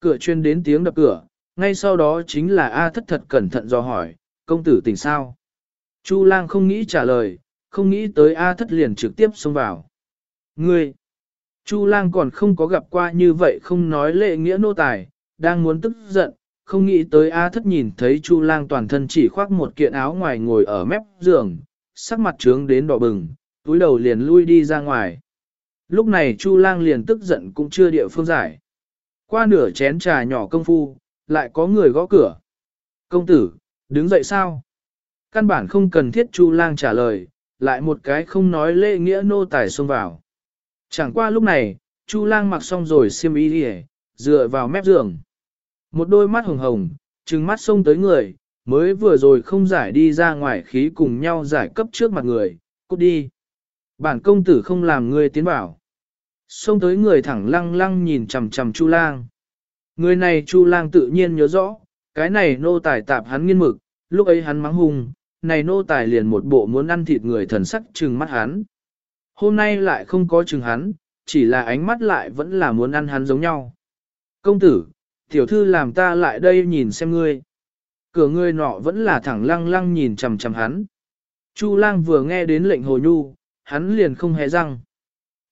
Cửa chuyên đến tiếng đập cửa, ngay sau đó chính là A thất thật cẩn thận do hỏi, công tử tỉnh sao? Chu lang không nghĩ trả lời, không nghĩ tới A thất liền trực tiếp xông vào. Ngươi! Chu lang còn không có gặp qua như vậy không nói lệ nghĩa nô tài, đang muốn tức giận, không nghĩ tới A thất nhìn thấy Chu lang toàn thân chỉ khoác một kiện áo ngoài ngồi ở mép giường, sắc mặt trướng đến đỏ bừng, túi đầu liền lui đi ra ngoài. Lúc này Chu lang liền tức giận cũng chưa địa phương giải. Qua nửa chén trà nhỏ công phu, lại có người gõ cửa. Công tử, đứng dậy sao? Căn bản không cần thiết Chu lang trả lời, lại một cái không nói lễ nghĩa nô tài xông vào. Chẳng qua lúc này, Chu lang mặc xong rồi xiêm y đi dựa vào mép giường. Một đôi mắt hồng hồng, trừng mắt xông tới người, mới vừa rồi không giải đi ra ngoài khí cùng nhau giải cấp trước mặt người, cút đi. Bản công tử không làm người tiến bảo. Xông tới người thẳng lăng lăng nhìn chằm chằm Chu lang. Người này Chu lang tự nhiên nhớ rõ, cái này nô tài tạp hắn nghiên mực, lúc ấy hắn mắng hùng, này nô tài liền một bộ muốn ăn thịt người thần sắc trừng mắt hắn. Hôm nay lại không có chừng hắn, chỉ là ánh mắt lại vẫn là muốn ăn hắn giống nhau. Công tử, tiểu thư làm ta lại đây nhìn xem ngươi. Cửa ngươi nọ vẫn là thẳng lăng lăng nhìn chằm chằm hắn. Chu lang vừa nghe đến lệnh hồ nhu, hắn liền không hề răng.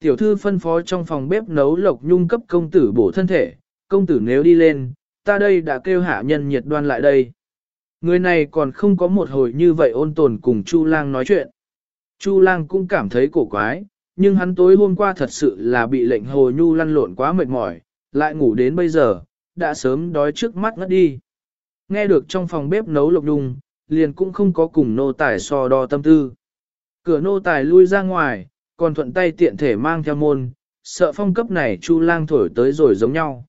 Tiểu thư phân phó trong phòng bếp nấu lộc nhung cấp công tử bổ thân thể, công tử nếu đi lên, ta đây đã kêu hạ nhân nhiệt đoan lại đây. Người này còn không có một hồi như vậy ôn tồn cùng Chu lang nói chuyện. Chu lang cũng cảm thấy cổ quái, nhưng hắn tối hôm qua thật sự là bị lệnh hồ nhu lăn lộn quá mệt mỏi, lại ngủ đến bây giờ, đã sớm đói trước mắt ngất đi. Nghe được trong phòng bếp nấu lộc nhung, liền cũng không có cùng nô tài so đo tâm tư. Cửa nô tài lui ra ngoài, còn thuận tay tiện thể mang theo môn, sợ phong cấp này Chu lang thổi tới rồi giống nhau.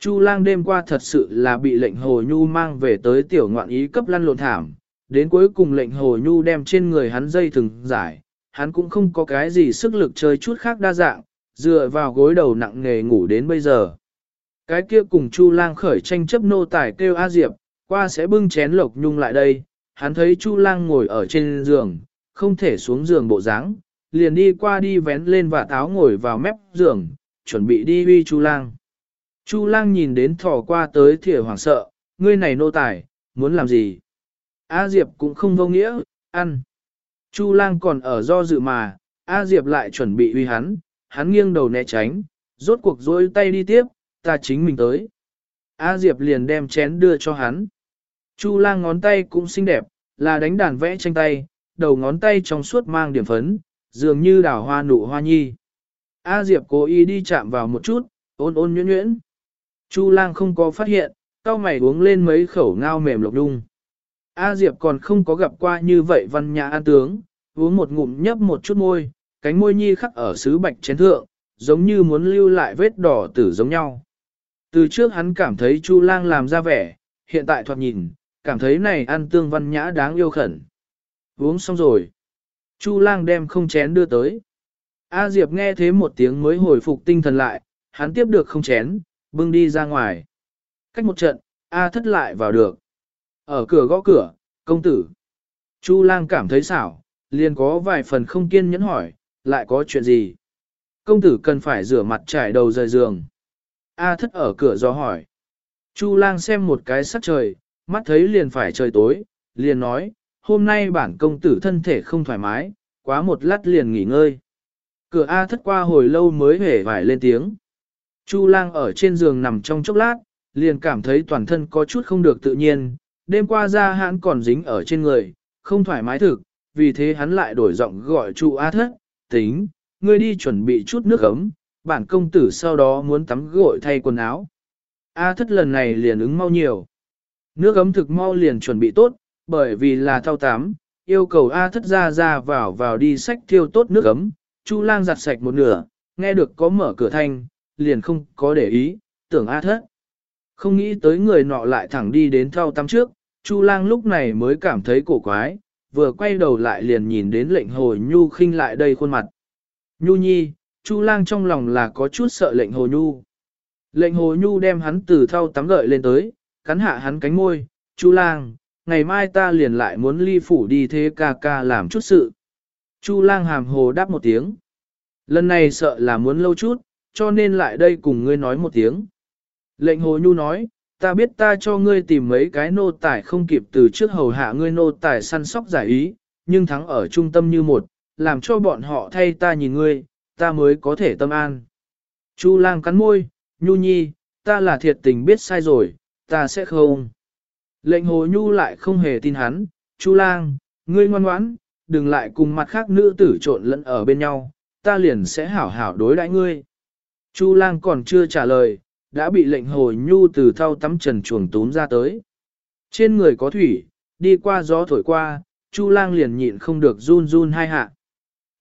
Chu lang đêm qua thật sự là bị lệnh hồ nhu mang về tới tiểu ngoạn ý cấp lăn lộn thảm, đến cuối cùng lệnh hồ nhu đem trên người hắn dây thừng giải, hắn cũng không có cái gì sức lực chơi chút khác đa dạng, dựa vào gối đầu nặng nghề ngủ đến bây giờ. Cái kia cùng Chu lang khởi tranh chấp nô tài kêu A Diệp, qua sẽ bưng chén lộc nhung lại đây, hắn thấy Chu lang ngồi ở trên giường, không thể xuống giường bộ dáng, liền đi qua đi vén lên và táo ngồi vào mép giường, chuẩn bị đi uy Chu lang. Chu lang nhìn đến thỏ qua tới thìa hoảng sợ, ngươi này nô tài, muốn làm gì? A Diệp cũng không vô nghĩa, ăn. Chu lang còn ở do dự mà, A Diệp lại chuẩn bị uy hắn, hắn nghiêng đầu né tránh, rốt cuộc dối tay đi tiếp, ta chính mình tới. A Diệp liền đem chén đưa cho hắn. Chu lang ngón tay cũng xinh đẹp, là đánh đàn vẽ tranh tay, đầu ngón tay trong suốt mang điểm phấn, dường như đào hoa nụ hoa nhi. A Diệp cố ý đi chạm vào một chút, ôn ôn nhuyễn nhuyễn. Chu lang không có phát hiện, cao mày uống lên mấy khẩu ngao mềm lộc đung. A Diệp còn không có gặp qua như vậy văn nhã an tướng, uống một ngụm nhấp một chút môi, cánh môi nhi khắc ở sứ bạch chén thượng, giống như muốn lưu lại vết đỏ tử giống nhau. Từ trước hắn cảm thấy Chu lang làm ra vẻ, hiện tại thoạt nhìn, cảm thấy này ăn tương văn nhã đáng yêu khẩn. Uống xong rồi. Chu lang đem không chén đưa tới. A Diệp nghe thế một tiếng mới hồi phục tinh thần lại, hắn tiếp được không chén, bưng đi ra ngoài. Cách một trận, A thất lại vào được. Ở cửa gõ cửa, công tử. Chu lang cảm thấy xảo, liền có vài phần không kiên nhẫn hỏi, lại có chuyện gì? Công tử cần phải rửa mặt trải đầu rời giường. A thất ở cửa do hỏi. Chu lang xem một cái sắc trời, mắt thấy liền phải trời tối, liền nói, hôm nay bản công tử thân thể không thoải mái, quá một lát liền nghỉ ngơi. Cửa A thất qua hồi lâu mới hề vải lên tiếng. Chu lang ở trên giường nằm trong chốc lát, liền cảm thấy toàn thân có chút không được tự nhiên, đêm qua ra hắn còn dính ở trên người, không thoải mái thực, vì thế hắn lại đổi giọng gọi Chu A thất, tính, ngươi đi chuẩn bị chút nước ấm, bản công tử sau đó muốn tắm gội thay quần áo. A thất lần này liền ứng mau nhiều. Nước ấm thực mau liền chuẩn bị tốt, bởi vì là thao tắm, yêu cầu A thất ra ra vào vào đi sách thiêu tốt nước ấm, Chu lang giặt sạch một nửa, nghe được có mở cửa thanh, liền không có để ý, tưởng A thất. Không nghĩ tới người nọ lại thẳng đi đến thao tắm trước, Chu lang lúc này mới cảm thấy cổ quái, vừa quay đầu lại liền nhìn đến lệnh hồ nhu khinh lại đây khuôn mặt. Nhu nhi, Chu lang trong lòng là có chút sợ lệnh hồ nhu. Lệnh hồ nhu đem hắn từ thao tắm gợi lên tới, cắn hạ hắn cánh môi, Chu lang, ngày mai ta liền lại muốn ly phủ đi thế ca ca làm chút sự. Chu lang hàm hồ đáp một tiếng. Lần này sợ là muốn lâu chút, cho nên lại đây cùng ngươi nói một tiếng. Lệnh hồ nhu nói, ta biết ta cho ngươi tìm mấy cái nô tài không kịp từ trước hầu hạ ngươi nô tài săn sóc giải ý, nhưng thắng ở trung tâm như một, làm cho bọn họ thay ta nhìn ngươi, ta mới có thể tâm an. Chu lang cắn môi, nhu nhi, ta là thiệt tình biết sai rồi, ta sẽ không. Lệnh hồ nhu lại không hề tin hắn, Chu lang, ngươi ngoan ngoãn, đừng lại cùng mặt khác nữ tử trộn lẫn ở bên nhau, ta liền sẽ hảo hảo đối đãi ngươi. Chu lang còn chưa trả lời, đã bị lệnh hồ nhu từ thau tắm trần chuồng tốn ra tới. Trên người có thủy, đi qua gió thổi qua, Chu lang liền nhịn không được run run hai hạ.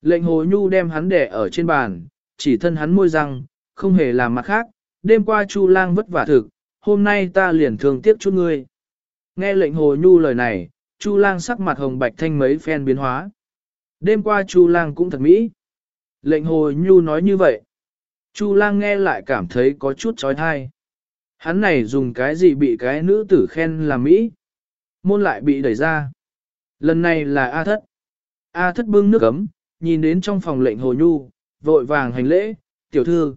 Lệnh hồ nhu đem hắn đẻ ở trên bàn, chỉ thân hắn môi răng, không hề làm mặt khác, đêm qua Chu lang vất vả thực, hôm nay ta liền thường tiếc chút ngươi. Nghe lệnh hồ nhu lời này, Chu lang sắc mặt hồng bạch thanh mấy phen biến hóa. Đêm qua Chu lang cũng thật mỹ. Lệnh hồ nhu nói như vậy. Chu lang nghe lại cảm thấy có chút trói thai. Hắn này dùng cái gì bị cái nữ tử khen là mỹ. Môn lại bị đẩy ra. Lần này là A thất. A thất bưng nước ấm, nhìn đến trong phòng lệnh hồ nhu, vội vàng hành lễ, tiểu thư.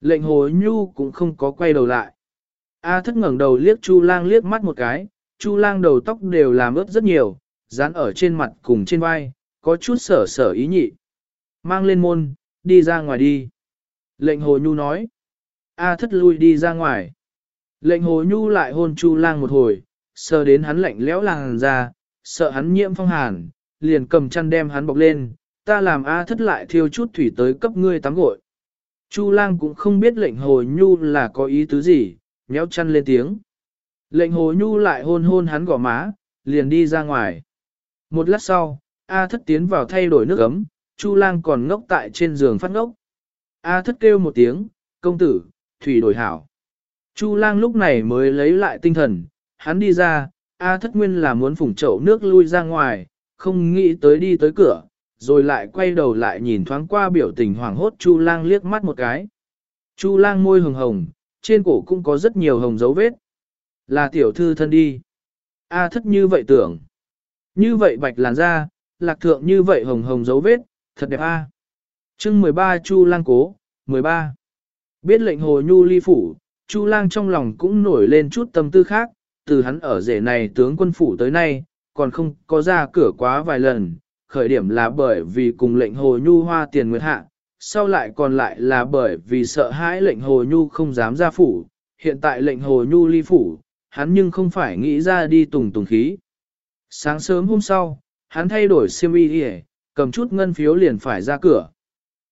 Lệnh hồ nhu cũng không có quay đầu lại. A thất ngẩng đầu liếc Chu lang liếc mắt một cái, Chu lang đầu tóc đều làm ướt rất nhiều, dán ở trên mặt cùng trên vai, có chút sở sở ý nhị. Mang lên môn, đi ra ngoài đi. Lệnh hồ nhu nói. A thất lui đi ra ngoài. Lệnh hồ nhu lại hôn Chu lang một hồi, sờ đến hắn lạnh lẽo làng ra, sợ hắn nhiễm phong hàn, liền cầm chăn đem hắn bọc lên, ta làm A thất lại thiêu chút thủy tới cấp ngươi tắm gội. Chu lang cũng không biết lệnh hồ nhu là có ý tứ gì, nhéo chăn lên tiếng. Lệnh hồ nhu lại hôn hôn hắn gỏ má, liền đi ra ngoài. Một lát sau, A thất tiến vào thay đổi nước ấm, Chu lang còn ngốc tại trên giường phát ngốc. A thất kêu một tiếng, công tử, thủy đổi hảo. Chu lang lúc này mới lấy lại tinh thần, hắn đi ra, A thất nguyên là muốn phủng chậu nước lui ra ngoài, không nghĩ tới đi tới cửa, rồi lại quay đầu lại nhìn thoáng qua biểu tình hoảng hốt Chu lang liếc mắt một cái. Chu lang môi hồng hồng, trên cổ cũng có rất nhiều hồng dấu vết. Là tiểu thư thân đi. A thất như vậy tưởng. Như vậy bạch làn da, lạc thượng như vậy hồng hồng dấu vết, thật đẹp a. Chương 13 Chu lang cố, 13. Biết lệnh hồ nhu ly phủ, Chu lang trong lòng cũng nổi lên chút tâm tư khác, từ hắn ở rể này tướng quân phủ tới nay, còn không có ra cửa quá vài lần, khởi điểm là bởi vì cùng lệnh hồ nhu hoa tiền nguyệt hạ, sau lại còn lại là bởi vì sợ hãi lệnh hồ nhu không dám ra phủ, hiện tại lệnh hồ nhu ly phủ, hắn nhưng không phải nghĩ ra đi tùng tùng khí. Sáng sớm hôm sau, hắn thay đổi xiêm y đi cầm chút ngân phiếu liền phải ra cửa.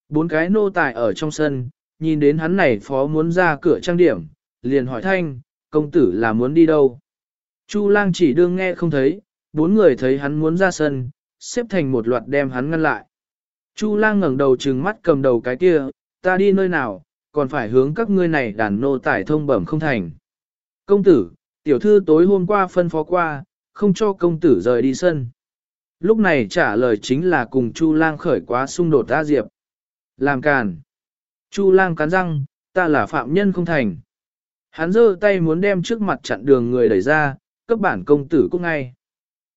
Bốn cái nô tài ở trong sân, nhìn đến hắn này phó muốn ra cửa trang điểm, liền hỏi thanh, công tử là muốn đi đâu? Chu lang chỉ đương nghe không thấy, bốn người thấy hắn muốn ra sân, xếp thành một loạt đem hắn ngăn lại. Chu lang ngẩng đầu trừng mắt cầm đầu cái kia, ta đi nơi nào, còn phải hướng các ngươi này đàn nô tải thông bẩm không thành. Công tử, tiểu thư tối hôm qua phân phó qua, không cho công tử rời đi sân. Lúc này trả lời chính là cùng Chu lang khởi quá xung đột ra diệp. Làm càn. Chu lang cắn răng, ta là phạm nhân không thành. Hắn giơ tay muốn đem trước mặt chặn đường người đẩy ra, cấp bản công tử cũng ngay.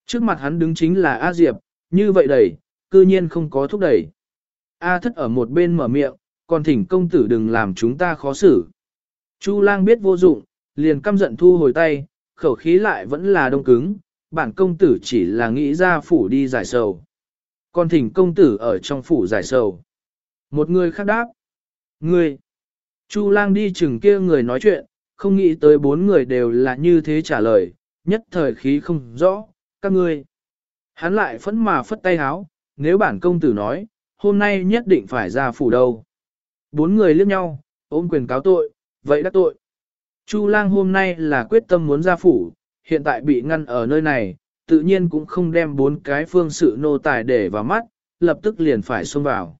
Trước mặt hắn đứng chính là A Diệp, như vậy đẩy, cư nhiên không có thúc đẩy. A thất ở một bên mở miệng, còn thỉnh công tử đừng làm chúng ta khó xử. Chu lang biết vô dụng, liền căm giận thu hồi tay, khẩu khí lại vẫn là đông cứng, bản công tử chỉ là nghĩ ra phủ đi giải sầu. Còn thỉnh công tử ở trong phủ giải sầu. Một người khác đáp. Ngươi. Chu lang đi chừng kia người nói chuyện, không nghĩ tới bốn người đều là như thế trả lời, nhất thời khí không rõ, các ngươi. Hắn lại phẫn mà phất tay háo, nếu bản công tử nói, hôm nay nhất định phải ra phủ đâu. Bốn người liếc nhau, ôm quyền cáo tội, vậy đã tội. Chu lang hôm nay là quyết tâm muốn ra phủ, hiện tại bị ngăn ở nơi này, tự nhiên cũng không đem bốn cái phương sự nô tài để vào mắt, lập tức liền phải xông vào.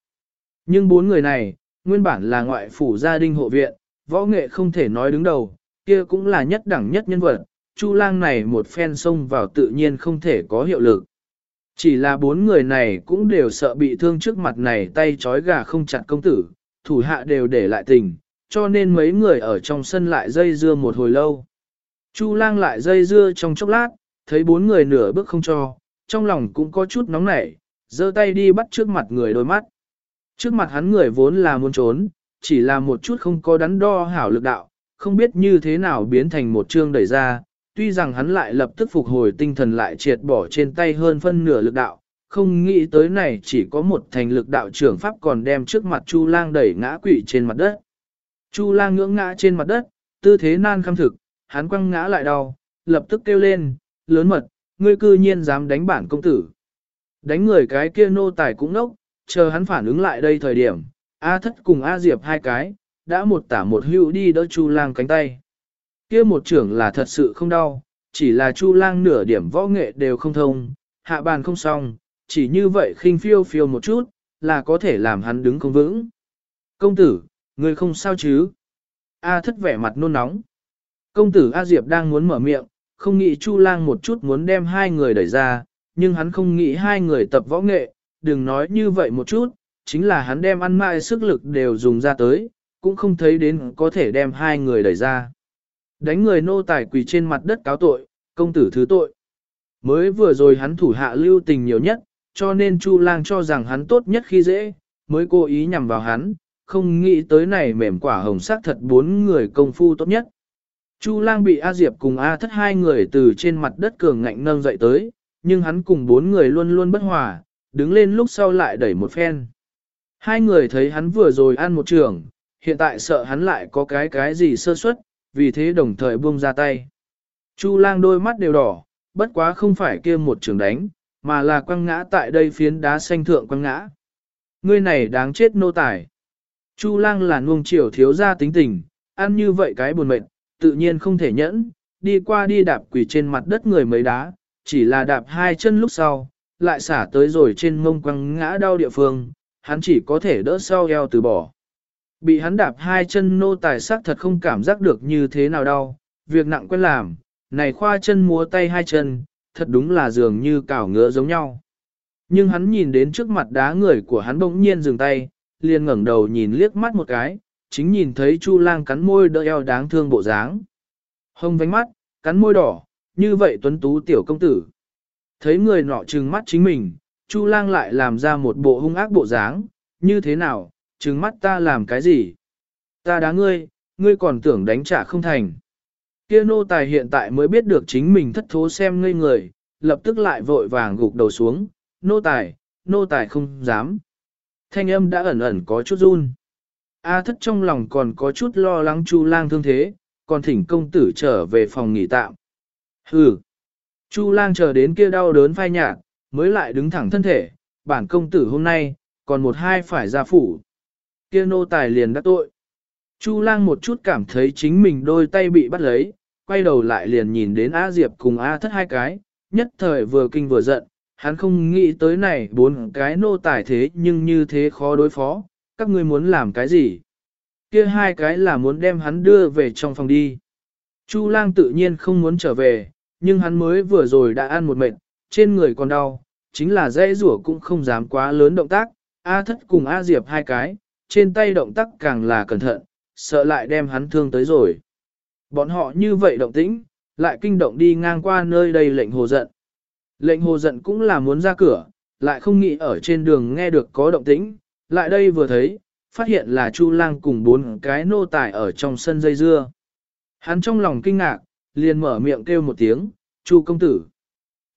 Nhưng bốn người này, nguyên bản là ngoại phủ gia đình hộ viện, võ nghệ không thể nói đứng đầu, kia cũng là nhất đẳng nhất nhân vật, Chu lang này một phen xông vào tự nhiên không thể có hiệu lực. Chỉ là bốn người này cũng đều sợ bị thương trước mặt này tay trói gà không chặt công tử, thủ hạ đều để lại tình, cho nên mấy người ở trong sân lại dây dưa một hồi lâu. Chu lang lại dây dưa trong chốc lát, thấy bốn người nửa bước không cho, trong lòng cũng có chút nóng nảy, giơ tay đi bắt trước mặt người đôi mắt. Trước mặt hắn người vốn là muốn trốn, chỉ là một chút không có đắn đo hảo lực đạo, không biết như thế nào biến thành một chương đẩy ra, tuy rằng hắn lại lập tức phục hồi tinh thần lại triệt bỏ trên tay hơn phân nửa lực đạo, không nghĩ tới này chỉ có một thành lực đạo trưởng pháp còn đem trước mặt Chu Lang đẩy ngã quỵ trên mặt đất. Chu Lang ngưỡng ngã trên mặt đất, tư thế nan khăm thực, hắn quăng ngã lại đau, lập tức kêu lên, lớn mật, ngươi cư nhiên dám đánh bản công tử. Đánh người cái kia nô tài cũng nốc, chờ hắn phản ứng lại đây thời điểm, A thất cùng A Diệp hai cái, đã một tả một hữu đi đỡ Chu lang cánh tay. kia một trưởng là thật sự không đau, chỉ là Chu lang nửa điểm võ nghệ đều không thông, hạ bàn không xong, chỉ như vậy khinh phiêu phiêu một chút, là có thể làm hắn đứng không vững. Công tử, người không sao chứ? A thất vẻ mặt nôn nóng. Công tử A Diệp đang muốn mở miệng, không nghĩ Chu lang một chút muốn đem hai người đẩy ra, nhưng hắn không nghĩ hai người tập võ nghệ, đừng nói như vậy một chút, chính là hắn đem ăn mãi sức lực đều dùng ra tới, cũng không thấy đến có thể đem hai người đẩy ra. Đánh người nô tài quỳ trên mặt đất cáo tội, công tử thứ tội. Mới vừa rồi hắn thủ hạ lưu tình nhiều nhất, cho nên Chu lang cho rằng hắn tốt nhất khi dễ, mới cố ý nhằm vào hắn, không nghĩ tới này mềm quả hồng sắc thật bốn người công phu tốt nhất. Chu lang bị A Diệp cùng A thất hai người từ trên mặt đất cường ngạnh nâng dậy tới, nhưng hắn cùng bốn người luôn luôn bất hòa, đứng lên lúc sau lại đẩy một phen. Hai người thấy hắn vừa rồi ăn một trường, hiện tại sợ hắn lại có cái cái gì sơ suất, vì thế đồng thời buông ra tay. Chu lang đôi mắt đều đỏ, bất quá không phải kia một trường đánh, mà là quăng ngã tại đây phiến đá xanh thượng quăng ngã. Ngươi này đáng chết nô tài. Chu lang là nuông chiều thiếu ra tính tình, ăn như vậy cái buồn mệt, tự nhiên không thể nhẫn, đi qua đi đạp quỷ trên mặt đất người mấy đá, chỉ là đạp hai chân lúc sau, lại xả tới rồi trên mông quăng ngã đau địa phương, hắn chỉ có thể đỡ sau eo từ bỏ. Bị hắn đạp hai chân nô tài sắc thật không cảm giác được như thế nào đau, việc nặng quen làm, này khoa chân múa tay hai chân, thật đúng là dường như cào ngựa giống nhau. Nhưng hắn nhìn đến trước mặt đá người của hắn bỗng nhiên dừng tay, liền ngẩng đầu nhìn liếc mắt một cái, chính nhìn thấy Chu Lang cắn môi đỡ eo đáng thương bộ dáng. Hông vánh mắt, cắn môi đỏ, như vậy tuấn tú tiểu công tử. Thấy người nọ trừng mắt chính mình, Chu lang lại làm ra một bộ hung ác bộ dáng, như thế nào, trừng mắt ta làm cái gì? Ta đá ngươi, ngươi còn tưởng đánh trả không thành. Kia nô tài hiện tại mới biết được chính mình thất thố xem ngây người, lập tức lại vội vàng gục đầu xuống, nô tài, nô tài không dám. Thanh âm đã ẩn ẩn có chút run. A thất trong lòng còn có chút lo lắng Chu lang thương thế, còn thỉnh công tử trở về phòng nghỉ tạm. Hừ. Chu lang chờ đến kia đau đớn phai nhạt, mới lại đứng thẳng thân thể, bản công tử hôm nay, còn một hai phải ra phủ. Kia nô tài liền đã tội. Chu lang một chút cảm thấy chính mình đôi tay bị bắt lấy, quay đầu lại liền nhìn đến A Diệp cùng A thất hai cái, nhất thời vừa kinh vừa giận, hắn không nghĩ tới này bốn cái nô tài thế nhưng như thế khó đối phó, các ngươi muốn làm cái gì? Kia hai cái là muốn đem hắn đưa về trong phòng đi. Chu lang tự nhiên không muốn trở về, nhưng hắn mới vừa rồi đã ăn một mệt, trên người còn đau, chính là dây rủa cũng không dám quá lớn động tác, A thất cùng A Diệp hai cái, trên tay động tác càng là cẩn thận, sợ lại đem hắn thương tới rồi. Bọn họ như vậy động tĩnh, lại kinh động đi ngang qua nơi đây lệnh hồ giận. Lệnh hồ giận cũng là muốn ra cửa, lại không nghĩ ở trên đường nghe được có động tĩnh, lại đây vừa thấy, phát hiện là Chu Lang cùng bốn cái nô tài ở trong sân dây dưa. Hắn trong lòng kinh ngạc, liền mở miệng kêu một tiếng, Chu công tử.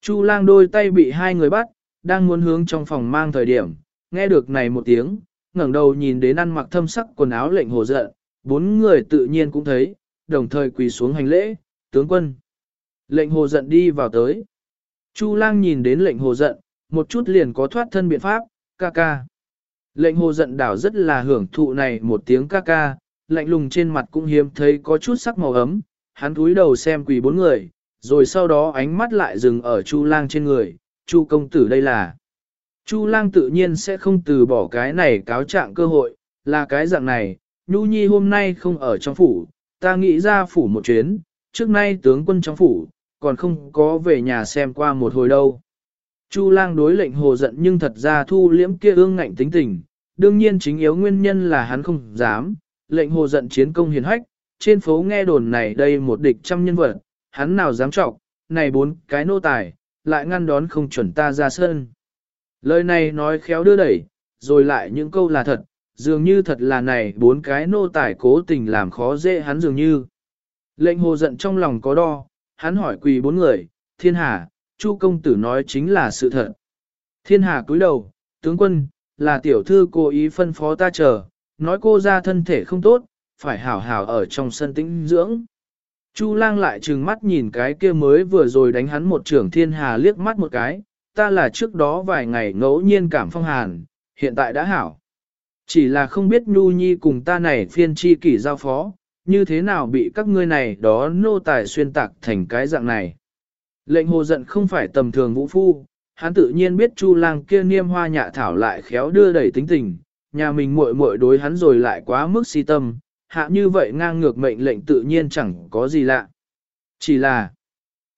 Chu lang đôi tay bị hai người bắt, đang muốn hướng trong phòng mang thời điểm, nghe được này một tiếng, ngẩng đầu nhìn đến ăn mặc thâm sắc quần áo lệnh hồ giận, bốn người tự nhiên cũng thấy, đồng thời quỳ xuống hành lễ, tướng quân. Lệnh hồ giận đi vào tới. Chu lang nhìn đến lệnh hồ giận, một chút liền có thoát thân biện pháp, ca ca. Lệnh hồ giận đảo rất là hưởng thụ này một tiếng ca ca, lạnh lùng trên mặt cũng hiếm thấy có chút sắc màu ấm, hắn cúi đầu xem quỳ bốn người, rồi sau đó ánh mắt lại dừng ở Chu lang trên người, Chu công tử đây là. Chu lang tự nhiên sẽ không từ bỏ cái này cáo trạng cơ hội, là cái dạng này, Nhu Nhi hôm nay không ở trong phủ, ta nghĩ ra phủ một chuyến, trước nay tướng quân trong phủ, còn không có về nhà xem qua một hồi đâu. Chu lang đối lệnh hồ giận nhưng thật ra thu liễm kia ương ngạnh tính tình, đương nhiên chính yếu nguyên nhân là hắn không dám, lệnh hồ giận chiến công hiền hách, trên phố nghe đồn này đây một địch trăm nhân vật, hắn nào dám trọng, này bốn cái nô tài, lại ngăn đón không chuẩn ta ra sân. Lời này nói khéo đưa đẩy, rồi lại những câu là thật, dường như thật là này bốn cái nô tài cố tình làm khó dễ hắn dường như. Lệnh hồ giận trong lòng có đo, hắn hỏi quỳ bốn người, thiên hà, chu công tử nói chính là sự thật. Thiên hà cúi đầu, tướng quân, là tiểu thư cố ý phân phó ta chờ, nói cô ra thân thể không tốt, phải hảo hảo ở trong sân tĩnh dưỡng. Chu lang lại trừng mắt nhìn cái kia mới vừa rồi đánh hắn một trưởng thiên hà liếc mắt một cái, ta là trước đó vài ngày ngẫu nhiên cảm phong hàn, hiện tại đã hảo. Chỉ là không biết Nhu Nhi cùng ta này phiên chi kỷ giao phó, như thế nào bị các ngươi này đó nô tài xuyên tạc thành cái dạng này. Lệnh hồ giận không phải tầm thường vũ phu, hắn tự nhiên biết Chu lang kia niêm hoa nhạ thảo lại khéo đưa đẩy tính tình, nhà mình muội muội đối hắn rồi lại quá mức si tâm, hạ như vậy ngang ngược mệnh lệnh tự nhiên chẳng có gì lạ. Chỉ là,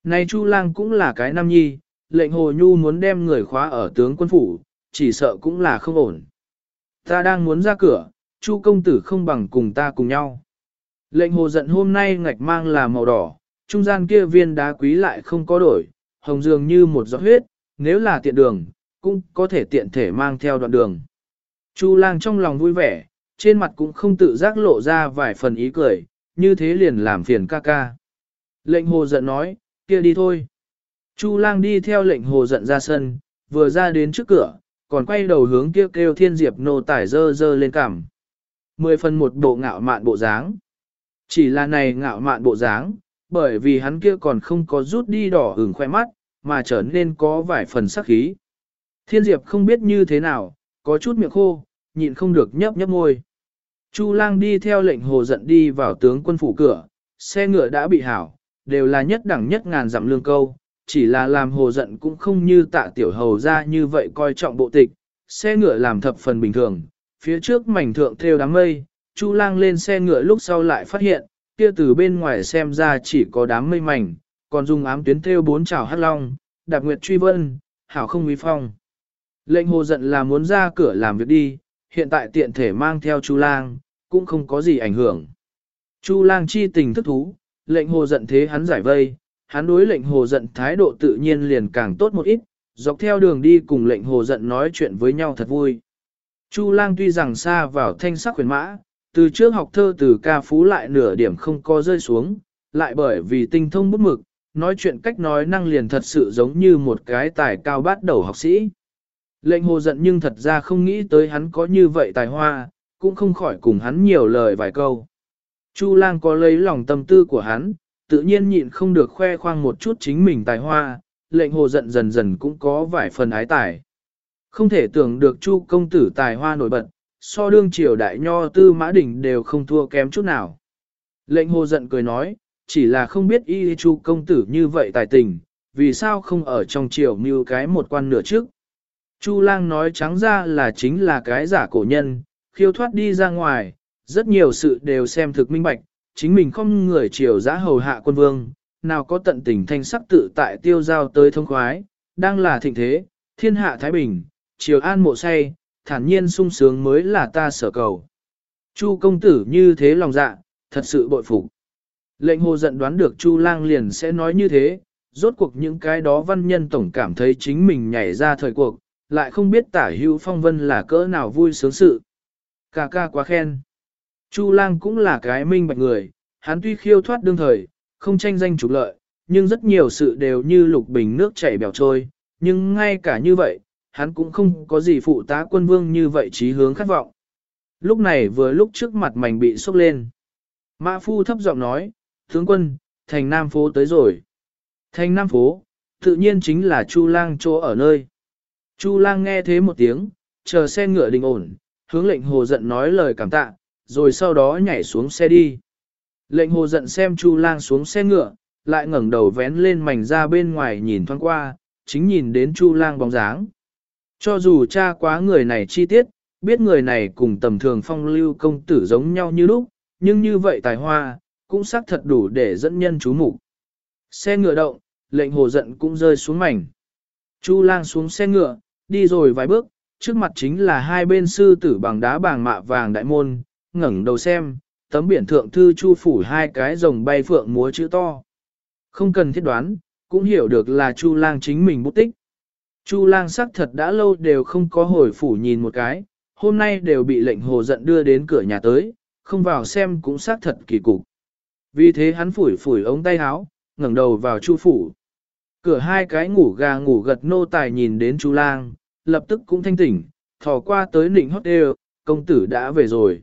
này Chu lang cũng là cái nam nhi, lệnh hồ nhu muốn đem người khóa ở tướng quân phủ, chỉ sợ cũng là không ổn. Ta đang muốn ra cửa, Chu công tử không bằng cùng ta cùng nhau. Lệnh hồ giận hôm nay ngạch mang là màu đỏ, trung gian kia viên đá quý lại không có đổi, hồng dường như một giọt huyết, nếu là tiện đường, cũng có thể tiện thể mang theo đoạn đường. Chu lang trong lòng vui vẻ, trên mặt cũng không tự giác lộ ra vài phần ý cười, như thế liền làm phiền ca ca. Lệnh hồ giận nói, kia đi thôi. Chu lang đi theo lệnh hồ giận ra sân, vừa ra đến trước cửa, còn quay đầu hướng kia kêu, kêu thiên diệp nô tải dơ dơ lên cằm. Mười phần một bộ ngạo mạn bộ dáng. Chỉ là này ngạo mạn bộ dáng, bởi vì hắn kia còn không có rút đi đỏ ửng khoe mắt, mà trở nên có vài phần sắc khí. Thiên diệp không biết như thế nào, có chút miệng khô, nhịn không được nhấp nhấp môi. Chu lang đi theo lệnh hồ giận đi vào tướng quân phủ cửa, xe ngựa đã bị hảo, đều là nhất đẳng nhất ngàn dặm lương câu, chỉ là làm hồ giận cũng không như tạ tiểu hầu ra như vậy coi trọng bộ tịch, xe ngựa làm thập phần bình thường, phía trước mảnh thượng theo đám mây, Chu lang lên xe ngựa lúc sau lại phát hiện, kia từ bên ngoài xem ra chỉ có đám mây mảnh, còn dùng ám tuyến theo bốn chảo hắc long, đạp nguyệt truy vân, hảo không uy phong. Lệnh hồ giận là muốn ra cửa làm việc đi, hiện tại tiện thể mang theo Chu lang, cũng không có gì ảnh hưởng. Chu lang chi tình thức thú, lệnh hồ giận thế hắn giải vây, hắn đối lệnh hồ giận thái độ tự nhiên liền càng tốt một ít, dọc theo đường đi cùng lệnh hồ giận nói chuyện với nhau thật vui. Chu lang tuy rằng xa vào thanh sắc khuyến mã, từ trước học thơ từ ca phú lại nửa điểm không có rơi xuống, lại bởi vì tinh thông bút mực, nói chuyện cách nói năng liền thật sự giống như một cái tài cao bát đầu học sĩ. Lệnh hồ giận nhưng thật ra không nghĩ tới hắn có như vậy tài hoa, cũng không khỏi cùng hắn nhiều lời vài câu. Chu lang có lấy lòng tâm tư của hắn, tự nhiên nhịn không được khoe khoang một chút chính mình tài hoa, lệnh hồ giận dần dần cũng có vài phần ái tài. Không thể tưởng được chu công tử tài hoa nổi bật, so đương triều đại nho tư mã đỉnh đều không thua kém chút nào. Lệnh hồ giận cười nói, chỉ là không biết y chu công tử như vậy tài tình, vì sao không ở trong triều mưu cái một quan nửa trước. Chu lang nói trắng ra là chính là cái giả cổ nhân, khiêu thoát đi ra ngoài, rất nhiều sự đều xem thực minh bạch, chính mình không người triều giã hầu hạ quân vương, nào có tận tình thanh sắc tự tại tiêu giao tới thông khoái, đang là thịnh thế, thiên hạ thái bình, triều an mộ say, thản nhiên sung sướng mới là ta sở cầu. Chu công tử như thế lòng dạ, thật sự bội phục. Lệnh hồ giận đoán được Chu lang liền sẽ nói như thế, rốt cuộc những cái đó văn nhân tổng cảm thấy chính mình nhảy ra thời cuộc, lại không biết tả hữu phong vân là cỡ nào vui sướng sự. Cà ca quá khen. Chu lang cũng là cái minh bạch người, hắn tuy khiêu thoát đương thời, không tranh danh trục lợi, nhưng rất nhiều sự đều như lục bình nước chảy bèo trôi, nhưng ngay cả như vậy, hắn cũng không có gì phụ tá quân vương như vậy trí hướng khát vọng. Lúc này vừa lúc trước mặt mảnh bị sốc lên. Mã phu thấp giọng nói, tướng quân, thành Nam phố tới rồi. Thành Nam phố, tự nhiên chính là Chu lang chỗ ở nơi. Chu lang nghe thế một tiếng, chờ xe ngựa đình ổn, hướng lệnh hồ giận nói lời cảm tạ, rồi sau đó nhảy xuống xe đi. Lệnh hồ giận xem Chu lang xuống xe ngựa, lại ngẩng đầu vén lên mảnh ra bên ngoài nhìn thoáng qua, chính nhìn đến Chu lang bóng dáng. Cho dù cha quá người này chi tiết, biết người này cùng tầm thường phong lưu công tử giống nhau như lúc, nhưng như vậy tài hoa, cũng xác thật đủ để dẫn nhân chú mục. Xe ngựa động, lệnh hồ giận cũng rơi xuống mảnh. Chu lang xuống xe ngựa, đi rồi vài bước, trước mặt chính là hai bên sư tử bằng đá bàng mạ vàng đại môn, ngẩng đầu xem, tấm biển thượng thư chu phủ hai cái rồng bay phượng múa chữ to. Không cần thiết đoán, cũng hiểu được là chu lang chính mình bút tích. Chu lang sắc thật đã lâu đều không có hồi phủ nhìn một cái, hôm nay đều bị lệnh hồ giận đưa đến cửa nhà tới, không vào xem cũng xác thật kỳ cục. Vì thế hắn phủi phủi ống tay áo, ngẩng đầu vào chu phủ. Cửa hai cái ngủ gà ngủ gật nô tài nhìn đến chu lang, lập tức cũng thanh tỉnh, thò qua tới nịnh hót đều, công tử đã về rồi.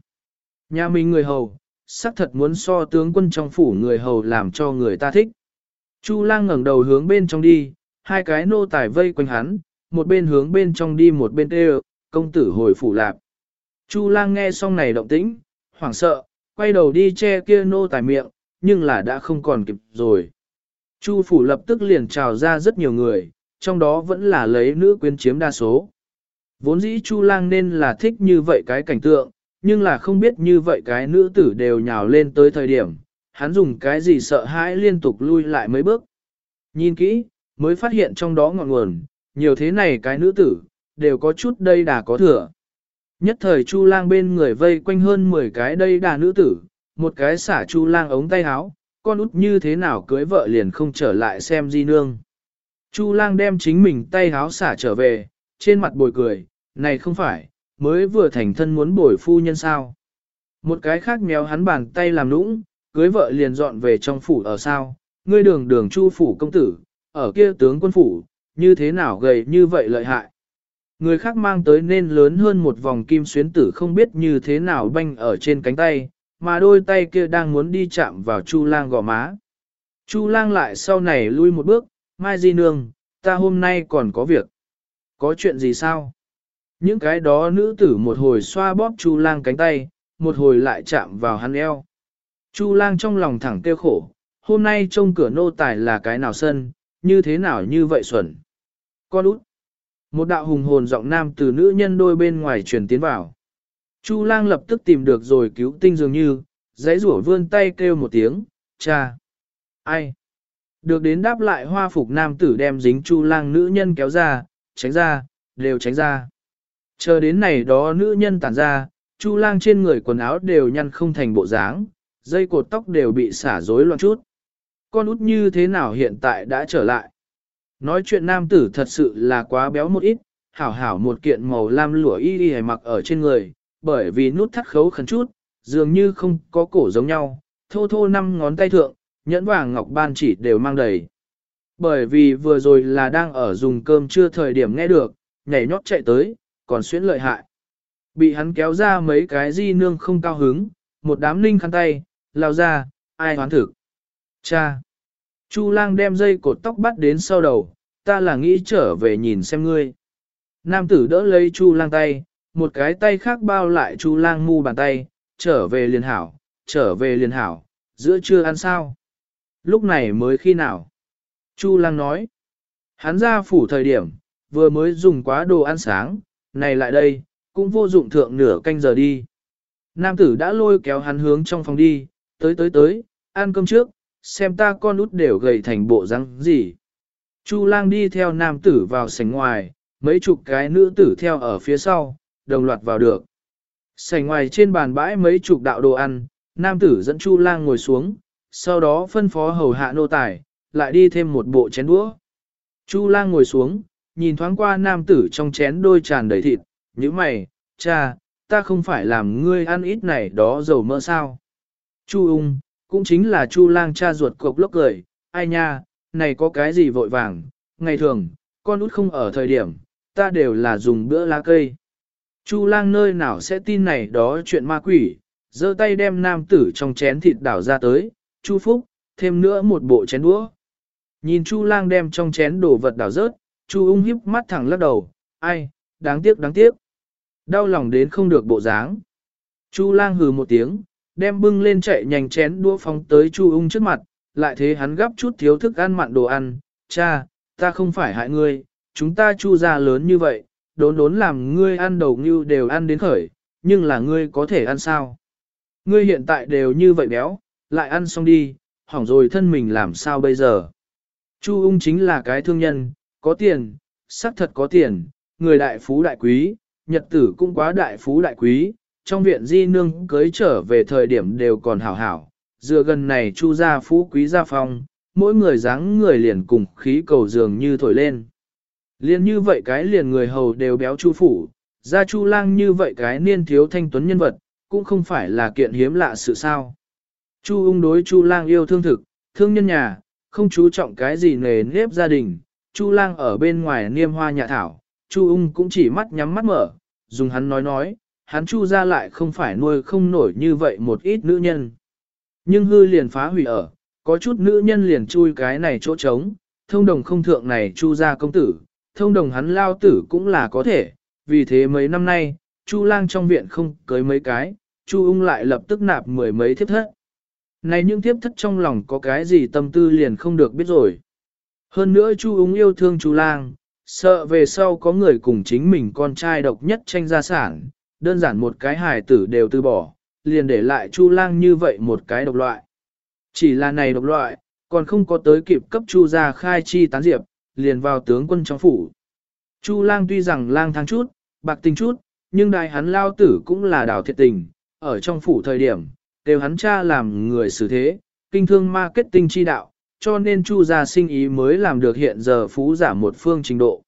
Nhà mình người hầu, xác thật muốn so tướng quân trong phủ người hầu làm cho người ta thích. Chu lang ngẩng đầu hướng bên trong đi, hai cái nô tài vây quanh hắn, một bên hướng bên trong đi một bên tê công tử hồi phủ lạp. Chu lang nghe xong này động tĩnh, hoảng sợ, quay đầu đi che kia nô tài miệng, nhưng là đã không còn kịp rồi. Chu phủ lập tức liền trào ra rất nhiều người, trong đó vẫn là lấy nữ quyến chiếm đa số. Vốn dĩ Chu lang nên là thích như vậy cái cảnh tượng, nhưng là không biết như vậy cái nữ tử đều nhào lên tới thời điểm, hắn dùng cái gì sợ hãi liên tục lui lại mấy bước. Nhìn kỹ, mới phát hiện trong đó ngọn nguồn, nhiều thế này cái nữ tử, đều có chút đây đà có thừa. Nhất thời Chu lang bên người vây quanh hơn 10 cái đây đà nữ tử, một cái xả Chu lang ống tay áo, con út như thế nào cưới vợ liền không trở lại xem di nương. Chu lang đem chính mình tay áo xả trở về, trên mặt bồi cười, này không phải, mới vừa thành thân muốn bồi phu nhân sao. Một cái khác méo hắn bàn tay làm nũng, cưới vợ liền dọn về trong phủ ở sao, ngươi đường đường chu phủ công tử, ở kia tướng quân phủ, như thế nào gầy như vậy lợi hại. Người khác mang tới nên lớn hơn một vòng kim xuyến tử không biết như thế nào banh ở trên cánh tay, mà đôi tay kia đang muốn đi chạm vào Chu lang gò má. Chu lang lại sau này lui một bước, Mai Di Nương, ta hôm nay còn có việc. Có chuyện gì sao? Những cái đó nữ tử một hồi xoa bóp Chu lang cánh tay, một hồi lại chạm vào hắn eo. Chu lang trong lòng thẳng tiêu khổ, hôm nay trông cửa nô tài là cái nào sân, như thế nào như vậy xuẩn. Con út. Một đạo hùng hồn giọng nam từ nữ nhân đôi bên ngoài truyền tiến vào. Chu lang lập tức tìm được rồi cứu tinh dường như, giấy rủa vươn tay kêu một tiếng, cha. Ai? Được đến đáp lại hoa phục nam tử đem dính chu lang nữ nhân kéo ra, tránh ra, đều tránh ra. Chờ đến này đó nữ nhân tản ra, chu lang trên người quần áo đều nhăn không thành bộ dáng, dây cột tóc đều bị xả rối loạn chút. Con út như thế nào hiện tại đã trở lại? Nói chuyện nam tử thật sự là quá béo một ít, hảo hảo một kiện màu lam lụa y y mặc ở trên người, bởi vì nút thắt khấu khẩn chút, dường như không có cổ giống nhau, thô thô năm ngón tay thượng, nhẫn vàng ngọc ban chỉ đều mang đầy. Bởi vì vừa rồi là đang ở dùng cơm chưa thời điểm nghe được, nhảy nhót chạy tới, còn xuyến lợi hại. Bị hắn kéo ra mấy cái di nương không cao hứng, một đám ninh khăn tay, lao ra, ai hoán thực. Cha! Chu lang đem dây cột tóc bắt đến sau đầu, ta là nghĩ trở về nhìn xem ngươi. Nam tử đỡ lấy chu lang tay, một cái tay khác bao lại chu lang mu bàn tay, trở về liền hảo, trở về liền hảo, giữa trưa ăn sao? Lúc này mới khi nào? Chu lang nói, hắn ra phủ thời điểm, vừa mới dùng quá đồ ăn sáng, này lại đây, cũng vô dụng thượng nửa canh giờ đi. Nam tử đã lôi kéo hắn hướng trong phòng đi, tới tới tới, ăn cơm trước, xem ta con út đều gầy thành bộ răng gì. Chu lang đi theo nam tử vào sảnh ngoài, mấy chục cái nữ tử theo ở phía sau, đồng loạt vào được. Sảnh ngoài trên bàn bãi mấy chục đạo đồ ăn, nam tử dẫn Chu lang ngồi xuống, sau đó phân phó hầu hạ nô tài, lại đi thêm một bộ chén đũa. Chu lang ngồi xuống, nhìn thoáng qua nam tử trong chén đôi tràn đầy thịt, như mày, cha, ta không phải làm ngươi ăn ít này đó dầu mỡ sao. Chu ung, cũng chính là Chu lang cha ruột cục lốc cười, ai nha, này có cái gì vội vàng, ngày thường, con út không ở thời điểm, ta đều là dùng bữa lá cây. Chu lang nơi nào sẽ tin này đó chuyện ma quỷ, giơ tay đem nam tử trong chén thịt đảo ra tới, Chu Phúc, thêm nữa một bộ chén đũa. Nhìn Chu lang đem trong chén đồ vật đảo rớt, Chu ung híp mắt thẳng lắc đầu, ai, đáng tiếc đáng tiếc. Đau lòng đến không được bộ dáng. Chu lang hừ một tiếng, đem bưng lên chạy nhanh chén đũa phóng tới Chu ung trước mặt, lại thế hắn gấp chút thiếu thức ăn mặn đồ ăn, cha, ta không phải hại ngươi, chúng ta chu ra lớn như vậy, đốn đốn làm ngươi ăn đầu như đều ăn đến khởi, nhưng là ngươi có thể ăn sao? Ngươi hiện tại đều như vậy béo, lại ăn xong đi, hỏng rồi thân mình làm sao bây giờ? Chu ung chính là cái thương nhân, có tiền, xác thật có tiền, người đại phú đại quý, nhật tử cũng quá đại phú đại quý, trong viện di nương cưới trở về thời điểm đều còn hảo hảo, dựa gần này chu gia phú quý gia phong, mỗi người dáng người liền cùng khí cầu dường như thổi lên. Liền như vậy cái liền người hầu đều béo chu phủ, Gia Chu Lang như vậy cái niên thiếu thanh tuấn nhân vật, cũng không phải là kiện hiếm lạ sự sao. Chu ung đối Chu Lang yêu thương thực, thương nhân nhà, không chú trọng cái gì nề nếp gia đình. Chu Lang ở bên ngoài niêm hoa nhà thảo, Chu ung cũng chỉ mắt nhắm mắt mở, dùng hắn nói nói, hắn Chu ra lại không phải nuôi không nổi như vậy một ít nữ nhân. Nhưng hư liền phá hủy ở, có chút nữ nhân liền chui cái này chỗ trống, thông đồng không thượng này Chu ra công tử, thông đồng hắn lao tử cũng là có thể, vì thế mấy năm nay, Chu lang trong viện không cưới mấy cái, Chu ung lại lập tức nạp mười mấy thiếp thất. Này những thiếp thất trong lòng có cái gì tâm tư liền không được biết rồi. Hơn nữa Chu ung yêu thương Chu lang, sợ về sau có người cùng chính mình con trai độc nhất tranh gia sản, đơn giản một cái hài tử đều từ bỏ, liền để lại Chu lang như vậy một cái độc loại. Chỉ là này độc loại, còn không có tới kịp cấp Chu Gia khai chi tán diệp, liền vào tướng quân trong phủ. Chu lang tuy rằng lang thang chút, bạc tình chút, nhưng đại hắn lao tử cũng là đảo thiệt tình, ở trong phủ thời điểm, đều hắn cha làm người xử thế, kinh thương marketing chi đạo, cho nên chu gia sinh ý mới làm được hiện giờ phú giả một phương trình độ.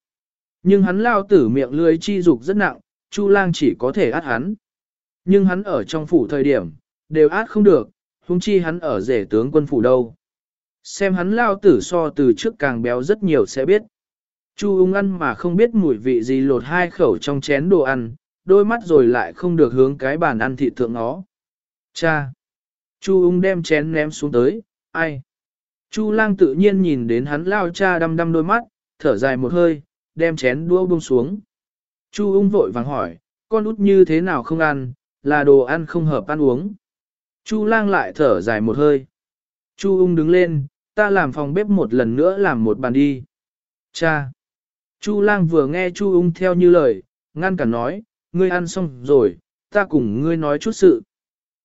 Nhưng hắn lao tử miệng lưới chi dục rất nặng, chu lang chỉ có thể át hắn. Nhưng hắn ở trong phủ thời điểm, đều át không được, huống chi hắn ở rể tướng quân phủ đâu. Xem hắn lao tử so từ trước càng béo rất nhiều sẽ biết. Chu ung ăn mà không biết mùi vị gì lột hai khẩu trong chén đồ ăn, đôi mắt rồi lại không được hướng cái bàn ăn thịt thượng nó. Cha! Chu ung đem chén ném xuống tới, ai? Chu lang tự nhiên nhìn đến hắn lao cha đăm đăm đôi mắt, thở dài một hơi, đem chén đua buông xuống. Chu ung vội vàng hỏi, con út như thế nào không ăn, là đồ ăn không hợp ăn uống. Chu lang lại thở dài một hơi. Chu ung đứng lên, ta làm phòng bếp một lần nữa làm một bàn đi. Cha! Chu lang vừa nghe Chu ung theo như lời, ngăn cả nói, ngươi ăn xong rồi, ta cùng ngươi nói chút sự.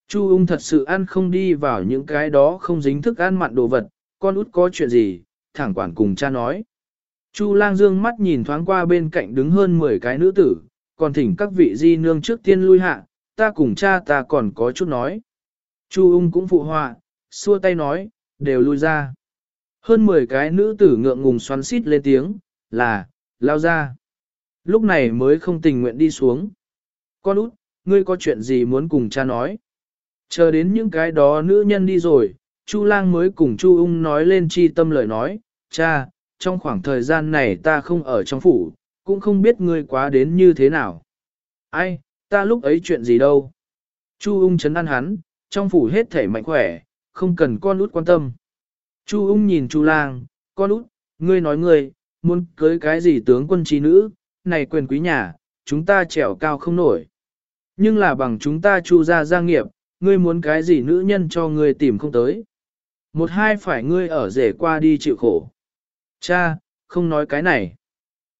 Chu ung thật sự ăn không đi vào những cái đó không dính thức ăn mặn đồ vật, con út có chuyện gì, thẳng quản cùng cha nói. Chu lang dương mắt nhìn thoáng qua bên cạnh đứng hơn 10 cái nữ tử, còn thỉnh các vị di nương trước tiên lui hạ, ta cùng cha ta còn có chút nói. Chu ung cũng phụ họa, xua tay nói, đều lui ra. Hơn 10 cái nữ tử ngượng ngùng xoắn xít lên tiếng, là, lao ra. Lúc này mới không tình nguyện đi xuống. Con út, ngươi có chuyện gì muốn cùng cha nói? Chờ đến những cái đó nữ nhân đi rồi, Chu lang mới cùng Chu ung nói lên chi tâm lời nói, cha, trong khoảng thời gian này ta không ở trong phủ, cũng không biết ngươi quá đến như thế nào. Ai, ta lúc ấy chuyện gì đâu. Chu ung chấn an hắn, trong phủ hết thể mạnh khỏe, không cần con út quan tâm. Chu ung nhìn Chu lang, con út, ngươi nói ngươi, muốn cưới cái gì tướng quân trí nữ, này quyền quý nhà, chúng ta trèo cao không nổi. Nhưng là bằng chúng ta chu ra gia nghiệp, ngươi muốn cái gì nữ nhân cho ngươi tìm không tới. Một hai phải ngươi ở rể qua đi chịu khổ. Cha, không nói cái này.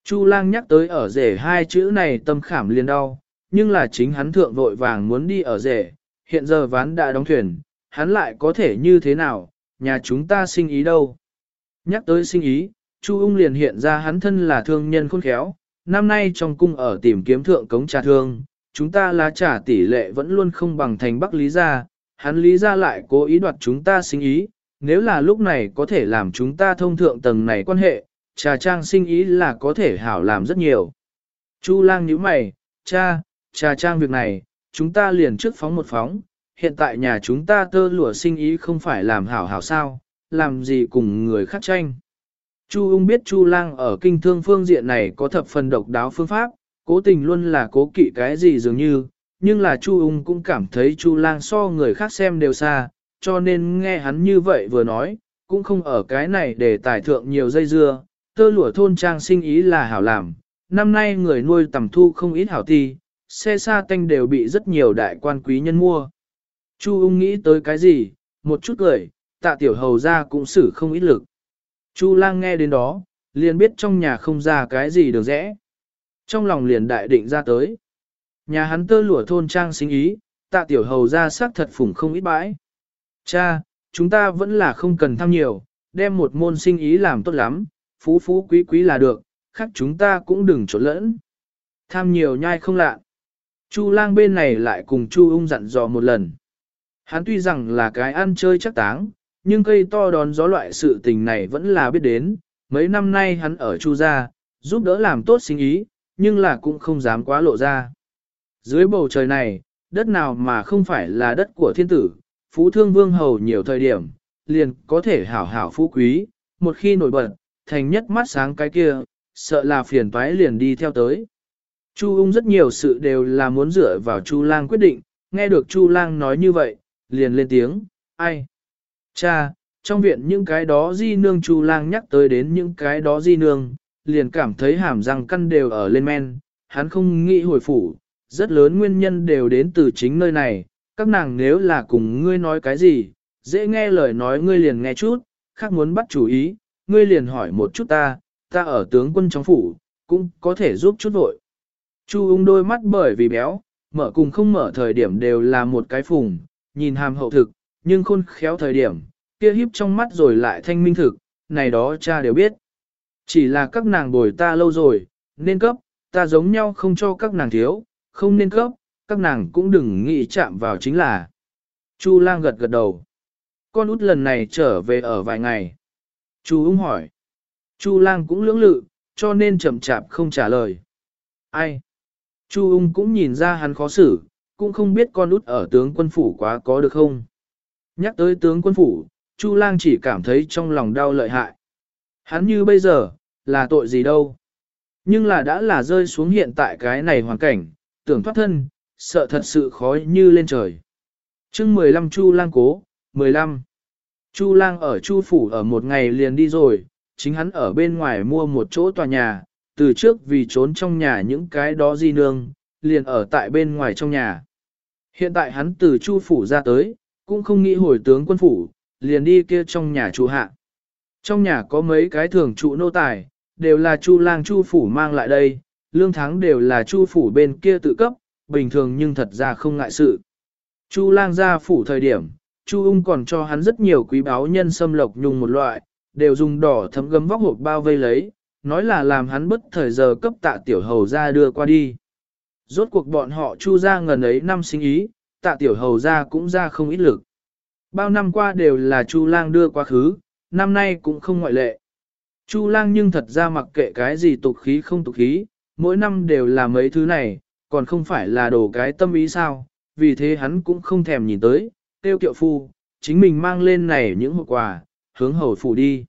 Chu lang nhắc tới ở rể hai chữ này tâm khảm liền đau, nhưng là chính hắn thượng vội vàng muốn đi ở rể, hiện giờ ván đã đóng thuyền, hắn lại có thể như thế nào, nhà chúng ta sinh ý đâu. Nhắc tới sinh ý, Chu ung liền hiện ra hắn thân là thương nhân khôn khéo, năm nay trong cung ở tìm kiếm thượng cống trà thương, chúng ta lá trả tỷ lệ vẫn luôn không bằng thành Bắc Lý Gia, hắn Lý Gia lại cố ý đoạt chúng ta sinh ý, nếu là lúc này có thể làm chúng ta thông thượng tầng này quan hệ, trà trang sinh ý là có thể hảo làm rất nhiều. Chu lang nhíu mày, cha, trà trang việc này, chúng ta liền trước phóng một phóng, hiện tại nhà chúng ta tơ lụa sinh ý không phải làm hảo hảo sao, làm gì cùng người khác tranh. Chu ung biết Chu lang ở kinh thương phương diện này có thập phần độc đáo phương pháp, cố tình luôn là cố kỵ cái gì dường như, nhưng là Chu ung cũng cảm thấy Chu lang so người khác xem đều xa, cho nên nghe hắn như vậy vừa nói, cũng không ở cái này để tài thượng nhiều dây dưa, tơ lụa thôn trang sinh ý là hảo làm, năm nay người nuôi tầm thu không ít hảo ti, xe xa tanh đều bị rất nhiều đại quan quý nhân mua. Chu ung nghĩ tới cái gì, một chút cười, tạ tiểu hầu ra cũng xử không ít lực. Chu lang nghe đến đó, liền biết trong nhà không ra cái gì được rẽ. Trong lòng liền đại định ra tới. Nhà hắn tơ lụa thôn trang sinh ý, tạ tiểu hầu ra xác thật phủng không ít bãi. Cha, chúng ta vẫn là không cần tham nhiều, đem một môn sinh ý làm tốt lắm, phú phú quý quý là được, khác chúng ta cũng đừng trộn lẫn. Tham nhiều nhai không lạ. Chu lang bên này lại cùng Chu ung dặn dò một lần. Hắn tuy rằng là cái ăn chơi chắc táng, nhưng cây to đón gió loại sự tình này vẫn là biết đến, mấy năm nay hắn ở Chu gia, giúp đỡ làm tốt sinh ý, nhưng là cũng không dám quá lộ ra. Dưới bầu trời này, đất nào mà không phải là đất của thiên tử, phú thương vương hầu nhiều thời điểm, liền có thể hảo hảo phú quý, một khi nổi bật, thành nhất mắt sáng cái kia, sợ là phiền toái liền đi theo tới. Chu ung rất nhiều sự đều là muốn dựa vào Chu lang quyết định, nghe được Chu lang nói như vậy, liền lên tiếng, ai? Cha, trong viện những cái đó di nương Chu lang nhắc tới đến những cái đó di nương, liền cảm thấy hàm răng căn đều ở lên men, hắn không nghĩ hồi phủ, rất lớn nguyên nhân đều đến từ chính nơi này, các nàng nếu là cùng ngươi nói cái gì, dễ nghe lời nói ngươi liền nghe chút, khác muốn bắt chủ ý, ngươi liền hỏi một chút ta, ta ở tướng quân trong phủ, cũng có thể giúp chút vội. Chu ung đôi mắt bởi vì béo, mở cùng không mở thời điểm đều là một cái phùng, nhìn hàm hậu thực, nhưng khôn khéo thời điểm, kia híp trong mắt rồi lại thanh minh thực, này đó cha đều biết. Chỉ là các nàng bồi ta lâu rồi, nên cấp, ta giống nhau không cho các nàng thiếu, không nên cấp, các nàng cũng đừng nghĩ chạm vào chính là. Chu lang gật gật đầu. Con út lần này trở về ở vài ngày. Chu ung hỏi. Chu lang cũng lưỡng lự, cho nên chậm chạp không trả lời. Ai? Chu ung cũng nhìn ra hắn khó xử, cũng không biết con út ở tướng quân phủ quá có được không. Nhắc tới tướng quân phủ, Chu lang chỉ cảm thấy trong lòng đau lợi hại. Hắn như bây giờ, là tội gì đâu. Nhưng là đã là rơi xuống hiện tại cái này hoàn cảnh, tưởng thoát thân, sợ thật sự khó như lên trời. chương 15 Chu lang cố, 15. Chu lang ở Chu phủ ở một ngày liền đi rồi, chính hắn ở bên ngoài mua một chỗ tòa nhà, từ trước vì trốn trong nhà những cái đó di nương, liền ở tại bên ngoài trong nhà. Hiện tại hắn từ Chu phủ ra tới, cũng không nghĩ hồi tướng quân phủ, liền đi kia trong nhà trụ hạ. Trong nhà có mấy cái thường trụ nô tài, đều là Chu lang Chu phủ mang lại đây, lương tháng đều là Chu phủ bên kia tự cấp, bình thường nhưng thật ra không ngại sự. Chu lang ra phủ thời điểm, Chu ung còn cho hắn rất nhiều quý báu nhân sâm lộc nhung một loại, đều dùng đỏ thấm gấm vóc hộp bao vây lấy, nói là làm hắn bất thời giờ cấp tạ tiểu hầu ra đưa qua đi. Rốt cuộc bọn họ chu ra ngần ấy năm sinh ý, tạ tiểu hầu ra cũng ra không ít lực. Bao năm qua đều là chu lang đưa quá khứ, năm nay cũng không ngoại lệ. Chu lang nhưng thật ra mặc kệ cái gì tục khí không tục khí, mỗi năm đều là mấy thứ này, còn không phải là đồ cái tâm ý sao, vì thế hắn cũng không thèm nhìn tới, tiêu kiệu phu, chính mình mang lên này những hộp quà, hướng hầu phủ đi.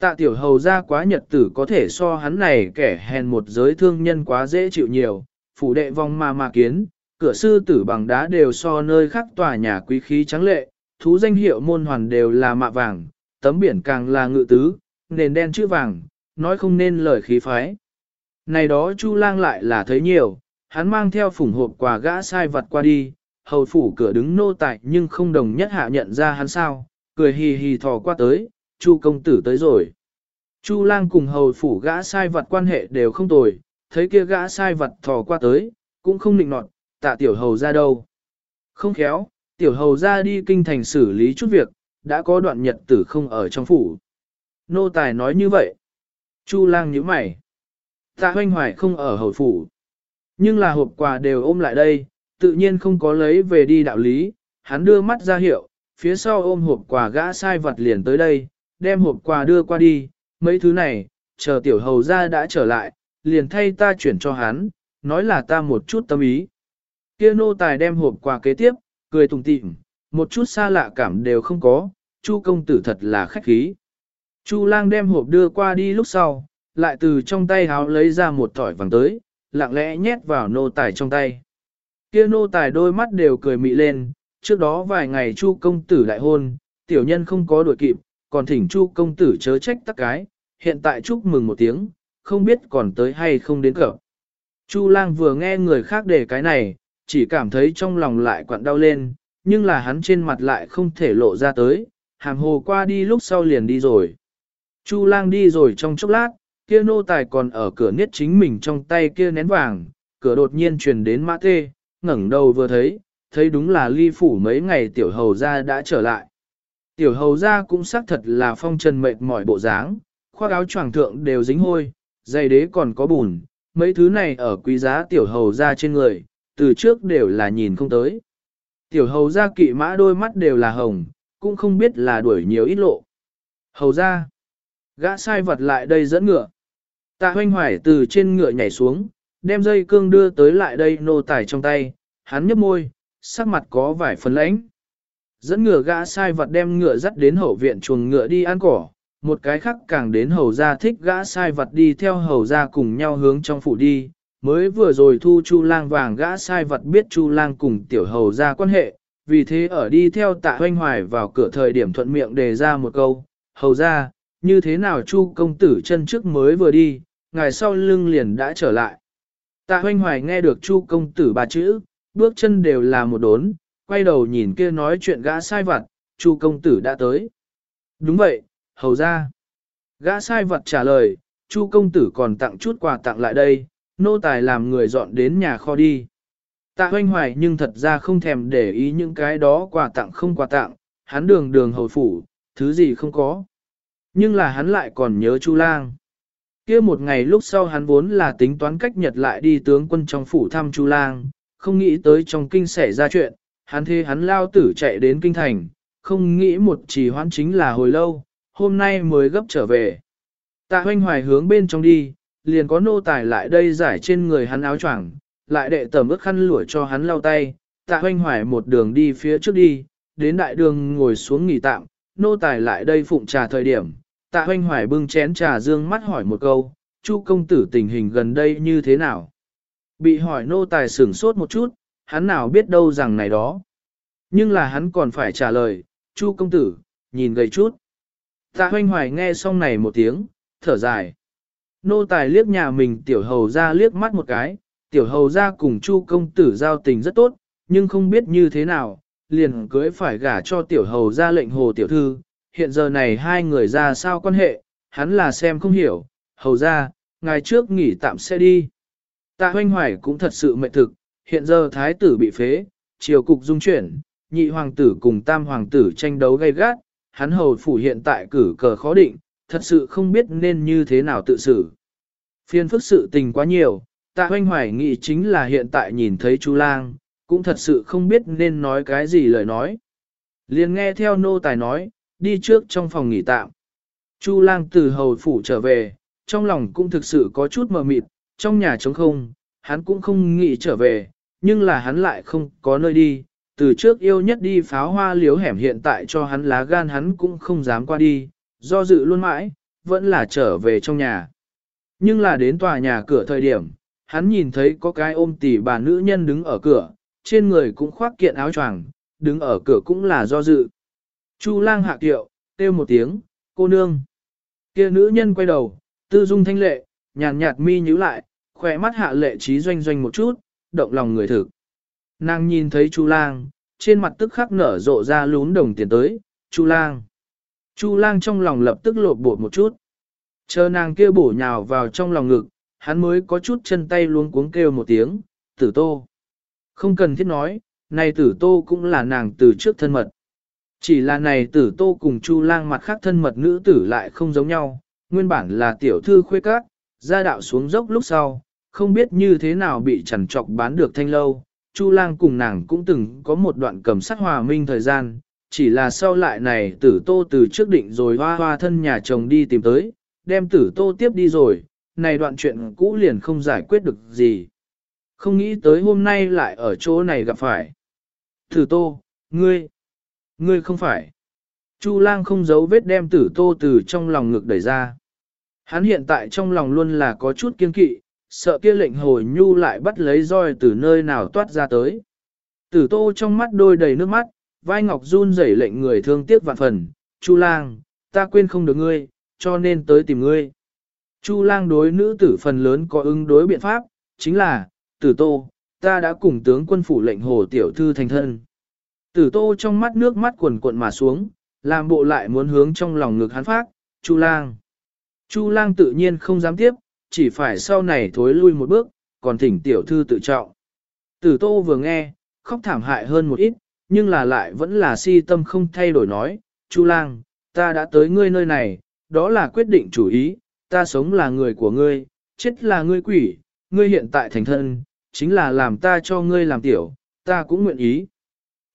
Tạ tiểu hầu ra quá nhật tử có thể so hắn này kẻ hèn một giới thương nhân quá dễ chịu nhiều, phủ đệ vong ma ma kiến, cửa sư tử bằng đá đều so nơi khác tòa nhà quý khí trắng lệ, thú danh hiệu môn hoàn đều là mạ vàng, tấm biển càng là ngự tứ, nền đen chữ vàng, nói không nên lời khí phái. Này đó Chu lang lại là thấy nhiều, hắn mang theo phủng hộp quà gã sai vật qua đi, hầu phủ cửa đứng nô tại nhưng không đồng nhất hạ nhận ra hắn sao, cười hì hì thò qua tới, Chu công tử tới rồi. Chu lang cùng hầu phủ gã sai vật quan hệ đều không tồi, thấy kia gã sai vật thò qua tới, cũng không định nọt, tạ tiểu hầu ra đâu. Không khéo, tiểu hầu ra đi kinh thành xử lý chút việc, đã có đoạn nhật tử không ở trong phủ. Nô tài nói như vậy. Chu lang nhíu mày. Tạ hoanh hoài không ở hầu phủ. Nhưng là hộp quà đều ôm lại đây, tự nhiên không có lấy về đi đạo lý. Hắn đưa mắt ra hiệu, phía sau ôm hộp quà gã sai vật liền tới đây, đem hộp quà đưa qua đi, mấy thứ này, chờ tiểu hầu ra đã trở lại, liền thay ta chuyển cho hắn, nói là ta một chút tâm ý. Kia nô tài đem hộp quà kế tiếp, cười tùng tịm, một chút xa lạ cảm đều không có, Chu công tử thật là khách khí. Chu lang đem hộp đưa qua đi lúc sau, lại từ trong tay háo lấy ra một tỏi vàng tới, lặng lẽ nhét vào nô tài trong tay. Kia nô tài đôi mắt đều cười mị lên, trước đó vài ngày Chu công tử đại hôn, tiểu nhân không có đuổi kịp, còn thỉnh Chu công tử chớ trách tắc cái, hiện tại chúc mừng một tiếng, không biết còn tới hay không đến cỡ. Chu lang vừa nghe người khác đề cái này, chỉ cảm thấy trong lòng lại quặn đau lên, nhưng là hắn trên mặt lại không thể lộ ra tới, hàm hồ qua đi lúc sau liền đi rồi. Chu lang đi rồi trong chốc lát, kia nô tài còn ở cửa niết chính mình trong tay kia nén vàng, cửa đột nhiên truyền đến mã tê, ngẩng đầu vừa thấy, thấy đúng là ly phủ mấy ngày tiểu hầu ra đã trở lại. Tiểu hầu ra cũng xác thật là phong trần mệt mỏi bộ dáng, khoác áo choàng thượng đều dính hôi, giày đế còn có bùn, mấy thứ này ở quý giá tiểu hầu ra trên người, từ trước đều là nhìn không tới. Tiểu hầu ra kỵ mã đôi mắt đều là hồng, cũng không biết là đuổi nhiều ít lộ. Hầu ra, gã sai vật lại đây dẫn ngựa. Tạ hoanh hoài từ trên ngựa nhảy xuống, đem dây cương đưa tới lại đây nô tài trong tay, hắn nhấp môi, sắc mặt có vài phần lãnh. Dẫn ngựa gã sai vật đem ngựa dắt đến hậu viện chuồng ngựa đi ăn cỏ, một cái khác càng đến hầu ra thích gã sai vật đi theo hầu ra cùng nhau hướng trong phủ đi. Mới vừa rồi thu chu lang vàng gã sai vật biết chu lang cùng tiểu hầu ra quan hệ, vì thế ở đi theo tạ hoanh hoài vào cửa thời điểm thuận miệng đề ra một câu, hầu ra, như thế nào chu công tử chân trước mới vừa đi, ngày sau lưng liền đã trở lại. Tạ hoanh hoài nghe được chu công tử ba chữ, bước chân đều là một đốn, quay đầu nhìn kia nói chuyện gã sai vật, chu công tử đã tới. Đúng vậy, hầu ra. Gã sai vật trả lời, chu công tử còn tặng chút quà tặng lại đây, nô tài làm người dọn đến nhà kho đi. Tạ hoanh hoài nhưng thật ra không thèm để ý những cái đó quà tặng không quà tặng, hắn đường đường hầu phủ, thứ gì không có. Nhưng là hắn lại còn nhớ Chu Lang kia một ngày lúc sau hắn vốn là tính toán cách nhật lại đi tướng quân trong phủ thăm Chu Lang, không nghĩ tới trong kinh xảy ra chuyện, hắn thê hắn lao tử chạy đến kinh thành, không nghĩ một trì hoãn chính là hồi lâu, hôm nay mới gấp trở về. Tạ hoanh hoài hướng bên trong đi, liền có nô tài lại đây giải trên người hắn áo choàng, lại đệ tẩm ước khăn lụa cho hắn lau tay, tạ hoanh hoài một đường đi phía trước đi, đến đại đường ngồi xuống nghỉ tạm, nô tài lại đây phụng trà thời điểm, tạ hoanh hoài bưng chén trà dương mắt hỏi một câu, chu công tử tình hình gần đây như thế nào? Bị hỏi nô tài sửng sốt một chút, hắn nào biết đâu rằng này đó. Nhưng là hắn còn phải trả lời, chu công tử, nhìn gầy chút. Tạ hoanh hoài nghe xong này một tiếng, thở dài. Nô tài liếc nhà mình tiểu hầu ra liếc mắt một cái, tiểu hầu ra cùng chu công tử giao tình rất tốt, nhưng không biết như thế nào, liền cưới phải gả cho tiểu hầu ra lệnh hồ tiểu thư, hiện giờ này hai người ra sao quan hệ, hắn là xem không hiểu, hầu ra, ngày trước nghỉ tạm sẽ đi. Tạ hoanh hoài cũng thật sự mệt thực, hiện giờ thái tử bị phế, triều cục dung chuyển, nhị hoàng tử cùng tam hoàng tử tranh đấu gay gắt, hắn hầu phủ hiện tại cử cờ khó định, thật sự không biết nên như thế nào tự xử. Phiên phức sự tình quá nhiều, tạ hoanh hoài nghĩ chính là hiện tại nhìn thấy chú lang, cũng thật sự không biết nên nói cái gì lời nói. Liền nghe theo nô tài nói, đi trước trong phòng nghỉ tạm. Chu lang từ hầu phủ trở về, trong lòng cũng thực sự có chút mờ mịt, trong nhà trống không, hắn cũng không nghĩ trở về, nhưng là hắn lại không có nơi đi. Từ trước yêu nhất đi pháo hoa liếu hẻm hiện tại cho hắn lá gan hắn cũng không dám qua đi, do dự luôn mãi, vẫn là trở về trong nhà. Nhưng là đến tòa nhà cửa thời điểm, hắn nhìn thấy có cái ôm tỷ bà nữ nhân đứng ở cửa, trên người cũng khoác kiện áo choàng, đứng ở cửa cũng là do dự. Chu lang hạ kiệu, kêu một tiếng, cô nương. Kia nữ nhân quay đầu, tư dung thanh lệ, nhàn nhạt mi nhíu lại, khỏe mắt hạ lệ trí doanh doanh một chút, động lòng người thực. Nàng nhìn thấy Chu lang, trên mặt tức khắc nở rộ ra lún đồng tiền tới, Chu lang. Chu lang trong lòng lập tức lột bột một chút. Chờ nàng kia bổ nhào vào trong lòng ngực, hắn mới có chút chân tay luống cuống kêu một tiếng, tử tô. Không cần thiết nói, này tử tô cũng là nàng từ trước thân mật. Chỉ là này tử tô cùng chu lang mặt khác thân mật nữ tử lại không giống nhau, nguyên bản là tiểu thư khuê các, gia đạo xuống dốc lúc sau, không biết như thế nào bị chẳng trọc bán được thanh lâu. Chu lang cùng nàng cũng từng có một đoạn cầm sát hòa minh thời gian, chỉ là sau lại này tử tô từ trước định rồi hoa hoa thân nhà chồng đi tìm tới, đem tử tô tiếp đi rồi, này đoạn chuyện cũ liền không giải quyết được gì. Không nghĩ tới hôm nay lại ở chỗ này gặp phải. Tử tô, ngươi, ngươi không phải. Chu lang không giấu vết đem tử tô từ trong lòng ngực đẩy ra. Hắn hiện tại trong lòng luôn là có chút kiên kỵ, sợ kia lệnh hồi nhu lại bắt lấy roi từ nơi nào toát ra tới. Tử tô trong mắt đôi đầy nước mắt, vai ngọc run rẩy lệnh người thương tiếc vạn phần. Chu lang, ta quên không được ngươi, cho nên tới tìm ngươi. Chu lang đối nữ tử phần lớn có ứng đối biện pháp, chính là, tử tô, ta đã cùng tướng quân phủ lệnh hồ tiểu thư thành thân. Tử tô trong mắt nước mắt cuồn cuộn mà xuống, làm bộ lại muốn hướng trong lòng ngực hắn phát, Chu lang. Chu lang tự nhiên không dám tiếp, chỉ phải sau này thối lui một bước, còn thỉnh tiểu thư tự trọng. Tử tô vừa nghe, khóc thảm hại hơn một ít, nhưng là lại vẫn là si tâm không thay đổi nói, Chu lang, ta đã tới ngươi nơi này, đó là quyết định chủ ý, ta sống là người của ngươi, chết là ngươi quỷ, ngươi hiện tại thành thân, chính là làm ta cho ngươi làm tiểu, ta cũng nguyện ý.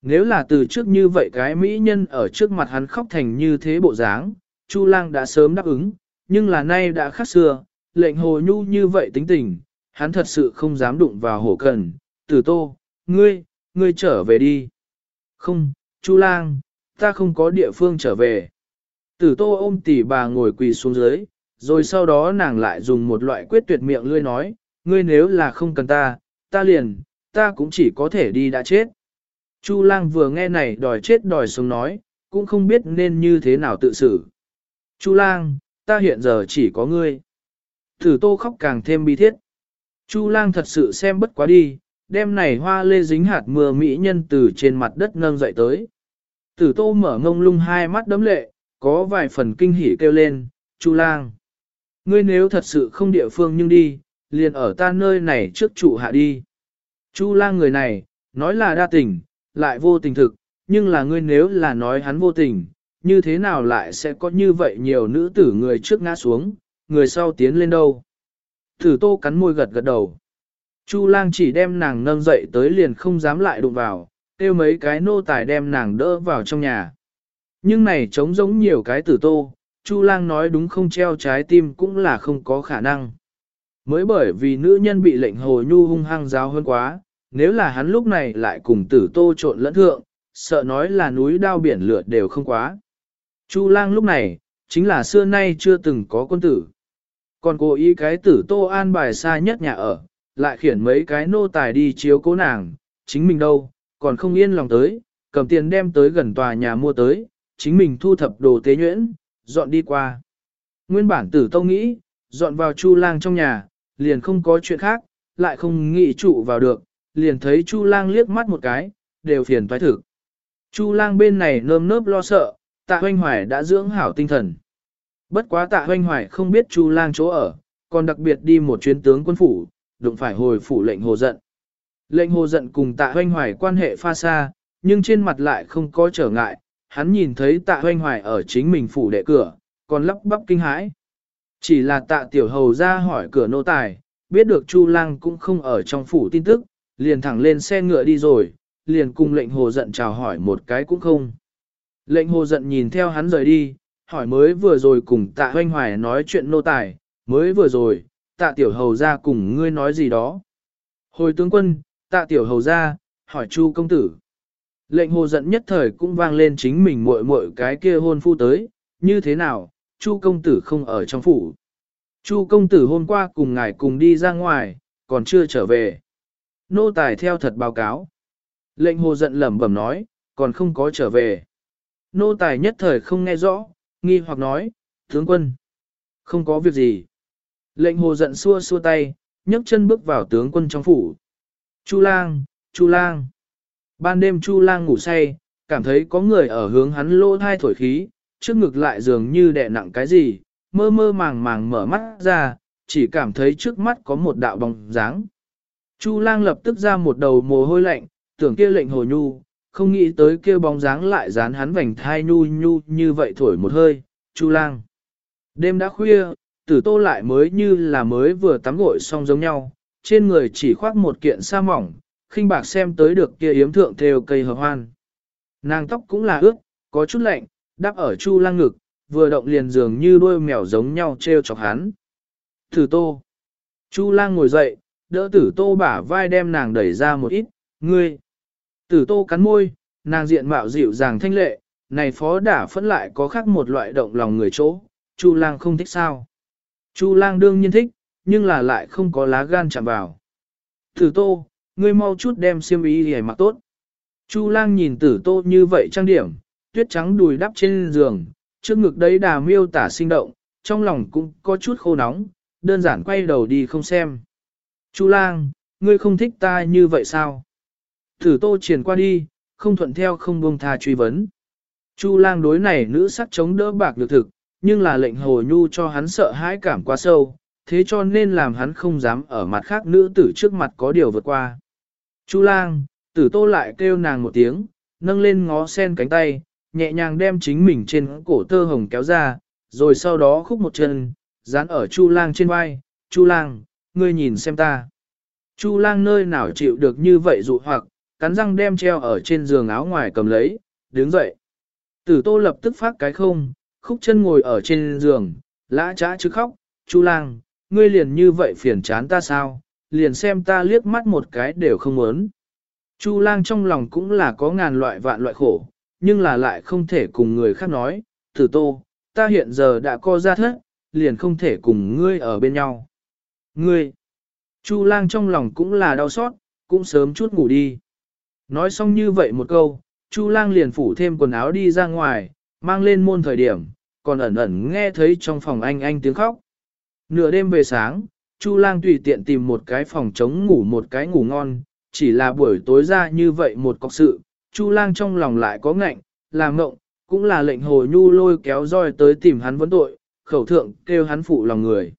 Nếu là từ trước như vậy cái mỹ nhân ở trước mặt hắn khóc thành như thế bộ dáng, Chu lang đã sớm đáp ứng, nhưng là nay đã khác xưa, lệnh hồ nhu như vậy tính tình, hắn thật sự không dám đụng vào hổ cần, tử tô, ngươi, ngươi trở về đi. Không, Chu lang, ta không có địa phương trở về. Tử tô ôm tỷ bà ngồi quỳ xuống dưới, rồi sau đó nàng lại dùng một loại quyết tuyệt miệng lươi nói, ngươi nếu là không cần ta, ta liền, ta cũng chỉ có thể đi đã chết. Chu lang vừa nghe này đòi chết đòi sống nói, cũng không biết nên như thế nào tự xử. Chu lang, ta hiện giờ chỉ có ngươi. Tử tô khóc càng thêm bi thiết. Chu lang thật sự xem bất quá đi, đem này hoa lê dính hạt mưa mỹ nhân từ trên mặt đất nâng dậy tới. Tử tô mở ngông lung hai mắt đấm lệ, có vài phần kinh hỉ kêu lên, Chu lang. Ngươi nếu thật sự không địa phương nhưng đi, liền ở ta nơi này trước trụ hạ đi. Chu lang người này, nói là đa tình, lại vô tình thực, nhưng là ngươi nếu là nói hắn vô tình, như thế nào lại sẽ có như vậy nhiều nữ tử người trước ngã xuống, người sau tiến lên đâu. Tử tô cắn môi gật gật đầu. Chu lang chỉ đem nàng nâng dậy tới liền không dám lại đụng vào, kêu mấy cái nô tài đem nàng đỡ vào trong nhà. Nhưng này trống giống nhiều cái tử tô, Chu lang nói đúng không treo trái tim cũng là không có khả năng. Mới bởi vì nữ nhân bị lệnh hồ nhu hung hăng giáo hơn quá, nếu là hắn lúc này lại cùng tử tô trộn lẫn thượng, sợ nói là núi đao biển lửa đều không quá. Chu lang lúc này, chính là xưa nay chưa từng có quân tử. Còn cố ý cái tử tô an bài xa nhất nhà ở, lại khiển mấy cái nô tài đi chiếu cố nàng, chính mình đâu, còn không yên lòng tới, cầm tiền đem tới gần tòa nhà mua tới, chính mình thu thập đồ tế nhuyễn, dọn đi qua. Nguyên bản tử tô nghĩ, dọn vào chu lang trong nhà, liền không có chuyện khác, lại không nghĩ trụ vào được, liền thấy chu lang liếc mắt một cái, đều phiền toái thực. Chu lang bên này nơm nớp lo sợ, tạ hoanh hoài đã dưỡng hảo tinh thần. Bất quá tạ hoanh hoài không biết chu lang chỗ ở, còn đặc biệt đi một chuyến tướng quân phủ, đụng phải hồi phủ lệnh hồ giận. Lệnh hồ giận cùng tạ hoanh hoài quan hệ pha xa, nhưng trên mặt lại không có trở ngại, hắn nhìn thấy tạ hoanh hoài ở chính mình phủ đệ cửa, còn lắp bắp kinh hãi. Chỉ là tạ tiểu hầu ra hỏi cửa nô tài, biết được Chu Lang cũng không ở trong phủ tin tức, liền thẳng lên xe ngựa đi rồi, liền cùng lệnh hồ giận chào hỏi một cái cũng không. Lệnh hồ giận nhìn theo hắn rời đi, hỏi mới vừa rồi cùng tạ hoanh hoài nói chuyện nô tài, mới vừa rồi, tạ tiểu hầu ra cùng ngươi nói gì đó. Hồi tướng quân, tạ tiểu hầu ra, hỏi chu công tử. Lệnh hồ giận nhất thời cũng vang lên chính mình muội muội cái kia hôn phu tới, như thế nào, chu công tử không ở trong phủ. Chu công tử hôm qua cùng ngài cùng đi ra ngoài, còn chưa trở về. Nô tài theo thật báo cáo. Lệnh hồ giận lẩm bẩm nói, còn không có trở về. Nô tài nhất thời không nghe rõ, nghi hoặc nói, tướng quân. Không có việc gì. Lệnh hồ giận xua xua tay, nhấc chân bước vào tướng quân trong phủ. Chu lang, chu lang. Ban đêm chu lang ngủ say, cảm thấy có người ở hướng hắn lô thai thổi khí, trước ngực lại dường như đè nặng cái gì, mơ mơ màng màng mở mắt ra, chỉ cảm thấy trước mắt có một đạo bóng dáng. Chu lang lập tức ra một đầu mồ hôi lạnh, tưởng kia lệnh hồ nhu, không nghĩ tới kia bóng dáng lại dán hắn vành thai nhu nhu như vậy thổi một hơi, chu lang. Đêm đã khuya, tử tô lại mới như là mới vừa tắm gội xong giống nhau, trên người chỉ khoác một kiện sa mỏng, khinh bạc xem tới được kia yếm thượng theo cây hợp hoan. Nàng tóc cũng là ướt, có chút lạnh, đắp ở chu lang ngực, vừa động liền dường như đôi mèo giống nhau treo chọc hắn. Tử tô. Chu lang ngồi dậy, đỡ tử tô bả vai đem nàng đẩy ra một ít, ngươi. Tử tô cắn môi, nàng diện mạo dịu dàng thanh lệ, này phó đả phẫn lại có khác một loại động lòng người chỗ, Chu lang không thích sao. Chu lang đương nhiên thích, nhưng là lại không có lá gan chạm vào. Tử tô, ngươi mau chút đem xiêm y để mặc tốt. Chu lang nhìn tử tô như vậy trang điểm, tuyết trắng đùi đắp trên giường, trước ngực đấy đà miêu tả sinh động, trong lòng cũng có chút khô nóng, đơn giản quay đầu đi không xem. Chu lang, ngươi không thích ta như vậy sao? Thử tô triển qua đi, không thuận theo không buông tha truy vấn. Chu lang đối này nữ sắc chống đỡ bạc được thực, nhưng là lệnh hồ nhu cho hắn sợ hãi cảm quá sâu, thế cho nên làm hắn không dám ở mặt khác nữ tử trước mặt có điều vượt qua. Chu lang, tử tô lại kêu nàng một tiếng, nâng lên ngó sen cánh tay, nhẹ nhàng đem chính mình trên cổ tơ hồng kéo ra, rồi sau đó khúc một chân, dán ở chu lang trên vai, chu lang, ngươi nhìn xem ta. Chu lang nơi nào chịu được như vậy dụ hoặc, cắn răng đem treo ở trên giường áo ngoài cầm lấy, đứng dậy. Tử tô lập tức phát cái không, khúc chân ngồi ở trên giường, lã trá chứ khóc, Chu lang, ngươi liền như vậy phiền chán ta sao, liền xem ta liếc mắt một cái đều không muốn. Chu lang trong lòng cũng là có ngàn loại vạn loại khổ, nhưng là lại không thể cùng người khác nói, tử tô, ta hiện giờ đã co ra thất, liền không thể cùng ngươi ở bên nhau. Ngươi, Chu lang trong lòng cũng là đau xót, cũng sớm chút ngủ đi. Nói xong như vậy một câu, Chu lang liền phủ thêm quần áo đi ra ngoài, mang lên môn thời điểm, còn ẩn ẩn nghe thấy trong phòng anh anh tiếng khóc. Nửa đêm về sáng, Chu lang tùy tiện tìm một cái phòng trống ngủ một cái ngủ ngon, chỉ là buổi tối ra như vậy một cọc sự, Chu lang trong lòng lại có ngạnh, làm ngộng, cũng là lệnh hồ nhu lôi kéo roi tới tìm hắn vấn tội, khẩu thượng kêu hắn phụ lòng người.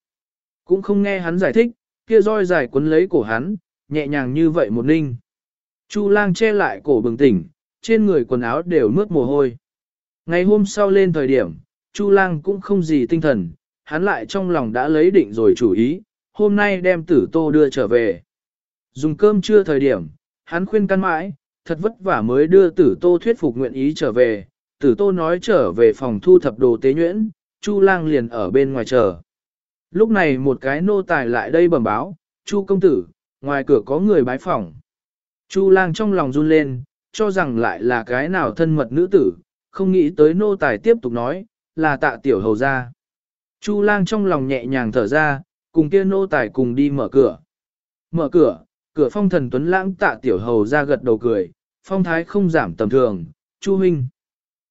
Cũng không nghe hắn giải thích, kia roi dài quấn lấy cổ hắn, nhẹ nhàng như vậy một ninh. Chu lang che lại cổ bừng tỉnh, trên người quần áo đều mướt mồ hôi. Ngày hôm sau lên thời điểm, Chu lang cũng không gì tinh thần, hắn lại trong lòng đã lấy định rồi chủ ý, hôm nay đem tử tô đưa trở về. Dùng cơm trưa thời điểm, hắn khuyên căn mãi, thật vất vả mới đưa tử tô thuyết phục nguyện ý trở về, tử tô nói trở về phòng thu thập đồ tế nhuyễn, Chu lang liền ở bên ngoài chờ. Lúc này một cái nô tài lại đây bẩm báo, Chu công tử, ngoài cửa có người bái phỏng. Chu lang trong lòng run lên, cho rằng lại là cái nào thân mật nữ tử, không nghĩ tới nô tài tiếp tục nói, là tạ tiểu hầu ra. Chu lang trong lòng nhẹ nhàng thở ra, cùng kia nô tài cùng đi mở cửa. Mở cửa, cửa phong thần tuấn lãng tạ tiểu hầu ra gật đầu cười, phong thái không giảm tầm thường, chu huynh.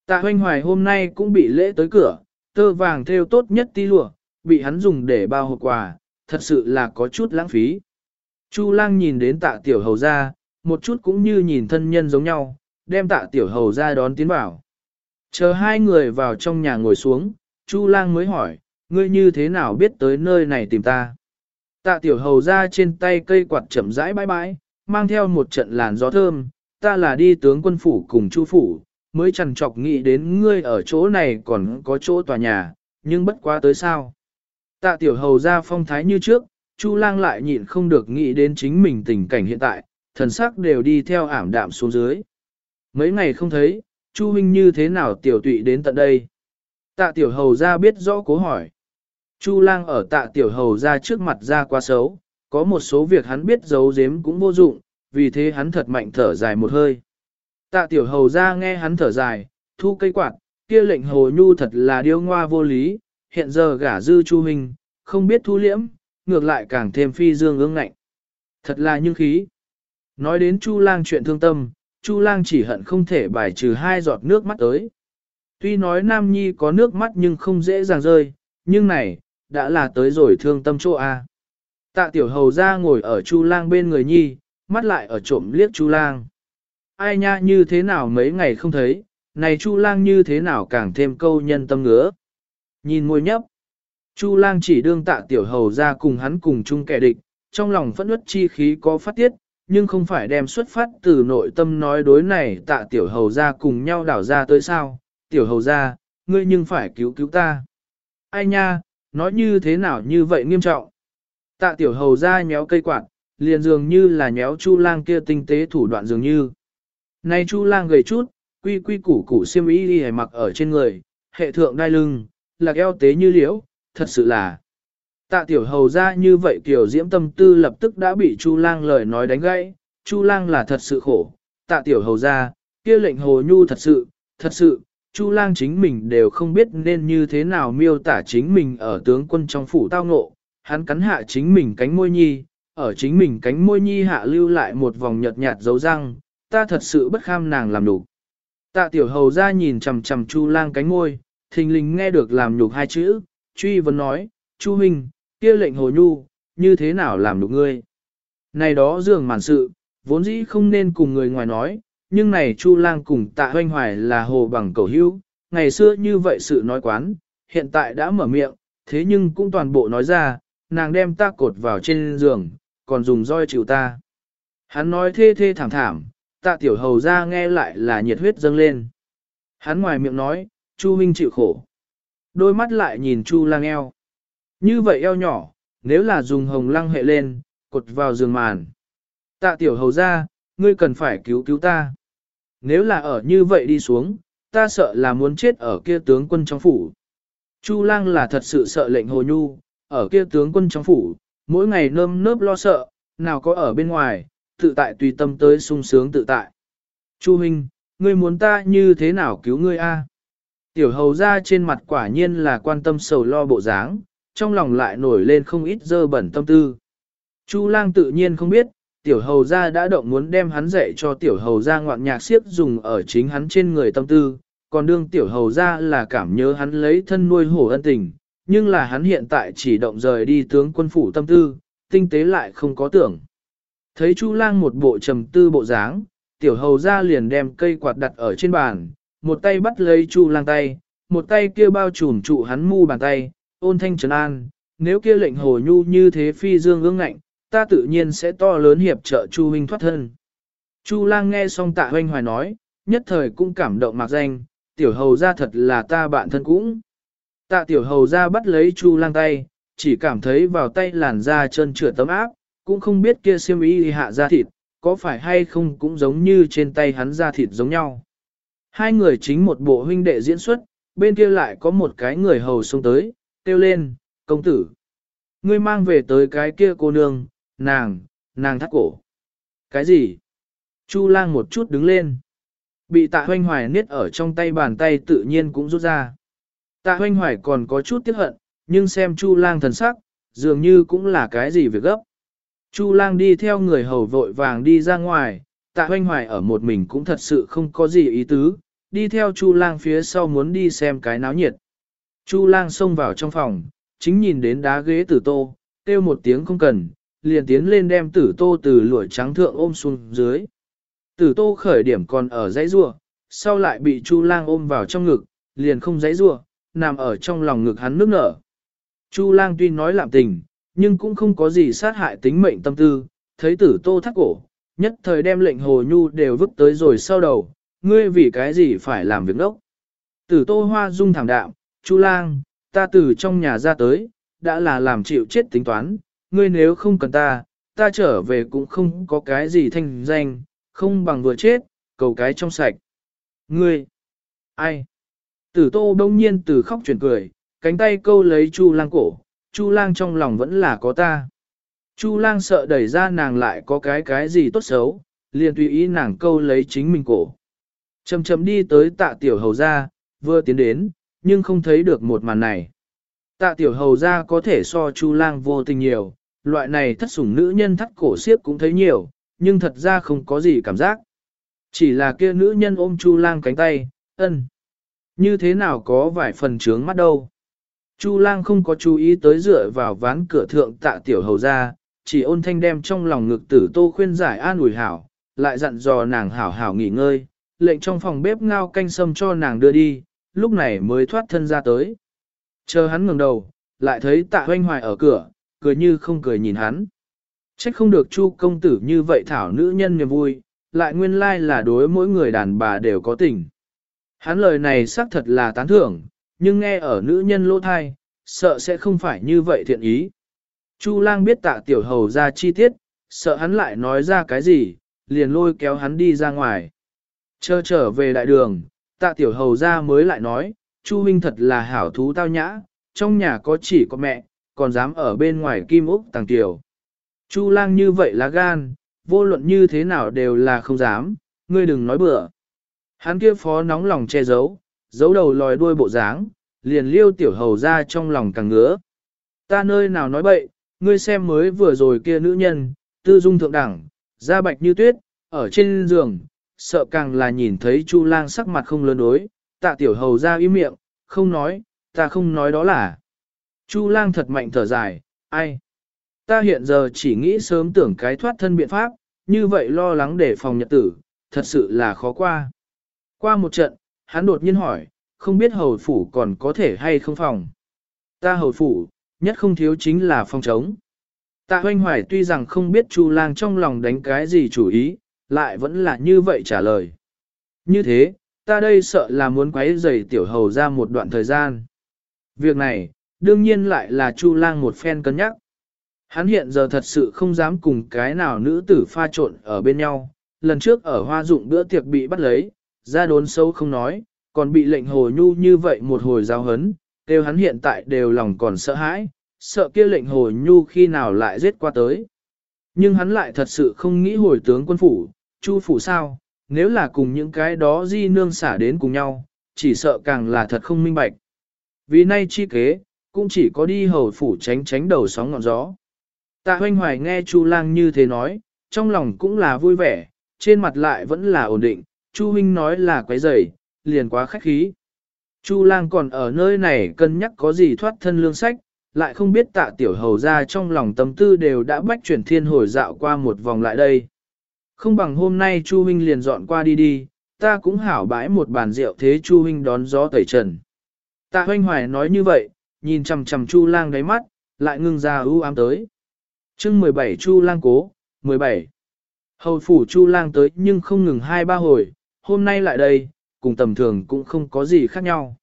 Tạ hoanh hoài hôm nay cũng bị lễ tới cửa, tơ vàng theo tốt nhất ti lụa, bị hắn dùng để bao hộp quà, thật sự là có chút lãng phí. Chu lang nhìn đến tạ tiểu hầu ra, một chút cũng như nhìn thân nhân giống nhau, đem tạ tiểu hầu ra đón tiến vào. Chờ hai người vào trong nhà ngồi xuống, Chu lang mới hỏi, ngươi như thế nào biết tới nơi này tìm ta? Tạ tiểu hầu ra trên tay cây quạt chậm rãi bãi bãi, mang theo một trận làn gió thơm, ta là đi tướng quân phủ cùng chu phủ, mới chẳng chọc nghĩ đến ngươi ở chỗ này còn có chỗ tòa nhà, nhưng bất quá tới sao. Tạ tiểu hầu ra phong thái như trước, Chu lang lại nhịn không được nghĩ đến chính mình tình cảnh hiện tại, thần sắc đều đi theo ảm đạm xuống dưới. Mấy ngày không thấy, Chu huynh như thế nào tiểu tụy đến tận đây? Tạ tiểu hầu ra biết rõ cố hỏi. Chu lang ở tạ tiểu hầu ra trước mặt ra quá xấu, có một số việc hắn biết giấu giếm cũng vô dụng, vì thế hắn thật mạnh thở dài một hơi. Tạ tiểu hầu ra nghe hắn thở dài, thu cây quạt, kia lệnh hồ nhu thật là điêu ngoa vô lý, hiện giờ gả dư chu hình, không biết thu liễm, ngược lại càng thêm phi dương ương ngạnh. Thật là như khí. Nói đến chu lang chuyện thương tâm, chu lang chỉ hận không thể bài trừ hai giọt nước mắt tới. Tuy nói nam nhi có nước mắt nhưng không dễ dàng rơi, nhưng này, đã là tới rồi thương tâm chỗ A. Tạ tiểu hầu ra ngồi ở chu lang bên người nhi, mắt lại ở trộm liếc chu lang. Ai nha như thế nào mấy ngày không thấy, này chu lang như thế nào càng thêm câu nhân tâm ngứa. Nhìn môi nhấp, chu lang chỉ đương tạ tiểu hầu ra cùng hắn cùng chung kẻ địch, trong lòng phẫn nứt chi khí có phát tiết, nhưng không phải đem xuất phát từ nội tâm nói đối này tạ tiểu hầu ra cùng nhau đảo ra tới sao, tiểu hầu ra, ngươi nhưng phải cứu cứu ta. Ai nha, nói như thế nào như vậy nghiêm trọng. Tạ tiểu hầu ra nhéo cây quạt, liền dường như là nhéo chu lang kia tinh tế thủ đoạn dường như. Này chu lang gầy chút, quy quy củ củ xiêm y đi mặc ở trên người, hệ thượng đai lưng, lạc eo tế như liễu, thật sự là. Tạ tiểu hầu ra như vậy tiểu diễm tâm tư lập tức đã bị chu lang lời nói đánh gãy, chu lang là thật sự khổ. Tạ tiểu hầu ra, kia lệnh hồ nhu thật sự, thật sự, Chu lang chính mình đều không biết nên như thế nào miêu tả chính mình ở tướng quân trong phủ tao ngộ, hắn cắn hạ chính mình cánh môi nhi, ở chính mình cánh môi nhi hạ lưu lại một vòng nhợt nhạt dấu răng, ta thật sự bất kham nàng làm đủ. Tạ tiểu hầu ra nhìn chằm chằm Chu lang cánh môi, thình lình nghe được làm nhục hai chữ, truy vấn nói, Chu huynh, kia lệnh hồ nhu, như thế nào làm nhục ngươi? Này đó dường màn sự, vốn dĩ không nên cùng người ngoài nói, nhưng này Chu Lang cùng tạ hoanh hoài là hồ bằng cầu hữu, ngày xưa như vậy sự nói quán, hiện tại đã mở miệng, thế nhưng cũng toàn bộ nói ra, nàng đem ta cột vào trên giường, còn dùng roi chịu ta. Hắn nói thê thê thảm thảm, tạ tiểu hầu ra nghe lại là nhiệt huyết dâng lên. Hắn ngoài miệng nói, Chu Minh chịu khổ. Đôi mắt lại nhìn Chu lang eo. Như vậy eo nhỏ, nếu là dùng hồng lăng hệ lên, cột vào giường màn. Tạ tiểu hầu ra, ngươi cần phải cứu cứu ta. Nếu là ở như vậy đi xuống, ta sợ là muốn chết ở kia tướng quân trong phủ. Chu lang là thật sự sợ lệnh hồ nhu, ở kia tướng quân trong phủ, mỗi ngày nơm nớp lo sợ, nào có ở bên ngoài, tự tại tùy tâm tới sung sướng tự tại. Chu Minh, ngươi muốn ta như thế nào cứu ngươi a? Tiểu hầu ra trên mặt quả nhiên là quan tâm sầu lo bộ dáng, trong lòng lại nổi lên không ít dơ bẩn tâm tư. Chu lang tự nhiên không biết, tiểu hầu ra đã động muốn đem hắn dạy cho tiểu hầu ra ngoạn nhạc siếp dùng ở chính hắn trên người tâm tư, còn đương tiểu hầu ra là cảm nhớ hắn lấy thân nuôi hổ ân tình, nhưng là hắn hiện tại chỉ động rời đi tướng quân phủ tâm tư, tinh tế lại không có tưởng. Thấy Chu lang một bộ trầm tư bộ dáng, tiểu hầu ra liền đem cây quạt đặt ở trên bàn, một tay bắt lấy Chu lang tay, một tay kia bao trùm trụ hắn mu bàn tay, ôn thanh trấn an, nếu kia lệnh hồ nhu như thế phi dương ương ngạnh, ta tự nhiên sẽ to lớn hiệp trợ Chu huynh thoát thân. Chu lang nghe xong tạ hoanh hoài nói, nhất thời cũng cảm động mạc danh, tiểu hầu gia thật là ta bạn thân cũng. Tạ tiểu hầu gia bắt lấy Chu lang tay, chỉ cảm thấy vào tay làn da chân trượt tấm áp, cũng không biết kia xiêm y hạ da thịt, có phải hay không cũng giống như trên tay hắn da thịt giống nhau. Hai người chính một bộ huynh đệ diễn xuất, bên kia lại có một cái người hầu xông tới, kêu lên, công tử. Ngươi mang về tới cái kia cô nương, nàng, nàng thắt cổ. Cái gì? Chu lang một chút đứng lên. Bị tạ hoanh hoài niết ở trong tay bàn tay tự nhiên cũng rút ra. Tạ hoanh hoài còn có chút tiếc hận, nhưng xem chu lang thần sắc, dường như cũng là cái gì việc gấp. Chu lang đi theo người hầu vội vàng đi ra ngoài, tạ hoanh hoài ở một mình cũng thật sự không có gì ý tứ, đi theo chu lang phía sau muốn đi xem cái náo nhiệt. Chu lang xông vào trong phòng, chính nhìn đến đá ghế tử tô, kêu một tiếng không cần, liền tiến lên đem tử tô từ lụa trắng thượng ôm xuống dưới. Tử tô khởi điểm còn ở dãy rua, sau lại bị Chu lang ôm vào trong ngực, liền không dãy rua, nằm ở trong lòng ngực hắn nước nở. Chu lang tuy nói lạm tình, nhưng cũng không có gì sát hại tính mệnh tâm tư, thấy tử tô thắt cổ, nhất thời đem lệnh hồ nhu đều vứt tới rồi sau đầu, ngươi vì cái gì phải làm việc đốc. Tử tô hoa dung thảm đạm, Chu lang, ta từ trong nhà ra tới, đã là làm chịu chết tính toán, ngươi nếu không cần ta, ta trở về cũng không có cái gì thanh danh, không bằng vừa chết, cầu cái trong sạch. Ngươi, ai? Tử tô đông nhiên từ khóc chuyển cười, cánh tay câu lấy Chu lang cổ, Chu lang trong lòng vẫn là có ta. Chu lang sợ đẩy ra nàng lại có cái cái gì tốt xấu, liền tùy ý nàng câu lấy chính mình cổ. Chầm chầm đi tới tạ tiểu hầu ra, vừa tiến đến, nhưng không thấy được một màn này. Tạ tiểu hầu ra có thể so chu lang vô tình nhiều, loại này thất sủng nữ nhân thắt cổ siếp cũng thấy nhiều, nhưng thật ra không có gì cảm giác. Chỉ là kia nữ nhân ôm chu lang cánh tay, ân. Như thế nào có vài phần trướng mắt đâu. Chu lang không có chú ý tới dựa vào ván cửa thượng tạ tiểu hầu ra, chỉ ôn thanh đem trong lòng ngực tử tô khuyên giải an ủi hảo, lại dặn dò nàng hảo hảo nghỉ ngơi, lệnh trong phòng bếp ngao canh sâm cho nàng đưa đi, lúc này mới thoát thân ra tới. Chờ hắn ngừng đầu, lại thấy tạ hoanh hoài ở cửa, cười như không cười nhìn hắn. Trách không được chu công tử như vậy thảo nữ nhân niềm vui, lại nguyên lai là đối mỗi người đàn bà đều có tình. Hắn lời này xác thật là tán thưởng, nhưng nghe ở nữ nhân lỗ thai, sợ sẽ không phải như vậy thiện ý. Chu lang biết tạ tiểu hầu ra chi tiết, sợ hắn lại nói ra cái gì, liền lôi kéo hắn đi ra ngoài. Chờ trở về đại đường, tạ tiểu hầu ra mới lại nói, Chu huynh thật là hảo thú tao nhã, trong nhà có chỉ có mẹ, còn dám ở bên ngoài kim úc tàng tiểu. Chu lang như vậy là gan, vô luận như thế nào đều là không dám, ngươi đừng nói bừa. Hắn kia phó nóng lòng che giấu, giấu đầu lòi đuôi bộ dáng, liền liêu tiểu hầu ra trong lòng càng ngứa. Ta nơi nào nói bậy, ngươi xem mới vừa rồi kia nữ nhân, tư dung thượng đẳng, da bạch như tuyết, ở trên giường, sợ càng là nhìn thấy Chu lang sắc mặt không lớn đối, tạ tiểu hầu ra im miệng, không nói, ta không nói đó là. Chu lang thật mạnh thở dài, ai? Ta hiện giờ chỉ nghĩ sớm tưởng cái thoát thân biện pháp, như vậy lo lắng để phòng nhật tử, thật sự là khó qua. Qua một trận, hắn đột nhiên hỏi, không biết hầu phủ còn có thể hay không phòng. Ta hầu phủ, nhất không thiếu chính là phòng trống. Tạ hoanh hoài tuy rằng không biết Chu lang trong lòng đánh cái gì chủ ý, lại vẫn là như vậy trả lời. Như thế, ta đây sợ là muốn quấy rầy tiểu hầu ra một đoạn thời gian. Việc này, đương nhiên lại là Chu lang một phen cân nhắc. Hắn hiện giờ thật sự không dám cùng cái nào nữ tử pha trộn ở bên nhau, lần trước ở hoa dụng bữa tiệc bị bắt lấy, ra đốn sâu không nói, còn bị lệnh hồ nhu như vậy một hồi giao hấn, kêu hắn hiện tại đều lòng còn sợ hãi, sợ kia lệnh hồ nhu khi nào lại giết qua tới. Nhưng hắn lại thật sự không nghĩ hồi tướng quân phủ, chu phủ sao, nếu là cùng những cái đó di nương xả đến cùng nhau, chỉ sợ càng là thật không minh bạch. Vì nay chi kế, cũng chỉ có đi hầu phủ tránh tránh đầu sóng ngọn gió. Tạ hoanh hoài nghe Chu lang như thế nói, trong lòng cũng là vui vẻ, trên mặt lại vẫn là ổn định, Chu huynh nói là quấy rầy, liền quá khách khí. Chu lang còn ở nơi này cân nhắc có gì thoát thân lương sách, lại không biết tạ tiểu hầu ra trong lòng tâm tư đều đã bách chuyển thiên hồi dạo qua một vòng lại đây. Không bằng hôm nay Chu huynh liền dọn qua đi đi, ta cũng hảo bãi một bàn rượu thế Chu huynh đón gió tẩy trần. Tạ hoanh hoài nói như vậy, nhìn chằm chằm Chu lang đáy mắt, lại ngưng ra ưu ám tới. chương 17 Chu lang cố, 17. Hầu phủ Chu lang tới nhưng không ngừng hai ba hồi, hôm nay lại đây, cùng tầm thường cũng không có gì khác nhau.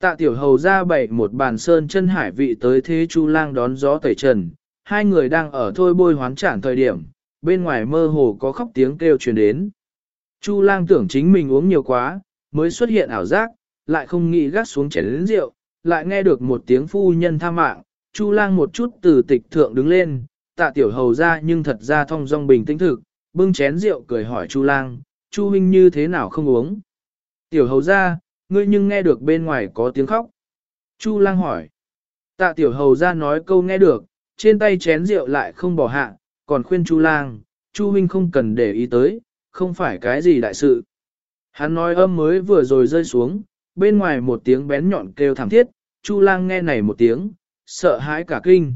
Tạ tiểu hầu ra bày một bàn sơn chân hải vị tới thế Chu lang đón gió tẩy trần, hai người đang ở thôi bôi hoán trản thời điểm, bên ngoài mơ hồ có khóc tiếng kêu truyền đến. Chu lang tưởng chính mình uống nhiều quá, mới xuất hiện ảo giác, lại không nghĩ gắt xuống chén lĩnh rượu, lại nghe được một tiếng phu nhân tha mạng, Chu lang một chút từ tịch thượng đứng lên, tạ tiểu hầu ra nhưng thật ra thong dong bình tĩnh thực, bưng chén rượu cười hỏi Chu lang, Chu huynh như thế nào không uống. Tiểu hầu ra, ngươi nhưng nghe được bên ngoài có tiếng khóc. Chu lang hỏi. Tạ tiểu hầu ra nói câu nghe được, trên tay chén rượu lại không bỏ hạ, còn khuyên Chu lang, Chu huynh không cần để ý tới, không phải cái gì đại sự. Hắn nói âm mới vừa rồi rơi xuống, bên ngoài một tiếng bén nhọn kêu thảm thiết, Chu lang nghe này một tiếng, sợ hãi cả kinh.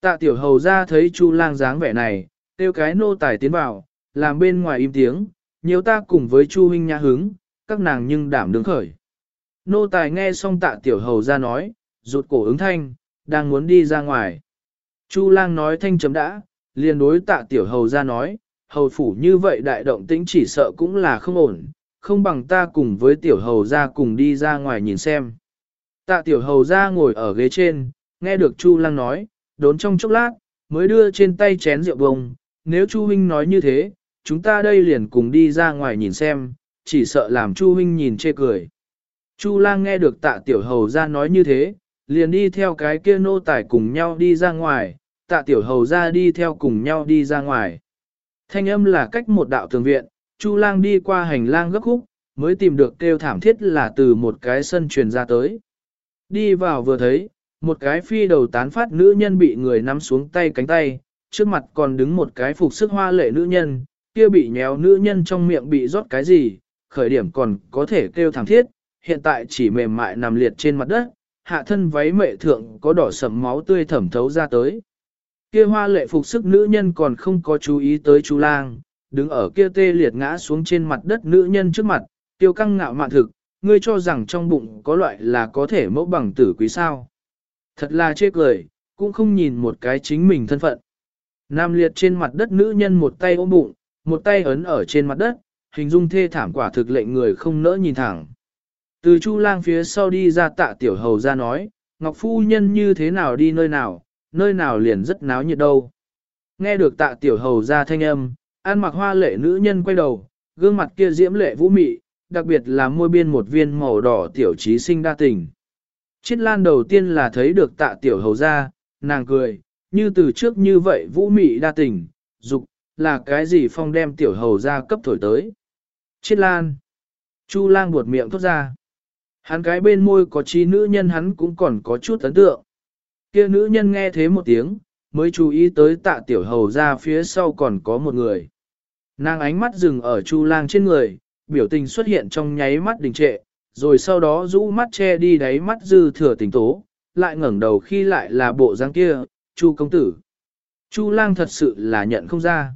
Tạ tiểu hầu ra thấy Chu lang dáng vẻ này, kêu cái nô tài tiến vào, làm bên ngoài im tiếng, nhiều ta cùng với Chu huynh nhà hứng, các nàng nhưng đảm đứng khởi. Nô tài nghe xong tạ tiểu hầu ra nói, rụt cổ ứng thanh, đang muốn đi ra ngoài. Chu lang nói thanh chấm đã, liền đối tạ tiểu hầu ra nói, hầu phủ như vậy đại động tĩnh chỉ sợ cũng là không ổn, không bằng ta cùng với tiểu hầu ra cùng đi ra ngoài nhìn xem. Tạ tiểu hầu ra ngồi ở ghế trên, nghe được Chu lang nói, đốn trong chốc lát, mới đưa trên tay chén rượu bông, nếu Chu huynh nói như thế, chúng ta đây liền cùng đi ra ngoài nhìn xem, chỉ sợ làm Chu huynh nhìn chê cười. Chu lang nghe được tạ tiểu hầu ra nói như thế, liền đi theo cái kia nô tài cùng nhau đi ra ngoài, tạ tiểu hầu ra đi theo cùng nhau đi ra ngoài. Thanh âm là cách một đạo tường viện, Chu lang đi qua hành lang gấp khúc, mới tìm được kêu thảm thiết là từ một cái sân truyền ra tới. Đi vào vừa thấy, một cái phi đầu tán phát nữ nhân bị người nắm xuống tay cánh tay, trước mặt còn đứng một cái phục sức hoa lệ nữ nhân, kia bị nhéo nữ nhân trong miệng bị rót cái gì, khởi điểm còn có thể kêu thảm thiết, hiện tại chỉ mềm mại nằm liệt trên mặt đất, hạ thân váy mệ thượng có đỏ sầm máu tươi thẩm thấu ra tới. Kia hoa lệ phục sức nữ nhân còn không có chú ý tới chú lang, đứng ở kia tê liệt ngã xuống trên mặt đất nữ nhân trước mặt, tiêu căng ngạo mạn thực, ngươi cho rằng trong bụng có loại là có thể mẫu bằng tử quý sao. Thật là chê cười, cũng không nhìn một cái chính mình thân phận. Nam liệt trên mặt đất nữ nhân một tay ôm bụng, một tay ấn ở trên mặt đất, hình dung thê thảm quả thực lệnh người không nỡ nhìn thẳng. Từ Chu lang phía sau đi ra tạ tiểu hầu ra nói, Ngọc Phu Nhân như thế nào đi nơi nào, nơi nào liền rất náo nhiệt đâu. Nghe được tạ tiểu hầu ra thanh âm, an mặc hoa lệ nữ nhân quay đầu, gương mặt kia diễm lệ vũ mị, đặc biệt là môi biên một viên màu đỏ tiểu trí sinh đa tình. Chiết lan đầu tiên là thấy được tạ tiểu hầu ra, nàng cười, như từ trước như vậy vũ mị đa tình, dục là cái gì phong đem tiểu hầu ra cấp thổi tới. Chiết lan. Chu lang buột miệng thốt ra. Hắn cái bên môi có chi nữ nhân hắn cũng còn có chút ấn tượng. Kia nữ nhân nghe thế một tiếng, mới chú ý tới tạ tiểu hầu ra phía sau còn có một người. Nàng ánh mắt dừng ở chu lang trên người, biểu tình xuất hiện trong nháy mắt đình trệ, rồi sau đó rũ mắt che đi đáy mắt dư thừa tình tố, lại ngẩng đầu khi lại là bộ dáng kia, chu công tử. Chu lang thật sự là nhận không ra.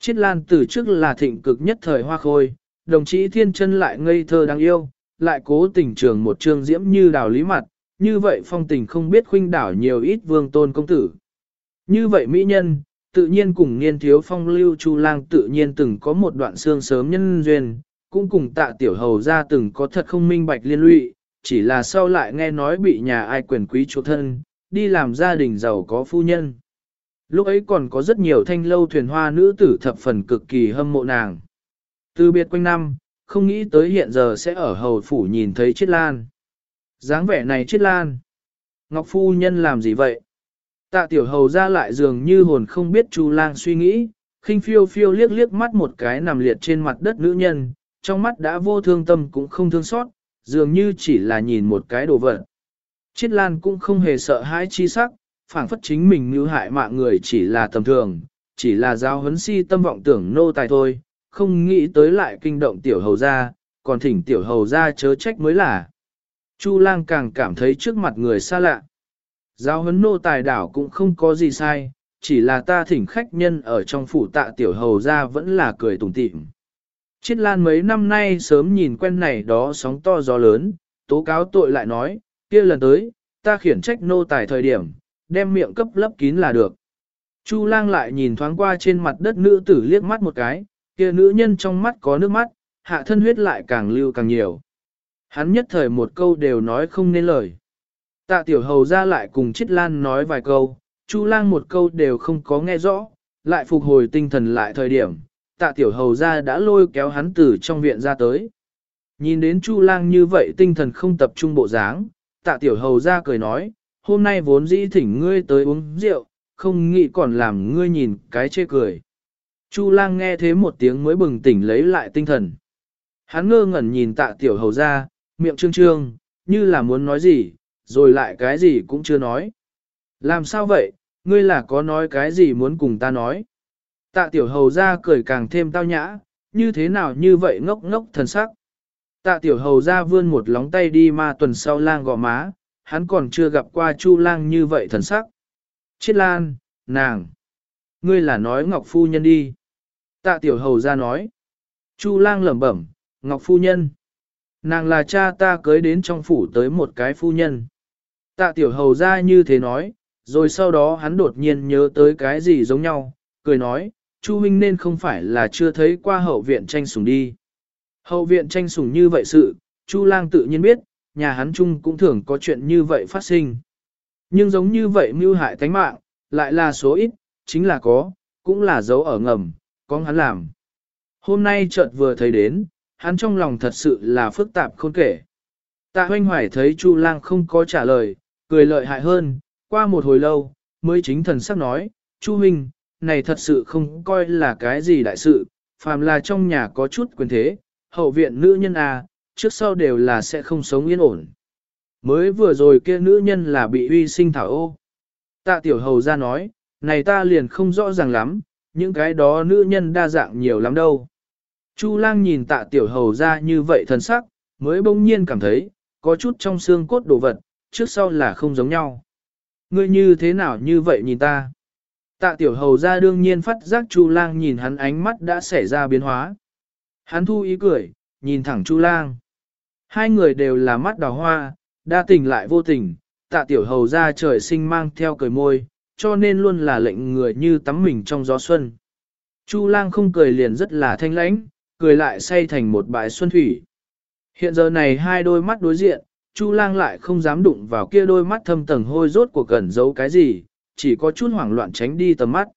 Chiết lan từ trước là thịnh cực nhất thời hoa khôi, đồng chí thiên chân lại ngây thơ đáng yêu, lại cố tình trường một trương diễm như đào lý mặt, như vậy phong tình không biết khuynh đảo nhiều ít vương tôn công tử. Như vậy mỹ nhân, tự nhiên cùng niên thiếu phong lưu chu lang tự nhiên từng có một đoạn xương sớm nhân duyên, cũng cùng tạ tiểu hầu ra từng có thật không minh bạch liên lụy, chỉ là sau lại nghe nói bị nhà ai quyền quý chỗ thân, đi làm gia đình giàu có phu nhân. Lúc ấy còn có rất nhiều thanh lâu thuyền hoa nữ tử thập phần cực kỳ hâm mộ nàng. Từ biệt quanh năm, không nghĩ tới hiện giờ sẽ ở hầu phủ nhìn thấy chiết lan. dáng vẻ này chiết lan. Ngọc phu nhân làm gì vậy? Tạ tiểu hầu ra lại dường như hồn không biết Chu lang suy nghĩ, khinh phiêu phiêu liếc liếc mắt một cái nằm liệt trên mặt đất nữ nhân, trong mắt đã vô thương tâm cũng không thương xót, dường như chỉ là nhìn một cái đồ vật. Chiết lan cũng không hề sợ hãi chi sắc, phảng phất chính mình như hại mạng người chỉ là tầm thường, chỉ là giáo huấn si tâm vọng tưởng nô tài thôi, không nghĩ tới lại kinh động tiểu hầu ra, còn thỉnh tiểu hầu ra chớ trách mới là. Chu lang càng cảm thấy trước mặt người xa lạ. Giáo huấn nô tài đảo cũng không có gì sai, chỉ là ta thỉnh khách nhân ở trong phủ tạ tiểu hầu ra vẫn là cười tủm tỉm. Chiết lan mấy năm nay sớm nhìn quen này đó sóng to gió lớn, tố cáo tội lại nói, kia lần tới, ta khiển trách nô tài thời điểm, đem miệng cấp lấp kín là được. Chu lang lại nhìn thoáng qua trên mặt đất nữ tử liếc mắt một cái, kia nữ nhân trong mắt có nước mắt, hạ thân huyết lại càng lưu càng nhiều. Hắn nhất thời một câu đều nói không nên lời. Tạ tiểu hầu ra lại cùng chiết lan nói vài câu, chu lang một câu đều không có nghe rõ, lại phục hồi tinh thần lại thời điểm, tạ tiểu hầu ra đã lôi kéo hắn từ trong viện ra tới. Nhìn đến chu lang như vậy tinh thần không tập trung bộ dáng, tạ tiểu hầu ra cười nói, hôm nay vốn dĩ thỉnh ngươi tới uống rượu, không nghĩ còn làm ngươi nhìn cái chê cười. Chu lang nghe thế một tiếng mới bừng tỉnh lấy lại tinh thần. Hắn ngơ ngẩn nhìn tạ tiểu hầu ra, miệng trương trương, như là muốn nói gì, rồi lại cái gì cũng chưa nói. Làm sao vậy, ngươi là có nói cái gì muốn cùng ta nói? Tạ tiểu hầu ra cười càng thêm tao nhã, như thế nào như vậy ngốc ngốc thần sắc. Tạ tiểu hầu ra vươn một lóng tay đi ma tuần sau lang gò má, hắn còn chưa gặp qua chu lang như vậy thần sắc. Chiết lan, nàng, ngươi là nói ngọc phu nhân đi. Tạ tiểu hầu ra nói. Chu lang lẩm bẩm, ngọc phu nhân. Nàng là cha ta cưới đến trong phủ tới một cái phu nhân. Tạ tiểu hầu ra như thế nói, rồi sau đó hắn đột nhiên nhớ tới cái gì giống nhau, cười nói, Chu huynh nên không phải là chưa thấy qua hậu viện tranh sủng đi. Hậu viện tranh sủng như vậy sự, Chu lang tự nhiên biết, nhà hắn chung cũng thường có chuyện như vậy phát sinh. Nhưng giống như vậy mưu hại tánh mạng, lại là số ít, chính là có, cũng là dấu ở ngầm, có hắn làm. Hôm nay chợt vừa thấy đến, hắn trong lòng thật sự là phức tạp khôn kể. Tạ hoanh hoài thấy Chu lang không có trả lời, cười lợi hại hơn, qua một hồi lâu, mới chính thần sắc nói, Chu huynh, này thật sự không coi là cái gì đại sự, phàm là trong nhà có chút quyền thế, hậu viện nữ nhân à, trước sau đều là sẽ không sống yên ổn. Mới vừa rồi kia nữ nhân là bị uy sinh thảo ô. Tạ tiểu hầu ra nói, này ta liền không rõ ràng lắm, những cái đó nữ nhân đa dạng nhiều lắm đâu. Chu lang nhìn tạ tiểu hầu ra như vậy thần sắc, mới bỗng nhiên cảm thấy, có chút trong xương cốt đồ vật, trước sau là không giống nhau. Ngươi như thế nào như vậy nhìn ta? Tạ tiểu hầu ra đương nhiên phát giác Chu lang nhìn hắn ánh mắt đã xảy ra biến hóa. Hắn thu ý cười, nhìn thẳng Chu lang. Hai người đều là mắt đào hoa, đa tình lại vô tình, tạ tiểu hầu ra trời sinh mang theo cười môi, cho nên luôn là lệnh người như tắm mình trong gió xuân. Chu lang không cười liền rất là thanh lãnh, cười lại say thành một bãi xuân thủy. Hiện giờ này hai đôi mắt đối diện, Chu lang lại không dám đụng vào kia đôi mắt thâm tầng hôi rốt của cẩn giấu cái gì, chỉ có chút hoảng loạn tránh đi tầm mắt.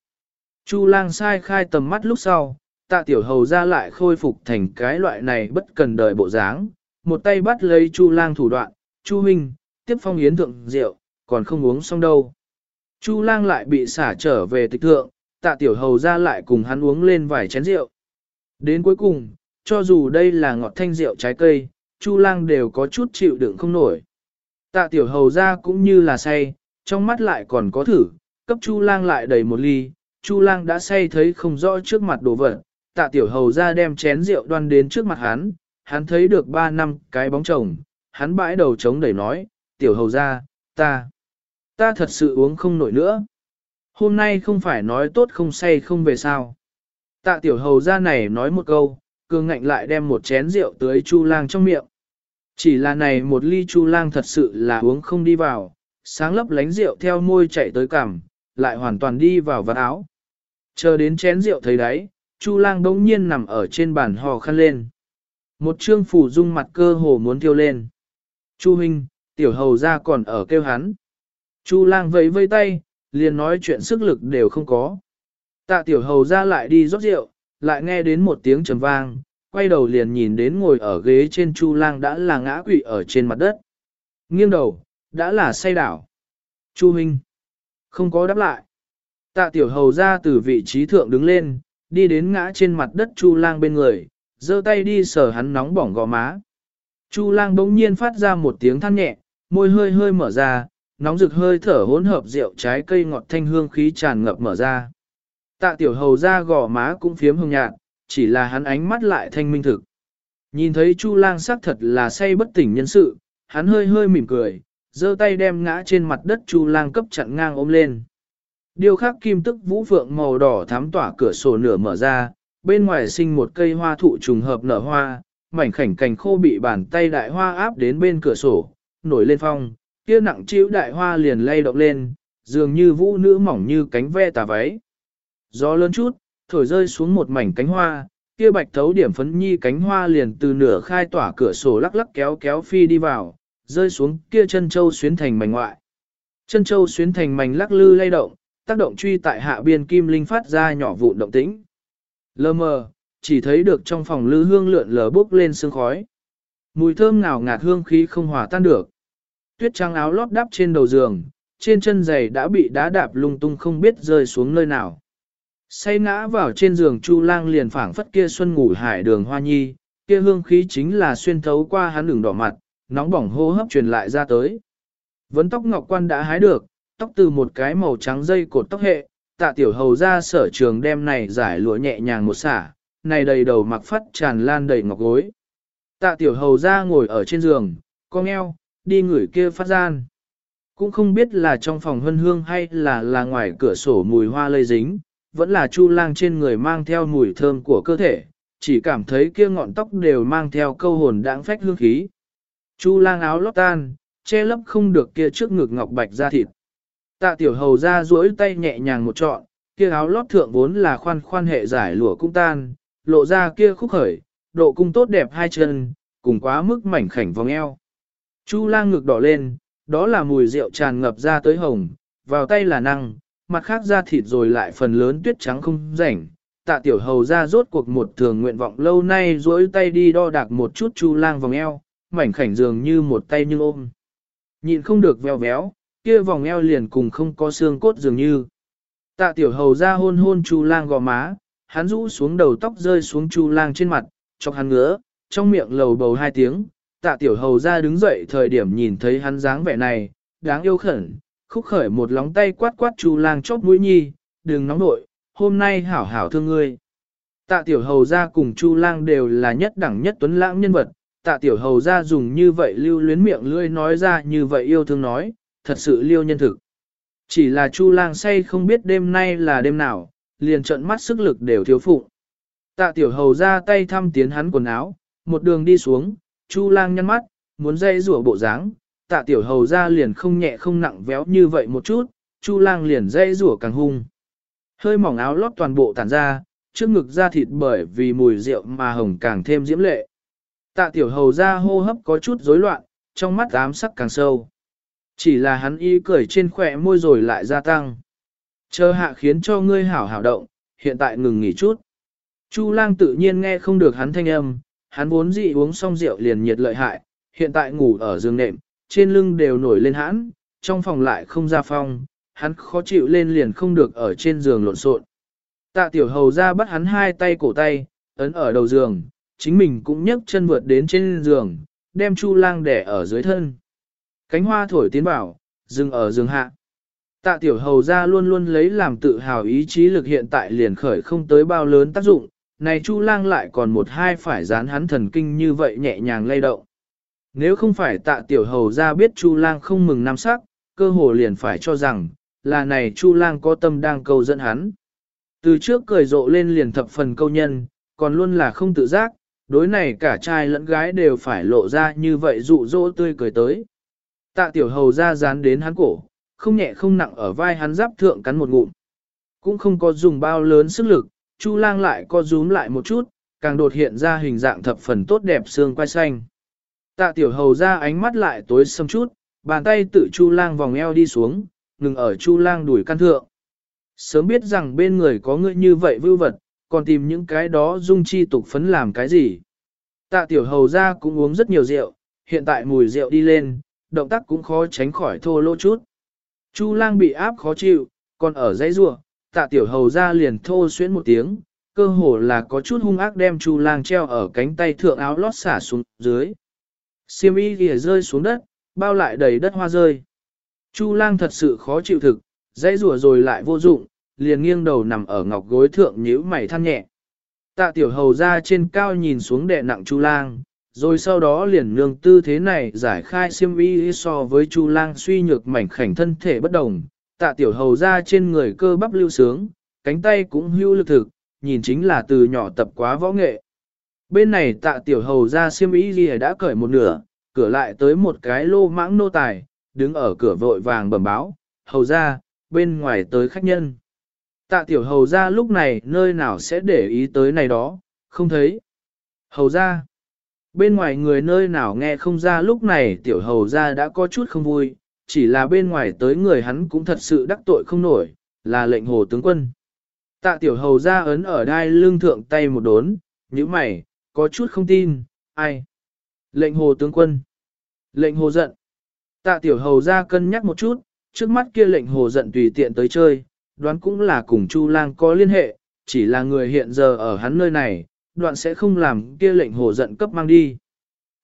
Chu lang sai khai tầm mắt lúc sau, tạ tiểu hầu ra lại khôi phục thành cái loại này bất cần đời bộ dáng, một tay bắt lấy Chu lang thủ đoạn, Chu huynh, tiếp phong yến thượng rượu, còn không uống xong đâu. Chu lang lại bị xả trở về tịch thượng, tạ tiểu hầu ra lại cùng hắn uống lên vài chén rượu. Đến cuối cùng, cho dù đây là ngọt thanh rượu trái cây, Chu lang đều có chút chịu đựng không nổi. Tạ tiểu hầu ra cũng như là say, trong mắt lại còn có thử, cấp Chu lang lại đầy một ly, Chu lang đã say thấy không rõ trước mặt đồ vật. Tạ tiểu hầu ra đem chén rượu đoan đến trước mặt hắn, hắn thấy được ba năm cái bóng chồng, hắn bãi đầu trống đẩy nói, tiểu hầu ra, ta, ta thật sự uống không nổi nữa. Hôm nay không phải nói tốt không say không về sao. Tạ tiểu hầu ra này nói một câu, cường ngạnh lại đem một chén rượu tới chu lang trong miệng. Chỉ là này một ly chu lang thật sự là uống không đi vào, sáng lấp lánh rượu theo môi chạy tới cằm, lại hoàn toàn đi vào vạt áo. Chờ đến chén rượu thấy đấy, chu lang đống nhiên nằm ở trên bàn hò khăn lên. Một trương phủ dung mặt cơ hồ muốn thiêu lên. Chu huynh, tiểu hầu ra còn ở kêu hắn. Chu lang vẫy vây tay, liền nói chuyện sức lực đều không có. Tạ tiểu hầu ra lại đi rót rượu, lại nghe đến một tiếng trầm vang, quay đầu liền nhìn đến ngồi ở ghế trên chu lang đã là ngã quỵ ở trên mặt đất. Nghiêng đầu, đã là say đảo. Chu Minh Không có đáp lại. Tạ tiểu hầu ra từ vị trí thượng đứng lên, đi đến ngã trên mặt đất Chu lang bên người, giơ tay đi sờ hắn nóng bỏng gò má. Chu lang bỗng nhiên phát ra một tiếng than nhẹ, môi hơi hơi mở ra, nóng rực hơi thở hỗn hợp rượu trái cây ngọt thanh hương khí tràn ngập mở ra. Tạ tiểu hầu ra gò má cũng phiếm hồng nhạt, chỉ là hắn ánh mắt lại thanh minh thực. Nhìn thấy Chu lang sắc thật là say bất tỉnh nhân sự, hắn hơi hơi mỉm cười, giơ tay đem ngã trên mặt đất Chu lang cấp chặn ngang ôm lên. Điều khác kim tức vũ phượng màu đỏ thám tỏa cửa sổ nửa mở ra, bên ngoài sinh một cây hoa thụ trùng hợp nở hoa, mảnh khảnh cành khô bị bàn tay đại hoa áp đến bên cửa sổ, nổi lên phong, kia nặng chiếu đại hoa liền lay động lên, dường như vũ nữ mỏng như cánh ve tà váy. Gió lớn chút, thổi rơi xuống một mảnh cánh hoa, kia bạch thấu điểm phấn nhi cánh hoa liền từ nửa khai tỏa cửa sổ lắc lắc kéo kéo phi đi vào, rơi xuống kia chân châu xuyến thành mảnh ngoại. Chân châu xuyến thành mảnh lắc lư lay động, tác động truy tại hạ biên kim linh phát ra nhỏ vụn động tĩnh. Lơ mờ, chỉ thấy được trong phòng lư hương lượn lờ bốc lên sương khói. Mùi thơm ngào ngạt hương khí không hòa tan được. Tuyết trắng áo lót đắp trên đầu giường, trên chân giày đã bị đá đạp lung tung không biết rơi xuống nơi nào. Say ngã vào trên giường Chu Lang liền phảng phất kia xuân ngủ hải đường hoa nhi, kia hương khí chính là xuyên thấu qua hắn đường đỏ mặt, nóng bỏng hô hấp truyền lại ra tới. Vấn tóc ngọc quan đã hái được, tóc từ một cái màu trắng dây cột tóc hệ, tạ tiểu hầu ra sở trường đem này giải lụa nhẹ nhàng một xả, này đầy đầu mặc phát tràn lan đầy ngọc gối. Tạ tiểu hầu ra ngồi ở trên giường, cong eo, đi ngửi kia phát gian. Cũng không biết là trong phòng hân hương hay là là ngoài cửa sổ mùi hoa lây dính, vẫn là chu lang trên người mang theo mùi thơm của cơ thể, chỉ cảm thấy kia ngọn tóc đều mang theo câu hồn đáng phách hương khí. Chu lang áo lót tan, che lấp không được kia trước ngực ngọc bạch da thịt. Tạ tiểu hầu ra duỗi tay nhẹ nhàng một trọn, kia áo lót thượng vốn là khoan khoan hệ giải lụa cung tan, lộ ra kia khúc khởi, độ cung tốt đẹp hai chân, cùng quá mức mảnh khảnh vòng eo. Chu lang ngực đỏ lên, đó là mùi rượu tràn ngập ra tới hồng, vào tay là năng, mặt khác ra thịt rồi lại phần lớn tuyết trắng không rảnh. Tạ tiểu hầu ra rốt cuộc một thường nguyện vọng lâu nay duỗi tay đi đo đạc một chút chu lang vòng eo, mảnh khảnh dường như một tay nhưng ôm. Nhịn không được veo véo, kia vòng eo liền cùng không có xương cốt dường như. Tạ tiểu hầu ra hôn hôn chu lang gò má, hắn rũ xuống đầu tóc rơi xuống chu lang trên mặt, chọc hắn ngứa, trong miệng lầu bầu hai tiếng. Tạ tiểu hầu ra đứng dậy thời điểm nhìn thấy hắn dáng vẻ này, đáng yêu khẩn, khúc khởi một lóng tay quát quát chu lang chóp mũi nhi, đừng nóng nội, hôm nay hảo hảo thương ngươi. Tạ tiểu hầu ra cùng chu lang đều là nhất đẳng nhất tuấn lãng nhân vật, tạ tiểu hầu ra dùng như vậy lưu luyến miệng lưỡi nói ra như vậy yêu thương nói, thật sự liêu nhân thực. Chỉ là Chu lang say không biết đêm nay là đêm nào, liền trận mắt sức lực đều thiếu phụ. Tạ tiểu hầu ra tay thăm tiến hắn quần áo, một đường đi xuống, Chu lang nhăn mắt, muốn dây rủa bộ dáng, tạ tiểu hầu ra liền không nhẹ không nặng véo như vậy một chút, Chu lang liền dây rủa càng hung. Hơi mỏng áo lót toàn bộ tản ra, trước ngực da thịt bởi vì mùi rượu mà hồng càng thêm diễm lệ. Tạ tiểu hầu ra hô hấp có chút rối loạn, trong mắt ám sắc càng sâu. Chỉ là hắn y cười trên khỏe môi rồi lại gia tăng. Chờ hạ khiến cho ngươi hảo hảo động, hiện tại ngừng nghỉ chút. Chu lang tự nhiên nghe không được hắn thanh âm, hắn vốn dị uống xong rượu liền nhiệt lợi hại, hiện tại ngủ ở giường nệm, trên lưng đều nổi lên hãn, trong phòng lại không ra phong, hắn khó chịu lên liền không được ở trên giường lộn xộn. Tạ tiểu hầu ra bắt hắn hai tay cổ tay, ấn ở đầu giường, chính mình cũng nhấc chân vượt đến trên giường, đem chu lang đẻ ở dưới thân. Cánh hoa thổi tiến bảo, dừng ở giường hạ. Tạ tiểu hầu ra luôn luôn lấy làm tự hào ý chí lực hiện tại liền khởi không tới bao lớn tác dụng, này Chu lang lại còn một hai phải dán hắn thần kinh như vậy nhẹ nhàng lay động. Nếu không phải tạ tiểu hầu ra biết Chu lang không mừng nam sắc, cơ hồ liền phải cho rằng, là này Chu lang có tâm đang câu dẫn hắn. Từ trước cười rộ lên liền thập phần câu nhân, còn luôn là không tự giác, đối này cả trai lẫn gái đều phải lộ ra như vậy dụ dỗ tươi cười tới. Tạ tiểu hầu ra dán đến hắn cổ, không nhẹ không nặng ở vai hắn giáp thượng cắn một ngụm. Cũng không có dùng bao lớn sức lực, Chu lang lại co rúm lại một chút, càng đột hiện ra hình dạng thập phần tốt đẹp xương quai xanh. Tạ tiểu hầu ra ánh mắt lại tối sầm chút, bàn tay tự Chu lang vòng eo đi xuống, ngừng ở Chu lang đuổi căn thượng. Sớm biết rằng bên người có người như vậy vưu vật, còn tìm những cái đó dung chi tục phấn làm cái gì. Tạ tiểu hầu ra cũng uống rất nhiều rượu, hiện tại mùi rượu đi lên, động tác cũng khó tránh khỏi thô lỗ chút. Chu lang bị áp khó chịu, còn ở dãy rua, tạ tiểu hầu ra liền thô xuyến một tiếng, cơ hồ là có chút hung ác đem chu lang treo ở cánh tay thượng áo lót xả xuống dưới. Siêm y ghi rơi xuống đất, bao lại đầy đất hoa rơi. Chu lang thật sự khó chịu thực, dãy rùa rồi lại vô dụng, liền nghiêng đầu nằm ở ngọc gối thượng nhíu mày than nhẹ. Tạ tiểu hầu ra trên cao nhìn xuống đệ nặng chu lang, rồi sau đó liền nương tư thế này giải khai siêm y so với chu lang suy nhược mảnh khảnh thân thể bất đồng. Tạ tiểu hầu ra trên người cơ bắp lưu sướng, cánh tay cũng hưu lực thực, nhìn chính là từ nhỏ tập quá võ nghệ. Bên này tạ tiểu hầu ra siêm y gì đã cởi một nửa, cửa lại tới một cái lô mãng nô tài, đứng ở cửa vội vàng bẩm báo, hầu ra, bên ngoài tới khách nhân. Tạ tiểu hầu ra lúc này nơi nào sẽ để ý tới này đó, không thấy. Hầu ra, bên ngoài người nơi nào nghe không ra lúc này tiểu hầu ra đã có chút không vui, chỉ là bên ngoài tới người hắn cũng thật sự đắc tội không nổi, là lệnh hồ tướng quân. Tạ tiểu hầu ra ấn ở đai lưng thượng tay một đốn, như mày, có chút không tin, ai? Lệnh hồ tướng quân. Lệnh hồ giận. Tạ tiểu hầu ra cân nhắc một chút, trước mắt kia lệnh hồ giận tùy tiện tới chơi, đoán cũng là cùng Chu lang có liên hệ, chỉ là người hiện giờ ở hắn nơi này, đoạn sẽ không làm kia lệnh hồ giận cấp mang đi.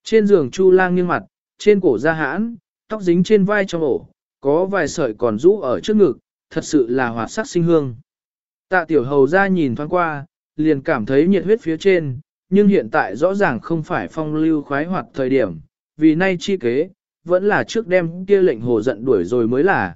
Trên giường Chu lang nghiêng mặt, trên cổ ra hãn, tóc dính trên vai trong ổ, có vài sợi còn rũ ở trước ngực, thật sự là hoạt sắc sinh hương. Tạ tiểu hầu ra nhìn thoáng qua, liền cảm thấy nhiệt huyết phía trên, nhưng hiện tại rõ ràng không phải phong lưu khoái hoạt thời điểm, vì nay chi kế, vẫn là trước đêm kia lệnh hồ giận đuổi rồi mới là.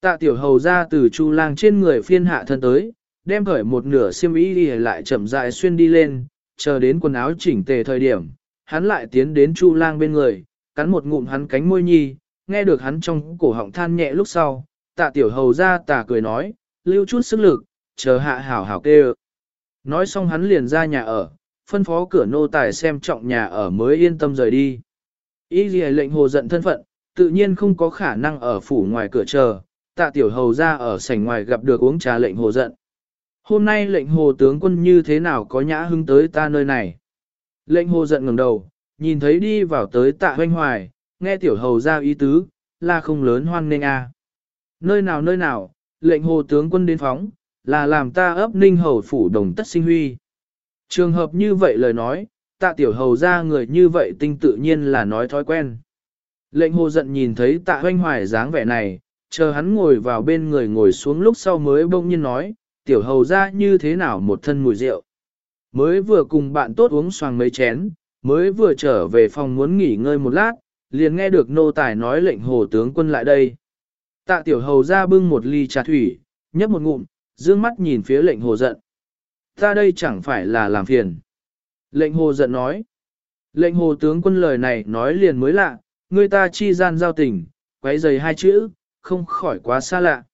Tạ tiểu hầu ra từ chu lang trên người phiên hạ thân tới, đem khởi một nửa xiêm y đi lại chậm rãi xuyên đi lên, chờ đến quần áo chỉnh tề thời điểm, hắn lại tiến đến chu lang bên người, cắn một ngụm hắn cánh môi nhi, nghe được hắn trong cổ họng than nhẹ lúc sau, tạ tiểu hầu ra tà cười nói, lưu chút sức lực, chờ hạ hảo hảo kê Nói xong hắn liền ra nhà ở, phân phó cửa nô tài xem trọng nhà ở mới yên tâm rời đi. Ý gì lệnh hồ giận thân phận, tự nhiên không có khả năng ở phủ ngoài cửa chờ, tạ tiểu hầu ra ở sảnh ngoài gặp được uống trà lệnh hồ giận. Hôm nay lệnh hồ tướng quân như thế nào có nhã hứng tới ta nơi này. Lệnh hồ giận ngẩng đầu, nhìn thấy đi vào tới tạ hoanh hoài, nghe tiểu hầu ra ý tứ, là không lớn hoan nên a. À. Nơi nào nơi nào, lệnh hồ tướng quân đến phóng, là làm ta ấp ninh hầu phủ đồng tất sinh huy. Trường hợp như vậy lời nói, tạ tiểu hầu ra người như vậy tinh tự nhiên là nói thói quen. Lệnh hồ giận nhìn thấy tạ hoanh hoài dáng vẻ này, chờ hắn ngồi vào bên người ngồi xuống lúc sau mới bỗng nhiên nói, tiểu hầu ra như thế nào một thân mùi rượu. Mới vừa cùng bạn tốt uống xoàng mấy chén, mới vừa trở về phòng muốn nghỉ ngơi một lát, liền nghe được nô tài nói lệnh hồ tướng quân lại đây. Tạ tiểu hầu ra bưng một ly trà thủy, nhấp một ngụm, dương mắt nhìn phía lệnh hồ giận. Ta đây chẳng phải là làm phiền. Lệnh hồ giận nói. Lệnh hồ tướng quân lời này nói liền mới lạ, người ta chi gian giao tình, quấy giày hai chữ, không khỏi quá xa lạ.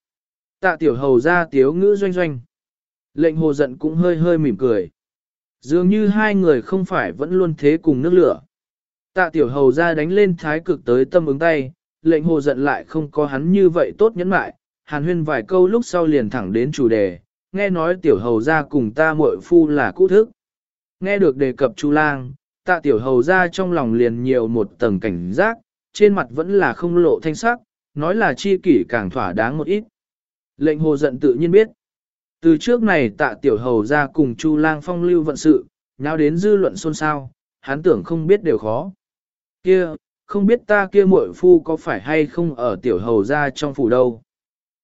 Tạ tiểu hầu ra tiếu ngữ doanh doanh. Lệnh hồ giận cũng hơi hơi mỉm cười. Dường như hai người không phải vẫn luôn thế cùng nước lửa. Tạ tiểu hầu ra đánh lên thái cực tới tâm ứng tay, lệnh hồ giận lại không có hắn như vậy tốt nhẫn mại, hàn huyên vài câu lúc sau liền thẳng đến chủ đề, nghe nói tiểu hầu ra cùng ta muội phu là cũ thức. Nghe được đề cập Chu Lang, tạ tiểu hầu ra trong lòng liền nhiều một tầng cảnh giác, trên mặt vẫn là không lộ thanh sắc, nói là chi kỷ càng thỏa đáng một ít. Lệnh hồ giận tự nhiên biết. Từ trước này tạ tiểu hầu ra cùng Chu Lang phong lưu vận sự, nhau đến dư luận xôn xao, hắn tưởng không biết đều khó. Kia, không biết ta kia muội phu có phải hay không ở tiểu hầu ra trong phủ đâu.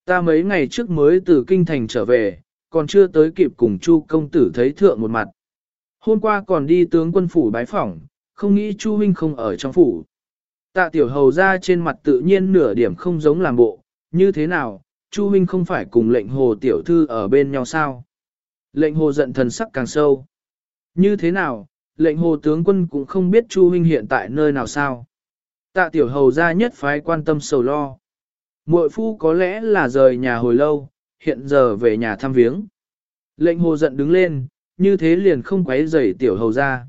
Ta mấy ngày trước mới từ kinh thành trở về, còn chưa tới kịp cùng Chu công tử thấy thượng một mặt. Hôm qua còn đi tướng quân phủ bái phỏng, không nghĩ Chu huynh không ở trong phủ. Tạ tiểu hầu ra trên mặt tự nhiên nửa điểm không giống làm bộ, như thế nào, Chu Minh không phải cùng lệnh hồ tiểu thư ở bên nhau sao? Lệnh hồ giận thần sắc càng sâu. Như thế nào, lệnh hồ tướng quân cũng không biết Chu Minh hiện tại nơi nào sao? Tạ tiểu hầu ra nhất phái quan tâm sầu lo. Muội phu có lẽ là rời nhà hồi lâu, hiện giờ về nhà thăm viếng. Lệnh hồ giận đứng lên, như thế liền không quấy rầy tiểu hầu ra.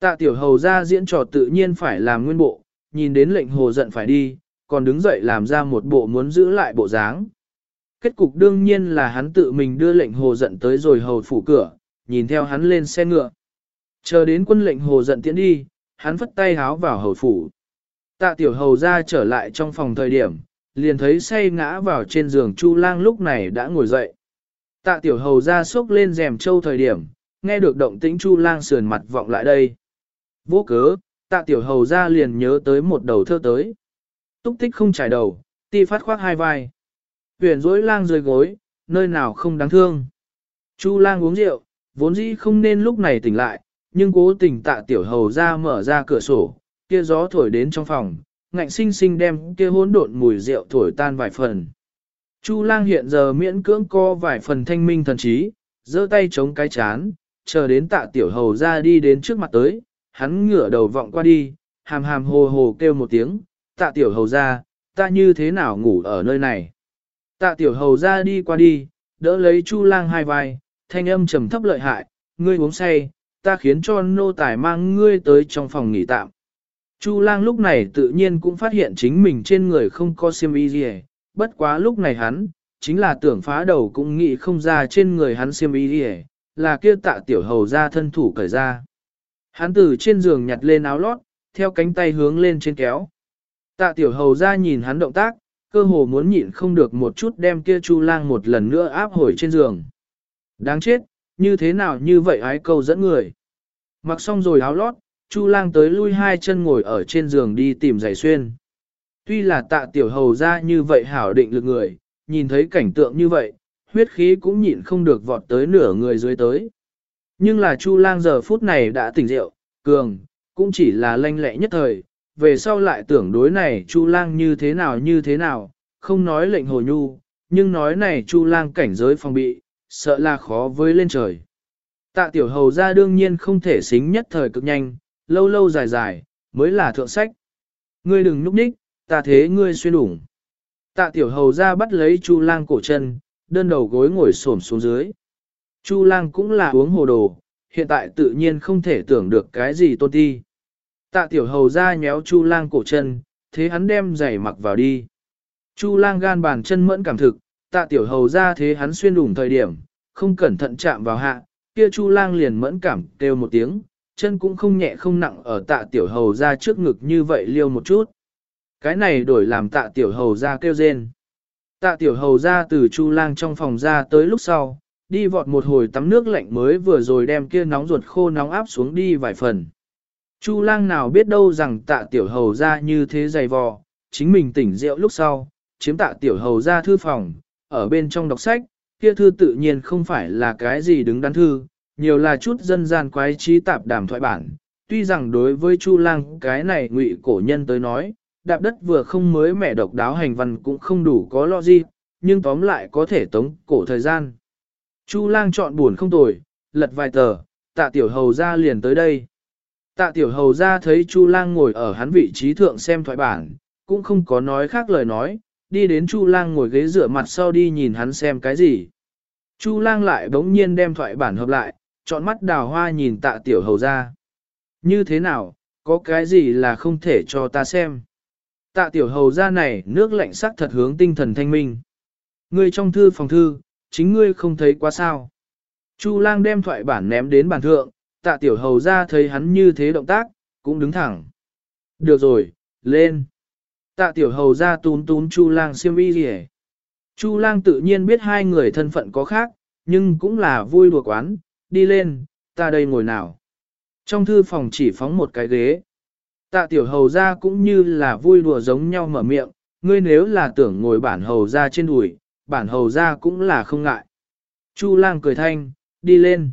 Tạ tiểu hầu ra diễn trò tự nhiên phải làm nguyên bộ, nhìn đến lệnh hồ giận phải đi, còn đứng dậy làm ra một bộ muốn giữ lại bộ dáng. Kết cục đương nhiên là hắn tự mình đưa lệnh hồ giận tới rồi hầu phủ cửa, nhìn theo hắn lên xe ngựa. Chờ đến quân lệnh hồ giận tiễn đi, hắn vất tay háo vào hầu phủ. Tạ tiểu hầu ra trở lại trong phòng thời điểm, liền thấy say ngã vào trên giường Chu lang lúc này đã ngồi dậy. Tạ tiểu hầu ra sốc lên rèm châu thời điểm, nghe được động tĩnh Chu lang sườn mặt vọng lại đây. Vô cớ, tạ tiểu hầu ra liền nhớ tới một đầu thơ tới. Túc tích không trải đầu, ti phát khoác hai vai. Huyền dối lang rơi gối, nơi nào không đáng thương. Chu lang uống rượu, vốn dĩ không nên lúc này tỉnh lại, nhưng cố tình tạ tiểu hầu ra mở ra cửa sổ, kia gió thổi đến trong phòng, ngạnh sinh sinh đem kia hỗn độn mùi rượu thổi tan vài phần. Chu lang hiện giờ miễn cưỡng co vài phần thanh minh thần trí, giơ tay chống cái chán, chờ đến tạ tiểu hầu ra đi đến trước mặt tới, hắn ngửa đầu vọng qua đi, hàm hàm hồ hồ kêu một tiếng, tạ tiểu hầu ra, ta như thế nào ngủ ở nơi này. Tạ tiểu hầu ra đi qua đi, đỡ lấy chu lang hai vai, thanh âm trầm thấp lợi hại, ngươi uống say, ta khiến cho nô tài mang ngươi tới trong phòng nghỉ tạm. Chu lang lúc này tự nhiên cũng phát hiện chính mình trên người không có xiêm y gì, bất quá lúc này hắn, chính là tưởng phá đầu cũng nghĩ không ra trên người hắn xiêm y gì, là kia tạ tiểu hầu ra thân thủ cởi ra. Hắn từ trên giường nhặt lên áo lót, theo cánh tay hướng lên trên kéo. Tạ tiểu hầu ra nhìn hắn động tác, cơ hồ muốn nhịn không được một chút đem kia chu lang một lần nữa áp hồi trên giường. Đáng chết, như thế nào như vậy ái câu dẫn người. Mặc xong rồi áo lót, chu lang tới lui hai chân ngồi ở trên giường đi tìm giày xuyên. Tuy là tạ tiểu hầu ra như vậy hảo định lực người, nhìn thấy cảnh tượng như vậy, huyết khí cũng nhịn không được vọt tới nửa người dưới tới. Nhưng là Chu Lang giờ phút này đã tỉnh rượu, cường, cũng chỉ là lanh lẹ nhất thời, về sau lại tưởng đối này Chu Lang như thế nào như thế nào, không nói lệnh hồ nhu, nhưng nói này Chu Lang cảnh giới phòng bị, sợ là khó với lên trời. Tạ tiểu hầu ra đương nhiên không thể xính nhất thời cực nhanh, lâu lâu dài dài, mới là thượng sách. Ngươi đừng núp đích ta thế ngươi xuyên đủng. Tạ tiểu hầu ra bắt lấy Chu Lang cổ chân, đơn đầu gối ngồi xổm xuống dưới. Chu lang cũng là uống hồ đồ, hiện tại tự nhiên không thể tưởng được cái gì tôn ti. Tạ tiểu hầu ra nhéo chu lang cổ chân, thế hắn đem giày mặc vào đi. Chu lang gan bàn chân mẫn cảm thực, tạ tiểu hầu ra thế hắn xuyên đủng thời điểm, không cẩn thận chạm vào hạ, kia chu lang liền mẫn cảm kêu một tiếng, chân cũng không nhẹ không nặng ở tạ tiểu hầu ra trước ngực như vậy liêu một chút. Cái này đổi làm tạ tiểu hầu ra kêu rên. Tạ tiểu hầu ra từ chu lang trong phòng ra tới lúc sau, đi vọt một hồi tắm nước lạnh mới vừa rồi đem kia nóng ruột khô nóng áp xuống đi vài phần. Chu lang nào biết đâu rằng tạ tiểu hầu ra như thế dày vò, chính mình tỉnh rượu lúc sau, chiếm tạ tiểu hầu ra thư phòng, ở bên trong đọc sách, kia thư tự nhiên không phải là cái gì đứng đắn thư, nhiều là chút dân gian quái trí tạp đàm thoại bản. Tuy rằng đối với Chu lang cái này ngụy cổ nhân tới nói, đạp đất vừa không mới mẻ độc đáo hành văn cũng không đủ có lo gì, nhưng tóm lại có thể tống cổ thời gian. Chu lang chọn buồn không tồi, lật vài tờ, tạ tiểu hầu ra liền tới đây. Tạ tiểu hầu ra thấy Chu lang ngồi ở hắn vị trí thượng xem thoại bản, cũng không có nói khác lời nói, đi đến Chu lang ngồi ghế rửa mặt sau đi nhìn hắn xem cái gì. Chu lang lại bỗng nhiên đem thoại bản hợp lại, chọn mắt đào hoa nhìn tạ tiểu hầu ra. Như thế nào, có cái gì là không thể cho ta xem. Tạ tiểu hầu ra này nước lạnh sắc thật hướng tinh thần thanh minh. Ngươi trong thư phòng thư, chính ngươi không thấy quá sao. Chu lang đem thoại bản ném đến bàn thượng, tạ tiểu hầu ra thấy hắn như thế động tác, cũng đứng thẳng. Được rồi, lên. Tạ tiểu hầu ra tún tún chu lang siêm y gì Chu lang tự nhiên biết hai người thân phận có khác, nhưng cũng là vui đùa quán, đi lên, ta đây ngồi nào. Trong thư phòng chỉ phóng một cái ghế. Tạ tiểu hầu ra cũng như là vui đùa giống nhau mở miệng, ngươi nếu là tưởng ngồi bản hầu ra trên đùi, bản hầu ra cũng là không ngại. Chu lang cười thanh, đi lên.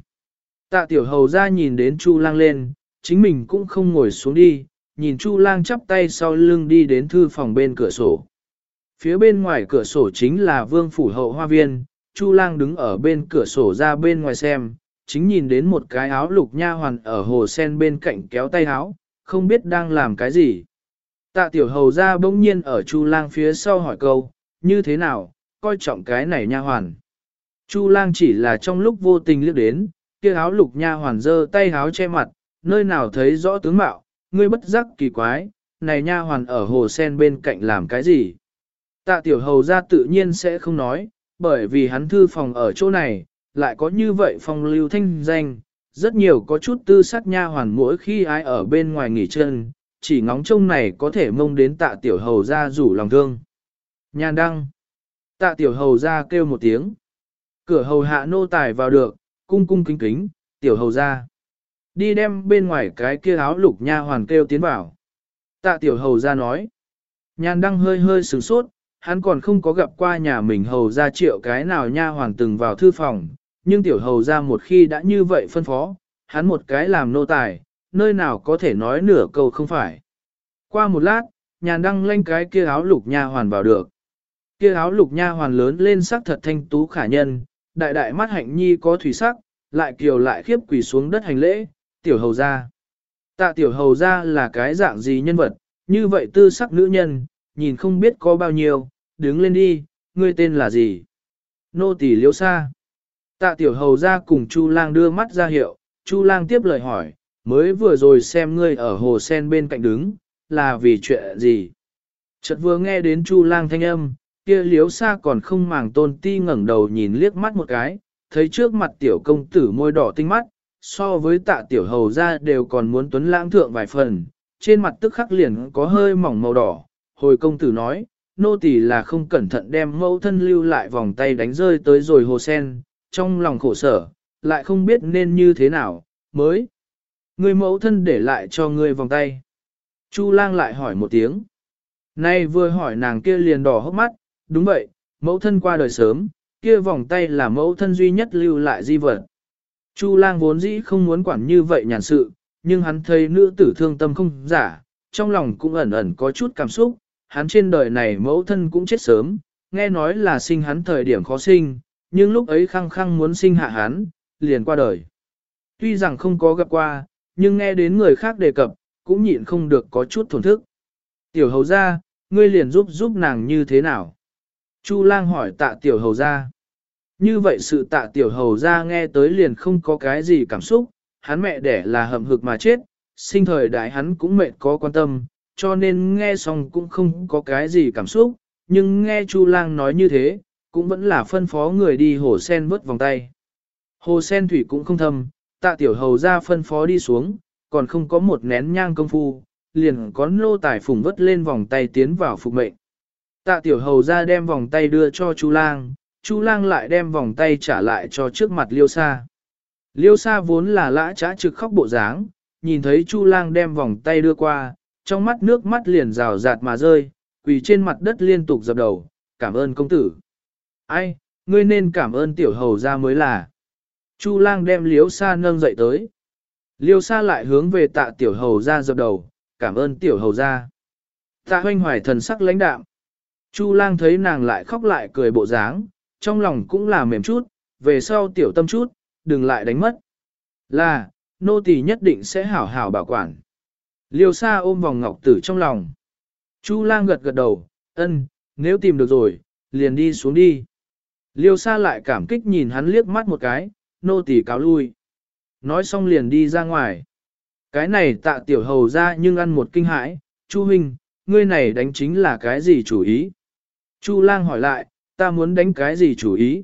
Tạ tiểu hầu ra nhìn đến chu lang lên, chính mình cũng không ngồi xuống đi, nhìn chu lang chắp tay sau lưng đi đến thư phòng bên cửa sổ. Phía bên ngoài cửa sổ chính là vương phủ hậu hoa viên, chu lang đứng ở bên cửa sổ ra bên ngoài xem, chính nhìn đến một cái áo lục nha hoàn ở hồ sen bên cạnh kéo tay áo, không biết đang làm cái gì. Tạ tiểu hầu ra bỗng nhiên ở chu lang phía sau hỏi câu, như thế nào, coi trọng cái này nha hoàn. Chu lang chỉ là trong lúc vô tình liếc đến, kia áo lục nha hoàn dơ tay áo che mặt, nơi nào thấy rõ tướng mạo, ngươi bất giác kỳ quái, này nha hoàn ở hồ sen bên cạnh làm cái gì. Tạ tiểu hầu ra tự nhiên sẽ không nói, bởi vì hắn thư phòng ở chỗ này, lại có như vậy phong lưu thanh danh, rất nhiều có chút tư sắc nha hoàn mỗi khi ai ở bên ngoài nghỉ chân, chỉ ngóng trông này có thể mông đến tạ tiểu hầu ra rủ lòng thương. Nhàn đăng. Tạ tiểu hầu ra kêu một tiếng. Cửa hầu hạ nô tài vào được, cung cung kính kính, tiểu hầu ra. Đi đem bên ngoài cái kia áo lục nha hoàn kêu tiến vào. Tạ tiểu hầu ra nói. Nhàn đăng hơi hơi sửng sốt, hắn còn không có gặp qua nhà mình hầu ra triệu cái nào nha hoàn từng vào thư phòng, nhưng tiểu hầu ra một khi đã như vậy phân phó, hắn một cái làm nô tài, nơi nào có thể nói nửa câu không phải. Qua một lát, nhàn đăng lên cái kia áo lục nha hoàn vào được. Kia áo lục nha hoàn lớn lên sắc thật thanh tú khả nhân, đại đại mắt hạnh nhi có thủy sắc, lại kiều lại khiếp quỳ xuống đất hành lễ, tiểu hầu ra. Tạ tiểu hầu ra là cái dạng gì nhân vật, như vậy tư sắc nữ nhân, nhìn không biết có bao nhiêu, đứng lên đi, ngươi tên là gì? Nô tỳ liễu sa. Tạ tiểu hầu ra cùng Chu lang đưa mắt ra hiệu, Chu lang tiếp lời hỏi, mới vừa rồi xem ngươi ở hồ sen bên cạnh đứng, là vì chuyện gì? Chợt vừa nghe đến Chu lang thanh âm, kia liếu xa còn không màng tôn ti ngẩng đầu nhìn liếc mắt một cái, thấy trước mặt tiểu công tử môi đỏ tinh mắt, so với tạ tiểu hầu ra đều còn muốn tuấn lãng thượng vài phần, trên mặt tức khắc liền có hơi mỏng màu đỏ. Hồi công tử nói, nô tỳ là không cẩn thận đem mẫu thân lưu lại vòng tay đánh rơi tới rồi hồ sen, trong lòng khổ sở, lại không biết nên như thế nào, mới. Người mẫu thân để lại cho ngươi vòng tay. Chu lang lại hỏi một tiếng. Nay vừa hỏi nàng kia liền đỏ hốc mắt, đúng vậy, mẫu thân qua đời sớm, kia vòng tay là mẫu thân duy nhất lưu lại di vật. Chu lang vốn dĩ không muốn quản như vậy nhàn sự, nhưng hắn thấy nữ tử thương tâm không giả, trong lòng cũng ẩn ẩn có chút cảm xúc, hắn trên đời này mẫu thân cũng chết sớm, nghe nói là sinh hắn thời điểm khó sinh, nhưng lúc ấy khăng khăng muốn sinh hạ hắn, liền qua đời. Tuy rằng không có gặp qua, nhưng nghe đến người khác đề cập, cũng nhịn không được có chút thổn thức. Tiểu hầu ra, ngươi liền giúp giúp nàng như thế nào? Chu lang hỏi tạ tiểu hầu ra. Như vậy sự tạ tiểu hầu ra nghe tới liền không có cái gì cảm xúc, hắn mẹ đẻ là hậm hực mà chết, sinh thời đại hắn cũng mệt có quan tâm, cho nên nghe xong cũng không có cái gì cảm xúc, nhưng nghe Chu lang nói như thế, cũng vẫn là phân phó người đi hồ sen vớt vòng tay. Hồ sen thủy cũng không thâm, tạ tiểu hầu ra phân phó đi xuống, còn không có một nén nhang công phu, liền có nô tài phùng vớt lên vòng tay tiến vào phục mệnh. Tạ tiểu hầu ra đem vòng tay đưa cho Chu lang, Chu lang lại đem vòng tay trả lại cho trước mặt liêu sa. Liêu sa vốn là lã trá trực khóc bộ dáng, nhìn thấy Chu lang đem vòng tay đưa qua, trong mắt nước mắt liền rào rạt mà rơi, quỳ trên mặt đất liên tục dập đầu, cảm ơn công tử. Ai, ngươi nên cảm ơn tiểu hầu ra mới là. Chu lang đem liêu sa nâng dậy tới. Liêu sa lại hướng về tạ tiểu hầu ra dập đầu, cảm ơn tiểu hầu ra. Tạ hoanh hoài thần sắc lãnh đạm. Chu lang thấy nàng lại khóc lại cười bộ dáng, trong lòng cũng là mềm chút, về sau tiểu tâm chút, đừng lại đánh mất. Là, nô tỳ nhất định sẽ hảo hảo bảo quản. Liêu sa ôm vòng ngọc tử trong lòng. Chu lang gật gật đầu, ân, nếu tìm được rồi, liền đi xuống đi. Liêu sa lại cảm kích nhìn hắn liếc mắt một cái, nô tỳ cáo lui. Nói xong liền đi ra ngoài. Cái này tạ tiểu hầu ra nhưng ăn một kinh hãi, Chu huynh, ngươi này đánh chính là cái gì chủ ý? Chu lang hỏi lại, ta muốn đánh cái gì chủ ý?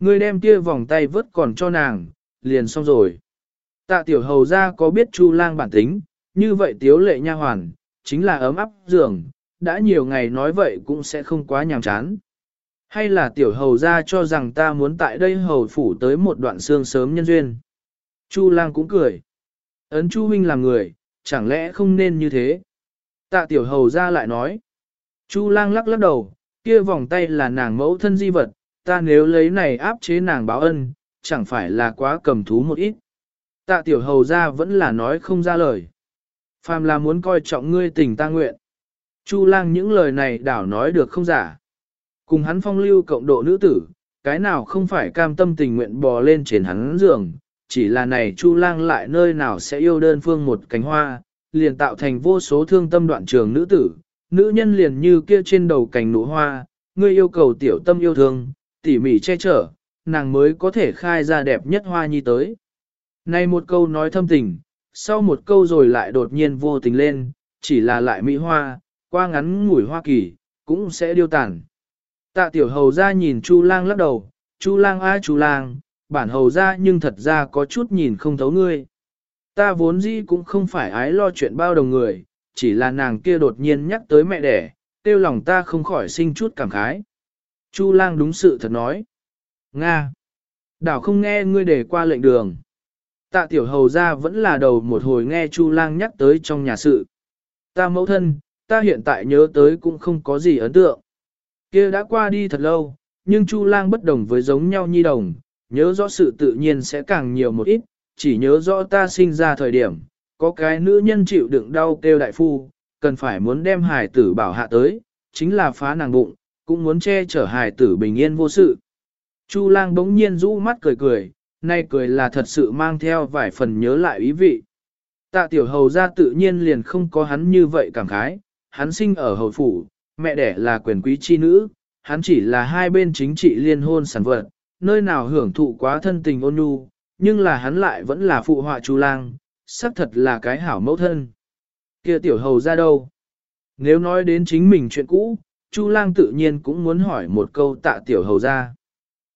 Ngươi đem kia vòng tay vớt còn cho nàng, liền xong rồi. Tạ tiểu hầu ra có biết Chu lang bản tính, như vậy tiếu lệ nha hoàn, chính là ấm áp giường, đã nhiều ngày nói vậy cũng sẽ không quá nhàm chán. Hay là tiểu hầu ra cho rằng ta muốn tại đây hầu phủ tới một đoạn xương sớm nhân duyên. Chu lang cũng cười. Ấn Chu huynh làm người, chẳng lẽ không nên như thế? Tạ tiểu hầu ra lại nói. Chu lang lắc lắc đầu, kia vòng tay là nàng mẫu thân di vật, ta nếu lấy này áp chế nàng báo ân, chẳng phải là quá cầm thú một ít. Tạ tiểu hầu ra vẫn là nói không ra lời. Phàm là muốn coi trọng ngươi tình ta nguyện. Chu lang những lời này đảo nói được không giả. Cùng hắn phong lưu cộng độ nữ tử, cái nào không phải cam tâm tình nguyện bò lên trên hắn giường, chỉ là này Chu lang lại nơi nào sẽ yêu đơn phương một cánh hoa, liền tạo thành vô số thương tâm đoạn trường nữ tử, nữ nhân liền như kia trên đầu cành nụ hoa, ngươi yêu cầu tiểu tâm yêu thương, tỉ mỉ che chở, nàng mới có thể khai ra đẹp nhất hoa nhi tới. Này một câu nói thâm tình, sau một câu rồi lại đột nhiên vô tình lên, chỉ là lại mỹ hoa, qua ngắn ngủi hoa kỳ, cũng sẽ điêu tàn. Tạ tiểu hầu ra nhìn Chu lang lắc đầu, Chu lang ai Chu lang, bản hầu ra nhưng thật ra có chút nhìn không thấu ngươi. Ta vốn dĩ cũng không phải ái lo chuyện bao đồng người, chỉ là nàng kia đột nhiên nhắc tới mẹ đẻ, tiêu lòng ta không khỏi sinh chút cảm khái. Chu lang đúng sự thật nói. Nga. Đảo không nghe ngươi để qua lệnh đường. Tạ tiểu hầu ra vẫn là đầu một hồi nghe Chu lang nhắc tới trong nhà sự. Ta mẫu thân, ta hiện tại nhớ tới cũng không có gì ấn tượng. kia đã qua đi thật lâu, nhưng Chu lang bất đồng với giống nhau nhi đồng, nhớ rõ sự tự nhiên sẽ càng nhiều một ít, chỉ nhớ rõ ta sinh ra thời điểm, có cái nữ nhân chịu đựng đau kêu đại phu, cần phải muốn đem hài tử bảo hạ tới, chính là phá nàng bụng, cũng muốn che chở hài tử bình yên vô sự. Chu lang bỗng nhiên rũ mắt cười cười, nay cười là thật sự mang theo vài phần nhớ lại ý vị. Tạ tiểu hầu ra tự nhiên liền không có hắn như vậy cảm khái, hắn sinh ở hầu phủ, mẹ đẻ là quyền quý chi nữ, hắn chỉ là hai bên chính trị liên hôn sản vật, nơi nào hưởng thụ quá thân tình ôn nhu, nhưng là hắn lại vẫn là phụ họa chu lang, xác thật là cái hảo mẫu thân. kia tiểu hầu ra đâu? Nếu nói đến chính mình chuyện cũ, Chu lang tự nhiên cũng muốn hỏi một câu tạ tiểu hầu ra.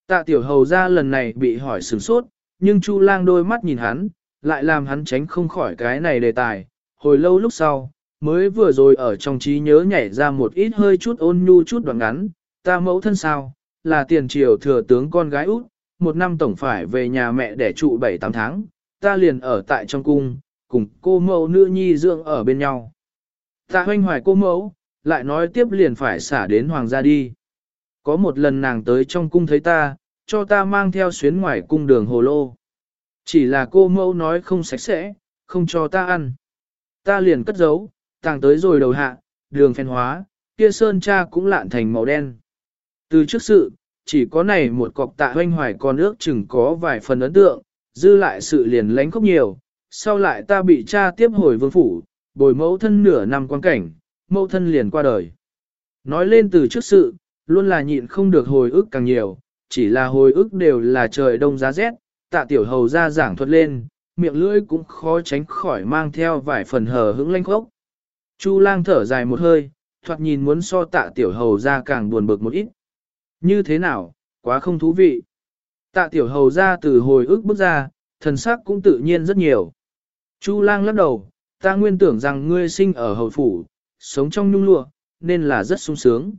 Tạ tiểu hầu ra lần này bị hỏi sửng sốt, nhưng Chu lang đôi mắt nhìn hắn, lại làm hắn tránh không khỏi cái này đề tài. Hồi lâu lúc sau, mới vừa rồi ở trong trí nhớ nhảy ra một ít hơi chút ôn nhu chút đoạn ngắn, ta mẫu thân sao, là tiền triều thừa tướng con gái út, một năm tổng phải về nhà mẹ để trụ 7-8 tháng, ta liền ở tại trong cung, cùng cô mẫu nữ nhi dưỡng ở bên nhau. Ta hoanh hoài cô mẫu, lại nói tiếp liền phải xả đến hoàng gia đi. Có một lần nàng tới trong cung thấy ta, cho ta mang theo xuyến ngoài cung đường hồ lô. Chỉ là cô mẫu nói không sạch sẽ, không cho ta ăn. Ta liền cất giấu, tàng tới rồi đầu hạ, đường phèn hóa, kia sơn cha cũng lạn thành màu đen. Từ trước sự, chỉ có này một cọc tạ hoanh hoài con ước chừng có vài phần ấn tượng, dư lại sự liền lánh khóc nhiều, sau lại ta bị cha tiếp hồi vương phủ, bồi mẫu thân nửa năm quan cảnh, mẫu thân liền qua đời. Nói lên từ trước sự, luôn là nhịn không được hồi ức càng nhiều, chỉ là hồi ức đều là trời đông giá rét, tạ tiểu hầu ra giảng thuật lên, miệng lưỡi cũng khó tránh khỏi mang theo vài phần hờ hững lanh khốc. Chu lang thở dài một hơi, thoạt nhìn muốn so tạ tiểu hầu ra càng buồn bực một ít. Như thế nào, quá không thú vị. Tạ tiểu hầu ra từ hồi ức bước ra, thần sắc cũng tự nhiên rất nhiều. Chu lang lắc đầu, ta nguyên tưởng rằng ngươi sinh ở hầu phủ, sống trong nhung lụa, nên là rất sung sướng.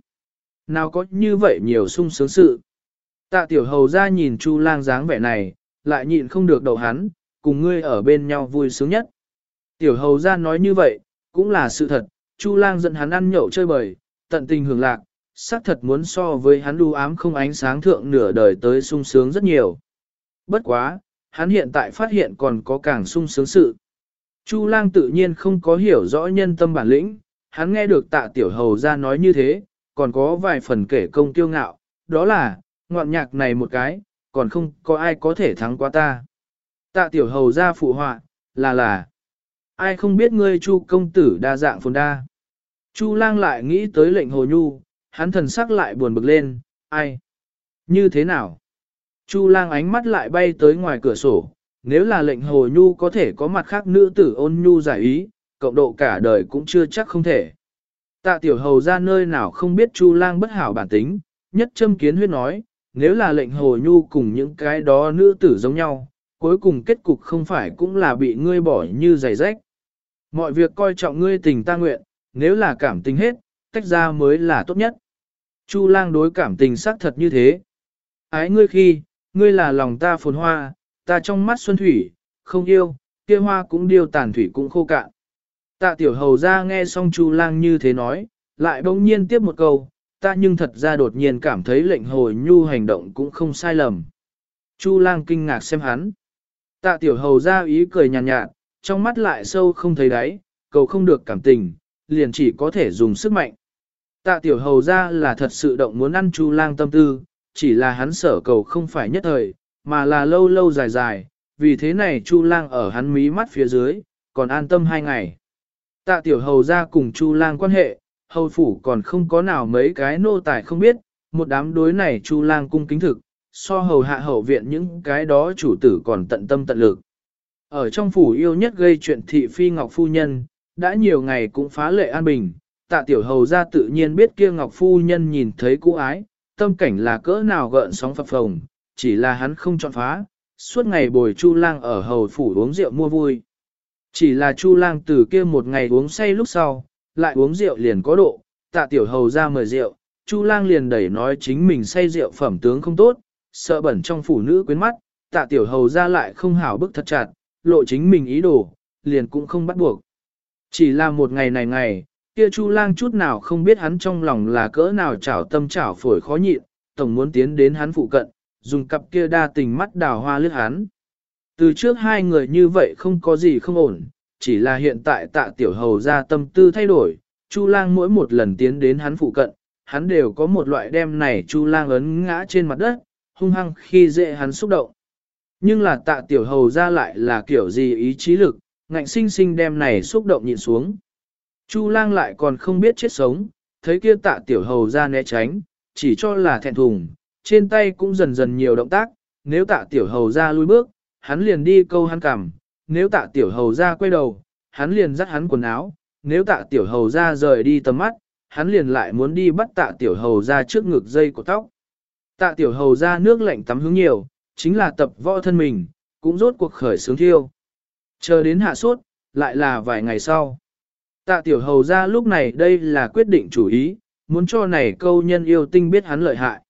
Nào có như vậy nhiều sung sướng sự. Tạ tiểu hầu ra nhìn Chu lang dáng vẻ này, lại nhịn không được đầu hắn, cùng ngươi ở bên nhau vui sướng nhất. Tiểu hầu ra nói như vậy, cũng là sự thật, Chu lang dẫn hắn ăn nhậu chơi bời, tận tình hưởng lạc, xác thật muốn so với hắn đu ám không ánh sáng thượng nửa đời tới sung sướng rất nhiều. Bất quá, hắn hiện tại phát hiện còn có càng sung sướng sự. Chu lang tự nhiên không có hiểu rõ nhân tâm bản lĩnh, hắn nghe được tạ tiểu hầu ra nói như thế, còn có vài phần kể công tiêu ngạo, đó là, ngoạn nhạc này một cái, còn không có ai có thể thắng qua ta. Tạ tiểu hầu ra phụ họa, là là, ai không biết ngươi chu công tử đa dạng phồn đa. Chu lang lại nghĩ tới lệnh hồ nhu, hắn thần sắc lại buồn bực lên, ai? Như thế nào? Chu lang ánh mắt lại bay tới ngoài cửa sổ, nếu là lệnh hồ nhu có thể có mặt khác nữ tử ôn nhu giải ý, cộng độ cả đời cũng chưa chắc không thể. Tạ tiểu hầu ra nơi nào không biết chu lang bất hảo bản tính, nhất châm kiến huyết nói, nếu là lệnh hồ nhu cùng những cái đó nữ tử giống nhau, cuối cùng kết cục không phải cũng là bị ngươi bỏ như giày rách. Mọi việc coi trọng ngươi tình ta nguyện, nếu là cảm tình hết, tách ra mới là tốt nhất. Chu lang đối cảm tình xác thật như thế. Ái ngươi khi, ngươi là lòng ta phồn hoa, ta trong mắt xuân thủy, không yêu, kia hoa cũng điêu tàn thủy cũng khô cạn. Tạ tiểu hầu ra nghe xong chu lang như thế nói, lại bỗng nhiên tiếp một câu, ta nhưng thật ra đột nhiên cảm thấy lệnh hồi nhu hành động cũng không sai lầm. Chu lang kinh ngạc xem hắn. Tạ tiểu hầu ra ý cười nhàn nhạt, nhạt, trong mắt lại sâu không thấy đáy, cầu không được cảm tình, liền chỉ có thể dùng sức mạnh. Tạ tiểu hầu ra là thật sự động muốn ăn chu lang tâm tư, chỉ là hắn sở cầu không phải nhất thời, mà là lâu lâu dài dài, vì thế này chu lang ở hắn mí mắt phía dưới, còn an tâm hai ngày. Tạ tiểu hầu ra cùng chu lang quan hệ, hầu phủ còn không có nào mấy cái nô tài không biết, một đám đối này chu lang cung kính thực, so hầu hạ hậu viện những cái đó chủ tử còn tận tâm tận lực. Ở trong phủ yêu nhất gây chuyện thị phi ngọc phu nhân, đã nhiều ngày cũng phá lệ an bình, tạ tiểu hầu ra tự nhiên biết kia ngọc phu nhân nhìn thấy cũ ái, tâm cảnh là cỡ nào gợn sóng phập phồng, chỉ là hắn không chọn phá, suốt ngày bồi chu lang ở hầu phủ uống rượu mua vui. Chỉ là chu lang từ kia một ngày uống say lúc sau, lại uống rượu liền có độ, tạ tiểu hầu ra mời rượu, Chu lang liền đẩy nói chính mình say rượu phẩm tướng không tốt, sợ bẩn trong phụ nữ quyến mắt, tạ tiểu hầu ra lại không hảo bức thật chặt, lộ chính mình ý đồ, liền cũng không bắt buộc. Chỉ là một ngày này ngày, kia Chu lang chút nào không biết hắn trong lòng là cỡ nào chảo tâm chảo phổi khó nhịn, tổng muốn tiến đến hắn phụ cận, dùng cặp kia đa tình mắt đào hoa lướt hắn. Từ trước hai người như vậy không có gì không ổn, chỉ là hiện tại tạ tiểu hầu ra tâm tư thay đổi, Chu lang mỗi một lần tiến đến hắn phụ cận, hắn đều có một loại đem này Chu lang ấn ngã trên mặt đất, hung hăng khi dễ hắn xúc động. Nhưng là tạ tiểu hầu ra lại là kiểu gì ý chí lực, ngạnh sinh sinh đem này xúc động nhịn xuống. Chu lang lại còn không biết chết sống, thấy kia tạ tiểu hầu ra né tránh, chỉ cho là thẹn thùng, trên tay cũng dần dần nhiều động tác, nếu tạ tiểu hầu ra lui bước, hắn liền đi câu hắn cằm, nếu tạ tiểu hầu ra quay đầu, hắn liền dắt hắn quần áo, nếu tạ tiểu hầu ra rời đi tầm mắt, hắn liền lại muốn đi bắt tạ tiểu hầu ra trước ngực dây của tóc. Tạ tiểu hầu ra nước lạnh tắm hướng nhiều, chính là tập võ thân mình, cũng rốt cuộc khởi sướng thiêu. Chờ đến hạ sốt, lại là vài ngày sau. Tạ tiểu hầu ra lúc này đây là quyết định chủ ý, muốn cho này câu nhân yêu tinh biết hắn lợi hại.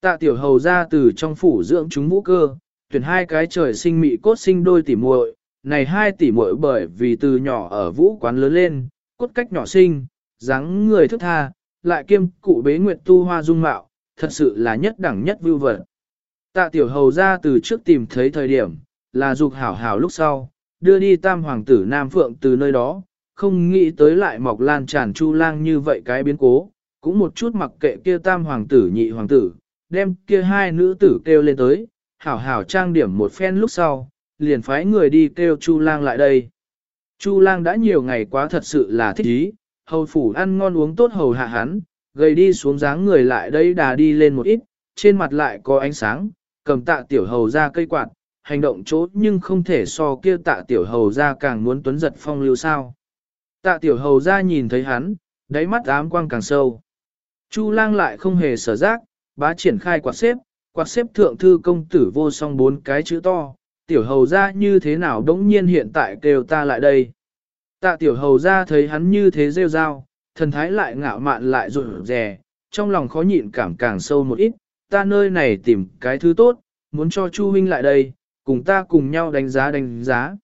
Tạ tiểu hầu ra từ trong phủ dưỡng chúng vũ cơ, tuyển hai cái trời sinh mị cốt sinh đôi tỉ muội, này hai tỉ muội bởi vì từ nhỏ ở vũ quán lớn lên, cốt cách nhỏ sinh, dáng người thức tha, lại kiêm cụ bế nguyệt tu hoa dung mạo, thật sự là nhất đẳng nhất vưu vật. Tạ tiểu hầu ra từ trước tìm thấy thời điểm, là dục hảo hảo lúc sau, đưa đi tam hoàng tử Nam Phượng từ nơi đó, không nghĩ tới lại mọc lan tràn chu lang như vậy cái biến cố, cũng một chút mặc kệ kia tam hoàng tử nhị hoàng tử, đem kia hai nữ tử kêu lên tới, hảo hảo trang điểm một phen lúc sau, liền phái người đi kêu chu lang lại đây. Chu lang đã nhiều ngày quá thật sự là thích ý, hầu phủ ăn ngon uống tốt hầu hạ hắn, gầy đi xuống dáng người lại đây đà đi lên một ít, trên mặt lại có ánh sáng, cầm tạ tiểu hầu ra cây quạt, hành động chốt nhưng không thể so kia tạ tiểu hầu ra càng muốn tuấn giật phong lưu sao. Tạ tiểu hầu ra nhìn thấy hắn, đáy mắt ám quang càng sâu. Chu lang lại không hề sở giác, bá triển khai quạt xếp, quạt xếp thượng thư công tử vô song bốn cái chữ to, tiểu hầu ra như thế nào đống nhiên hiện tại kêu ta lại đây. Tạ tiểu hầu ra thấy hắn như thế rêu rao, thần thái lại ngạo mạn lại rụt rè, trong lòng khó nhịn cảm càng sâu một ít, ta nơi này tìm cái thứ tốt, muốn cho Chu huynh lại đây, cùng ta cùng nhau đánh giá đánh giá.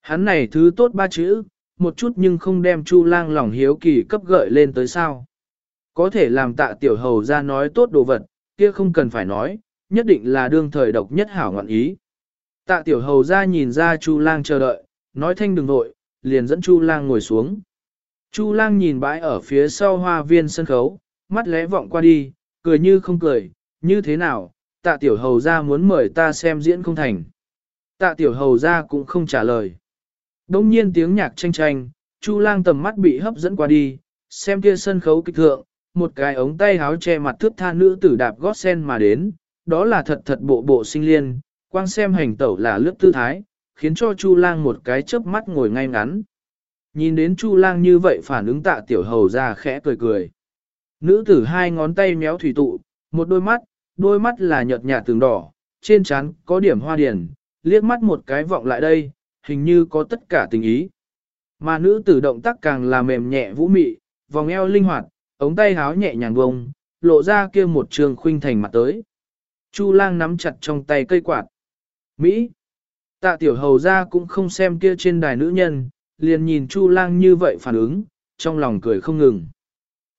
Hắn này thứ tốt ba chữ, một chút nhưng không đem Chu lang lòng hiếu kỳ cấp gợi lên tới sao. Có thể làm tạ tiểu hầu ra nói tốt đồ vật, kia không cần phải nói, nhất định là đương thời độc nhất hảo ngọn ý. Tạ tiểu hầu ra nhìn ra Chu lang chờ đợi, nói thanh đừng vội, liền dẫn Chu lang ngồi xuống. Chu lang nhìn bãi ở phía sau hoa viên sân khấu, mắt lẽ vọng qua đi, cười như không cười, như thế nào, tạ tiểu hầu ra muốn mời ta xem diễn không thành. Tạ tiểu hầu ra cũng không trả lời. Đông nhiên tiếng nhạc tranh tranh, Chu lang tầm mắt bị hấp dẫn qua đi, xem kia sân khấu kịch thượng, một cái ống tay háo che mặt thước tha nữ tử đạp gót sen mà đến, đó là thật thật bộ bộ sinh liên, quang xem hành tẩu là lướt tư thái, khiến cho Chu lang một cái chớp mắt ngồi ngay ngắn. Nhìn đến Chu lang như vậy phản ứng tạ tiểu hầu ra khẽ cười cười. Nữ tử hai ngón tay méo thủy tụ, một đôi mắt, đôi mắt là nhợt nhạt tường đỏ, trên trán có điểm hoa điển, liếc mắt một cái vọng lại đây, hình như có tất cả tình ý. Mà nữ tử động tác càng là mềm nhẹ vũ mị, vòng eo linh hoạt, ống tay háo nhẹ nhàng bông, lộ ra kia một trường khuynh thành mặt tới. Chu lang nắm chặt trong tay cây quạt. Mỹ. Tạ tiểu hầu ra cũng không xem kia trên đài nữ nhân, liền nhìn Chu lang như vậy phản ứng, trong lòng cười không ngừng.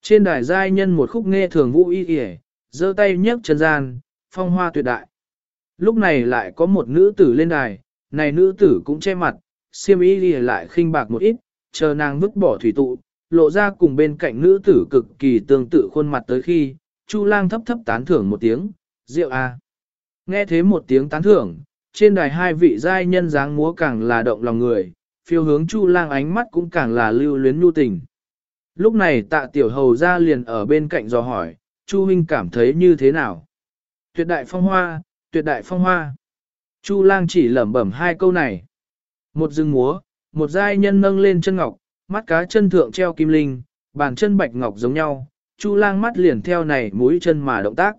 Trên đài giai nhân một khúc nghe thường vũ y kìa, giơ tay nhấc chân gian, phong hoa tuyệt đại. Lúc này lại có một nữ tử lên đài, này nữ tử cũng che mặt, siêm y lìa lại khinh bạc một ít, chờ nàng vứt bỏ thủy tụ, lộ ra cùng bên cạnh nữ tử cực kỳ tương tự khuôn mặt tới khi, Chu lang thấp thấp tán thưởng một tiếng, rượu a. À. Nghe thế một tiếng tán thưởng, trên đài hai vị giai nhân dáng múa càng là động lòng người, phiêu hướng Chu lang ánh mắt cũng càng là lưu luyến nhu tình. Lúc này tạ tiểu hầu ra liền ở bên cạnh dò hỏi, Chu huynh cảm thấy như thế nào? Tuyệt đại phong hoa, tuyệt đại phong hoa. Chu lang chỉ lẩm bẩm hai câu này. Một rừng múa, một giai nhân nâng lên chân ngọc, mắt cá chân thượng treo kim linh, bàn chân bạch ngọc giống nhau. Chu lang mắt liền theo này mũi chân mà động tác.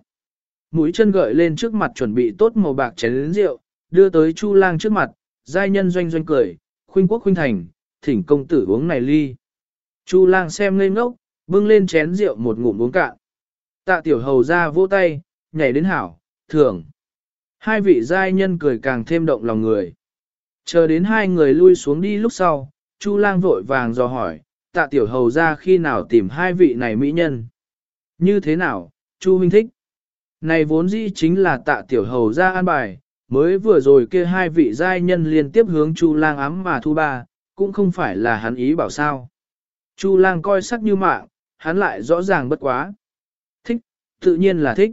Mũi chân gợi lên trước mặt chuẩn bị tốt màu bạc chén lĩnh rượu, đưa tới Chu lang trước mặt, giai nhân doanh doanh cười, khuynh quốc khuynh thành, thỉnh công tử uống này ly. Chu lang xem ngây ngốc, Bưng lên chén rượu một ngụm uống cạn. Tạ tiểu hầu ra vỗ tay, nhảy đến hảo, thưởng. Hai vị giai nhân cười càng thêm động lòng người. Chờ đến hai người lui xuống đi lúc sau, Chu lang vội vàng dò hỏi, tạ tiểu hầu ra khi nào tìm hai vị này mỹ nhân. Như thế nào, Chu huynh thích. Này vốn dĩ chính là tạ tiểu hầu ra an bài, mới vừa rồi kia hai vị giai nhân liên tiếp hướng Chu lang ám mà thu ba, cũng không phải là hắn ý bảo sao. Chu lang coi sắc như mạng, hắn lại rõ ràng bất quá. Thích, tự nhiên là thích.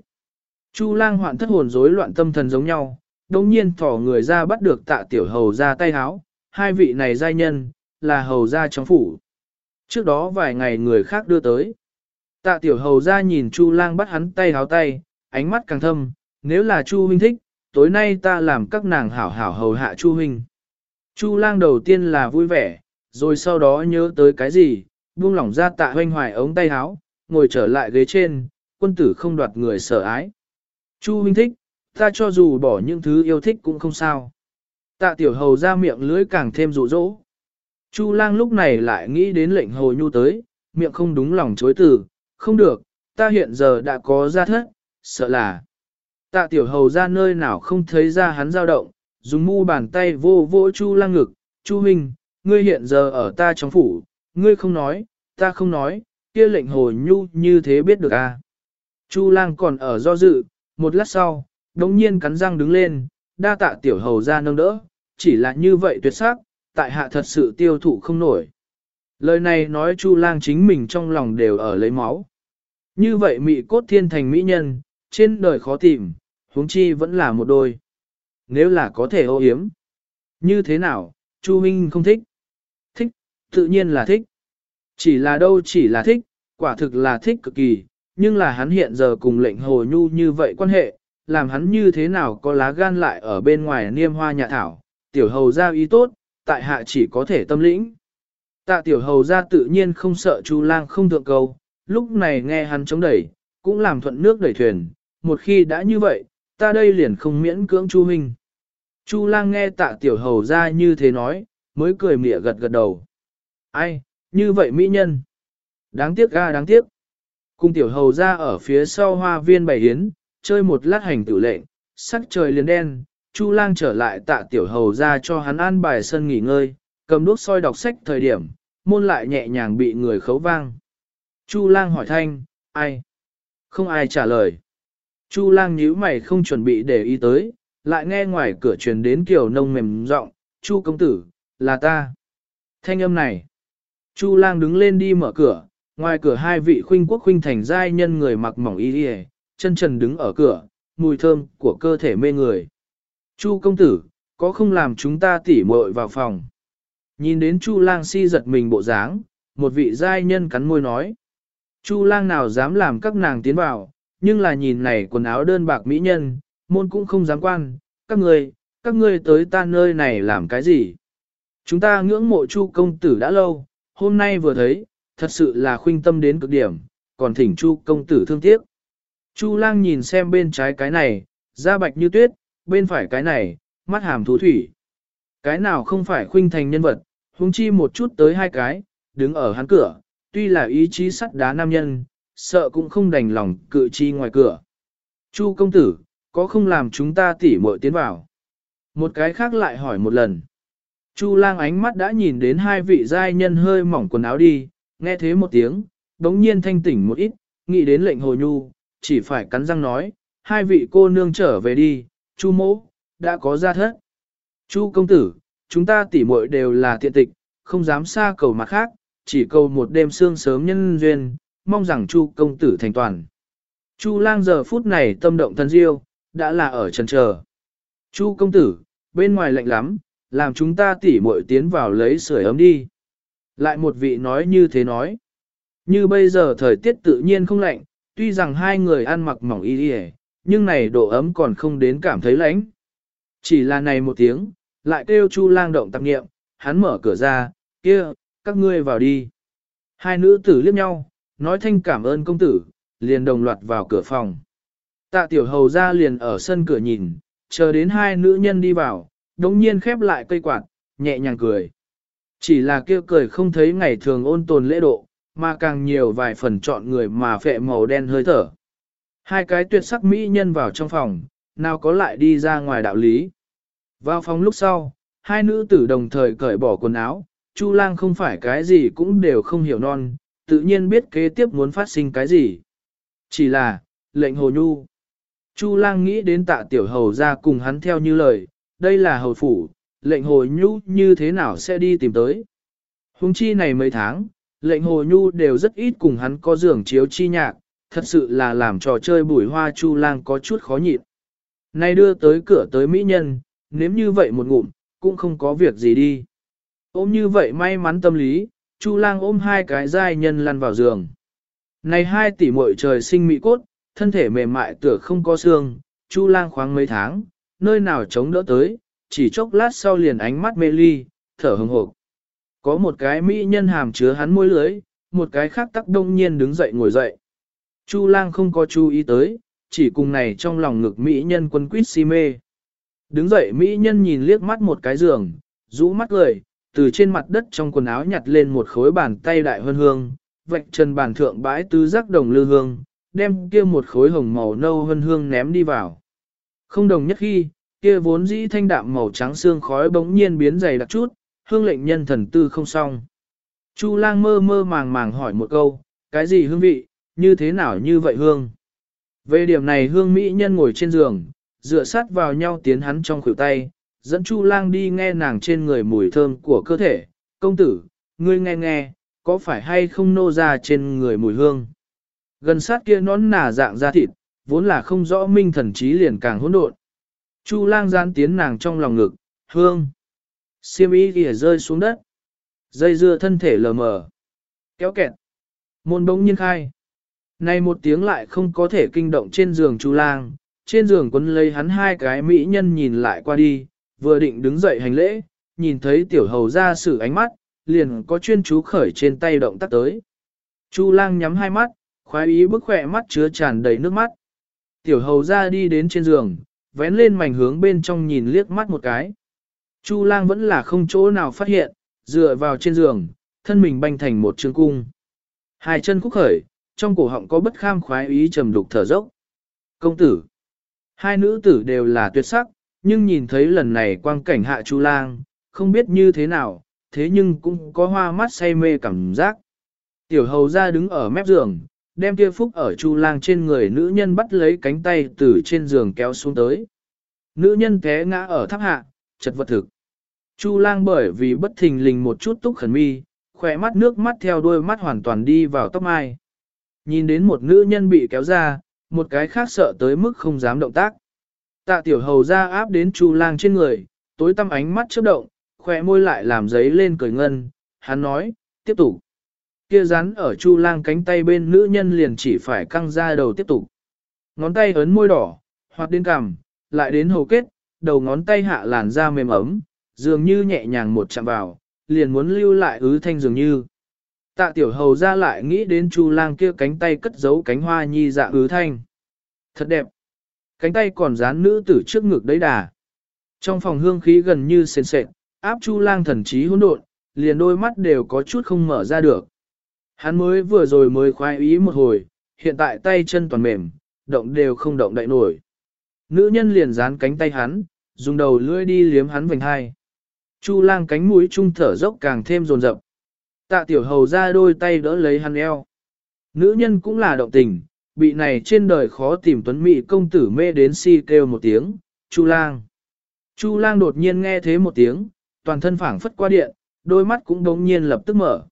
Chu lang hoạn thất hồn rối loạn tâm thần giống nhau, đồng nhiên thỏ người ra bắt được tạ tiểu hầu ra tay háo, hai vị này giai nhân, là hầu ra trong phủ. Trước đó vài ngày người khác đưa tới. Tạ tiểu hầu ra nhìn Chu lang bắt hắn tay háo tay, ánh mắt càng thâm, nếu là Chu huynh thích, tối nay ta làm các nàng hảo hảo hầu hạ Chu huynh. Chu lang đầu tiên là vui vẻ, rồi sau đó nhớ tới cái gì, buông lỏng ra tạ hoanh hoài ống tay háo, ngồi trở lại ghế trên, quân tử không đoạt người sợ ái. Chu huynh thích, ta cho dù bỏ những thứ yêu thích cũng không sao. Tạ tiểu hầu ra miệng lưỡi càng thêm rụ rỗ. Chu lang lúc này lại nghĩ đến lệnh hồ nhu tới, miệng không đúng lòng chối từ, không được, ta hiện giờ đã có ra thất, sợ là. Tạ tiểu hầu ra nơi nào không thấy ra hắn dao động, dùng mu bàn tay vô vô chu lang ngực, chu huynh, ngươi hiện giờ ở ta trong phủ, ngươi không nói, ta không nói, kia lệnh hồ nhu như thế biết được à. Chu lang còn ở do dự, một lát sau, đống nhiên cắn răng đứng lên, đa tạ tiểu hầu ra nâng đỡ, chỉ là như vậy tuyệt sắc, tại hạ thật sự tiêu thụ không nổi. Lời này nói Chu lang chính mình trong lòng đều ở lấy máu. Như vậy mị cốt thiên thành mỹ nhân, trên đời khó tìm, huống chi vẫn là một đôi. Nếu là có thể ô hiếm. Như thế nào, Chu Minh không thích? Thích, tự nhiên là thích. Chỉ là đâu chỉ là thích, quả thực là thích cực kỳ, nhưng là hắn hiện giờ cùng lệnh hồ nhu như vậy quan hệ, làm hắn như thế nào có lá gan lại ở bên ngoài niêm hoa nhà thảo, tiểu hầu ra ý tốt, tại hạ chỉ có thể tâm lĩnh. Tạ tiểu hầu ra tự nhiên không sợ Chu lang không thượng cầu lúc này nghe hắn chống đẩy, cũng làm thuận nước đẩy thuyền, một khi đã như vậy, ta đây liền không miễn cưỡng Chu Minh. Chu lang nghe tạ tiểu hầu ra như thế nói, mới cười mỉa gật gật đầu. Ai, như vậy mỹ nhân. Đáng tiếc ga đáng tiếc. Cung tiểu hầu ra ở phía sau hoa viên bày hiến, chơi một lát hành tử lệnh, sắc trời liền đen, Chu lang trở lại tạ tiểu hầu ra cho hắn an bài sân nghỉ ngơi, cầm đuốc soi đọc sách thời điểm, môn lại nhẹ nhàng bị người khấu vang. Chu lang hỏi thanh, ai? Không ai trả lời. Chu lang nhíu mày không chuẩn bị để ý tới, lại nghe ngoài cửa truyền đến kiểu nông mềm giọng, Chu công tử, là ta. Thanh âm này. Chu lang đứng lên đi mở cửa, ngoài cửa hai vị khuynh quốc khuynh thành giai nhân người mặc mỏng y y, chân trần đứng ở cửa, mùi thơm của cơ thể mê người. Chu công tử, có không làm chúng ta tỉ muội vào phòng. Nhìn đến Chu lang si giật mình bộ dáng, một vị giai nhân cắn môi nói. Chu lang nào dám làm các nàng tiến vào, nhưng là nhìn này quần áo đơn bạc mỹ nhân, môn cũng không dám quan, các ngươi, các ngươi tới ta nơi này làm cái gì? Chúng ta ngưỡng mộ Chu công tử đã lâu, hôm nay vừa thấy, thật sự là khuynh tâm đến cực điểm, còn thỉnh Chu công tử thương tiếc. Chu lang nhìn xem bên trái cái này, da bạch như tuyết, bên phải cái này, mắt hàm thú thủy. Cái nào không phải khuynh thành nhân vật, huống chi một chút tới hai cái, đứng ở hắn cửa, tuy là ý chí sắt đá nam nhân, sợ cũng không đành lòng cự chi ngoài cửa. Chu công tử, có không làm chúng ta tỉ muội tiến vào? Một cái khác lại hỏi một lần. Chu lang ánh mắt đã nhìn đến hai vị giai nhân hơi mỏng quần áo đi, nghe thế một tiếng, đống nhiên thanh tỉnh một ít, nghĩ đến lệnh hồ nhu, chỉ phải cắn răng nói, hai vị cô nương trở về đi, chu mỗ, đã có ra thất. Chu công tử, chúng ta tỉ muội đều là tiện tịch, không dám xa cầu mặt khác, chỉ cầu một đêm sương sớm nhân duyên, mong rằng chu công tử thành toàn. Chu lang giờ phút này tâm động thân diêu, đã là ở trần chờ. Chu công tử, bên ngoài lạnh lắm, làm chúng ta tỉ muội tiến vào lấy sưởi ấm đi. Lại một vị nói như thế nói. Như bây giờ thời tiết tự nhiên không lạnh, tuy rằng hai người ăn mặc mỏng y đi nhưng này độ ấm còn không đến cảm thấy lạnh. Chỉ là này một tiếng, lại kêu Chu lang động tạp nghiệm, hắn mở cửa ra, kia, các ngươi vào đi. Hai nữ tử liếc nhau, nói thanh cảm ơn công tử, liền đồng loạt vào cửa phòng. Tạ tiểu hầu ra liền ở sân cửa nhìn, chờ đến hai nữ nhân đi vào, đống nhiên khép lại cây quạt, nhẹ nhàng cười. Chỉ là kêu cười không thấy ngày thường ôn tồn lễ độ, mà càng nhiều vài phần chọn người mà phệ màu đen hơi thở. Hai cái tuyệt sắc mỹ nhân vào trong phòng, nào có lại đi ra ngoài đạo lý. Vào phòng lúc sau, hai nữ tử đồng thời cởi bỏ quần áo, Chu lang không phải cái gì cũng đều không hiểu non, tự nhiên biết kế tiếp muốn phát sinh cái gì. Chỉ là, lệnh hồ nhu. Chu lang nghĩ đến tạ tiểu hầu ra cùng hắn theo như lời, đây là hầu phủ, lệnh hồ nhu như thế nào sẽ đi tìm tới. Hùng chi này mấy tháng, lệnh hồ nhu đều rất ít cùng hắn có giường chiếu chi nhạc, thật sự là làm trò chơi bùi hoa chu lang có chút khó nhịn. Nay đưa tới cửa tới mỹ nhân, nếu như vậy một ngụm, cũng không có việc gì đi. Ôm như vậy may mắn tâm lý, chu lang ôm hai cái giai nhân lăn vào giường. Này hai tỷ muội trời sinh mỹ cốt, thân thể mềm mại tựa không có xương, chu lang khoáng mấy tháng, nơi nào chống đỡ tới, chỉ chốc lát sau liền ánh mắt mê ly, thở hừng hộp. Có một cái mỹ nhân hàm chứa hắn môi lưới, một cái khác tắc đông nhiên đứng dậy ngồi dậy. Chu lang không có chú ý tới, chỉ cùng này trong lòng ngực mỹ nhân quân quýt si mê. Đứng dậy mỹ nhân nhìn liếc mắt một cái giường, rũ mắt cười, từ trên mặt đất trong quần áo nhặt lên một khối bàn tay đại hơn hương, vạch chân bàn thượng bãi tứ giác đồng lư hương, đem kia một khối hồng màu nâu hơn hương ném đi vào. Không đồng nhất khi, kia vốn dĩ thanh đạm màu trắng xương khói bỗng nhiên biến dày đặc chút, hương lệnh nhân thần tư không xong. Chu lang mơ mơ màng màng hỏi một câu, cái gì hương vị, như thế nào như vậy hương? Về điểm này hương mỹ nhân ngồi trên giường, dựa sát vào nhau tiến hắn trong khuỷu tay, dẫn Chu lang đi nghe nàng trên người mùi thơm của cơ thể. Công tử, ngươi nghe nghe, có phải hay không nô ra trên người mùi hương? Gần sát kia nón nà dạng da thịt, vốn là không rõ minh thần trí liền càng hỗn độn. Chu lang gian tiến nàng trong lòng ngực, hương. Siêm y kìa rơi xuống đất. Dây dưa thân thể lờ mờ. Kéo kẹt. Môn bỗng nhiên khai. Này một tiếng lại không có thể kinh động trên giường chu lang. Trên giường quấn lấy hắn hai cái mỹ nhân nhìn lại qua đi, vừa định đứng dậy hành lễ, nhìn thấy tiểu hầu ra sử ánh mắt, liền có chuyên chú khởi trên tay động tác tới. Chu lang nhắm hai mắt, khoái ý bức khỏe mắt chứa tràn đầy nước mắt. Tiểu hầu ra đi đến trên giường, vén lên mảnh hướng bên trong nhìn liếc mắt một cái. Chu lang vẫn là không chỗ nào phát hiện, dựa vào trên giường, thân mình banh thành một trường cung. Hai chân khúc khởi, trong cổ họng có bất kham khoái ý trầm đục thở dốc. Công tử. Hai nữ tử đều là tuyệt sắc, nhưng nhìn thấy lần này quang cảnh hạ Chu lang, không biết như thế nào, thế nhưng cũng có hoa mắt say mê cảm giác. Tiểu hầu ra đứng ở mép giường, đem kia phúc ở Chu lang trên người nữ nhân bắt lấy cánh tay từ trên giường kéo xuống tới. Nữ nhân té ngã ở tháp hạ, chật vật thực. Chu lang bởi vì bất thình lình một chút túc khẩn mi, khỏe mắt nước mắt theo đuôi mắt hoàn toàn đi vào tóc mai. Nhìn đến một nữ nhân bị kéo ra, một cái khác sợ tới mức không dám động tác. Tạ tiểu hầu ra áp đến chu lang trên người, tối tăm ánh mắt chớp động, khỏe môi lại làm giấy lên cười ngân, hắn nói, tiếp tục. Kia rắn ở chu lang cánh tay bên nữ nhân liền chỉ phải căng ra đầu tiếp tục. Ngón tay ấn môi đỏ, hoặc đến cằm, lại đến hầu kết, đầu ngón tay hạ làn da mềm ấm, dường như nhẹ nhàng một chạm vào, liền muốn lưu lại ứ thanh dường như. Tạ tiểu hầu ra lại nghĩ đến chu lang kia cánh tay cất giấu cánh hoa nhi dạ ứ thanh. Thật đẹp. Cánh tay còn dán nữ tử trước ngực đấy đà. Trong phòng hương khí gần như sền sệt, áp chu lang thần trí hỗn độn, liền đôi mắt đều có chút không mở ra được. Hắn mới vừa rồi mới khoái ý một hồi, hiện tại tay chân toàn mềm, động đều không động đậy nổi. Nữ nhân liền dán cánh tay hắn, dùng đầu lưỡi đi liếm hắn vành hai. Chu lang cánh mũi trung thở dốc càng thêm rồn rập. Tạ tiểu hầu ra đôi tay đỡ lấy hắn eo. Nữ nhân cũng là động tình, bị này trên đời khó tìm tuấn mỹ công tử mê đến si kêu một tiếng, Chu lang. Chu lang đột nhiên nghe thế một tiếng, toàn thân phảng phất qua điện, đôi mắt cũng đống nhiên lập tức mở.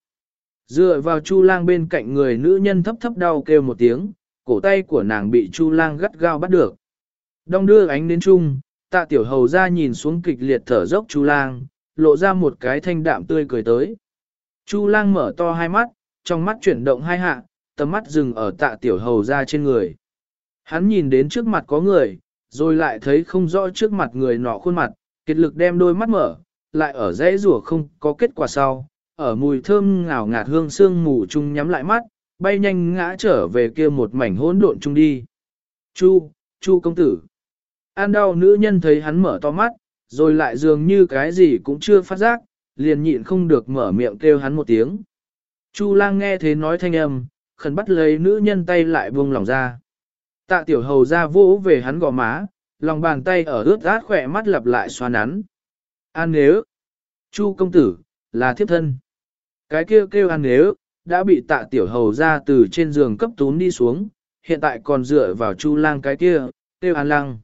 Dựa vào Chu lang bên cạnh người nữ nhân thấp thấp đau kêu một tiếng, cổ tay của nàng bị Chu lang gắt gao bắt được. Đong đưa ánh đến chung, tạ tiểu hầu ra nhìn xuống kịch liệt thở dốc Chu lang, lộ ra một cái thanh đạm tươi cười tới. Chu lang mở to hai mắt, trong mắt chuyển động hai hạ, tầm mắt dừng ở tạ tiểu hầu ra trên người. Hắn nhìn đến trước mặt có người, rồi lại thấy không rõ trước mặt người nọ khuôn mặt, kiệt lực đem đôi mắt mở, lại ở dãy rủa không có kết quả sau, ở mùi thơm ngào ngạt hương sương mù chung nhắm lại mắt, bay nhanh ngã trở về kia một mảnh hỗn độn chung đi. Chu, Chu công tử. An đau nữ nhân thấy hắn mở to mắt, rồi lại dường như cái gì cũng chưa phát giác, liền nhịn không được mở miệng kêu hắn một tiếng. Chu lang nghe thế nói thanh âm, khẩn bắt lấy nữ nhân tay lại buông lòng ra. Tạ tiểu hầu ra vỗ về hắn gò má, lòng bàn tay ở ướt át khỏe mắt lặp lại xoa nắn. An nếu, Chu công tử, là thiếp thân. Cái kêu kêu an nếu, đã bị tạ tiểu hầu ra từ trên giường cấp tún đi xuống, hiện tại còn dựa vào chu lang cái kia, kêu an lăng.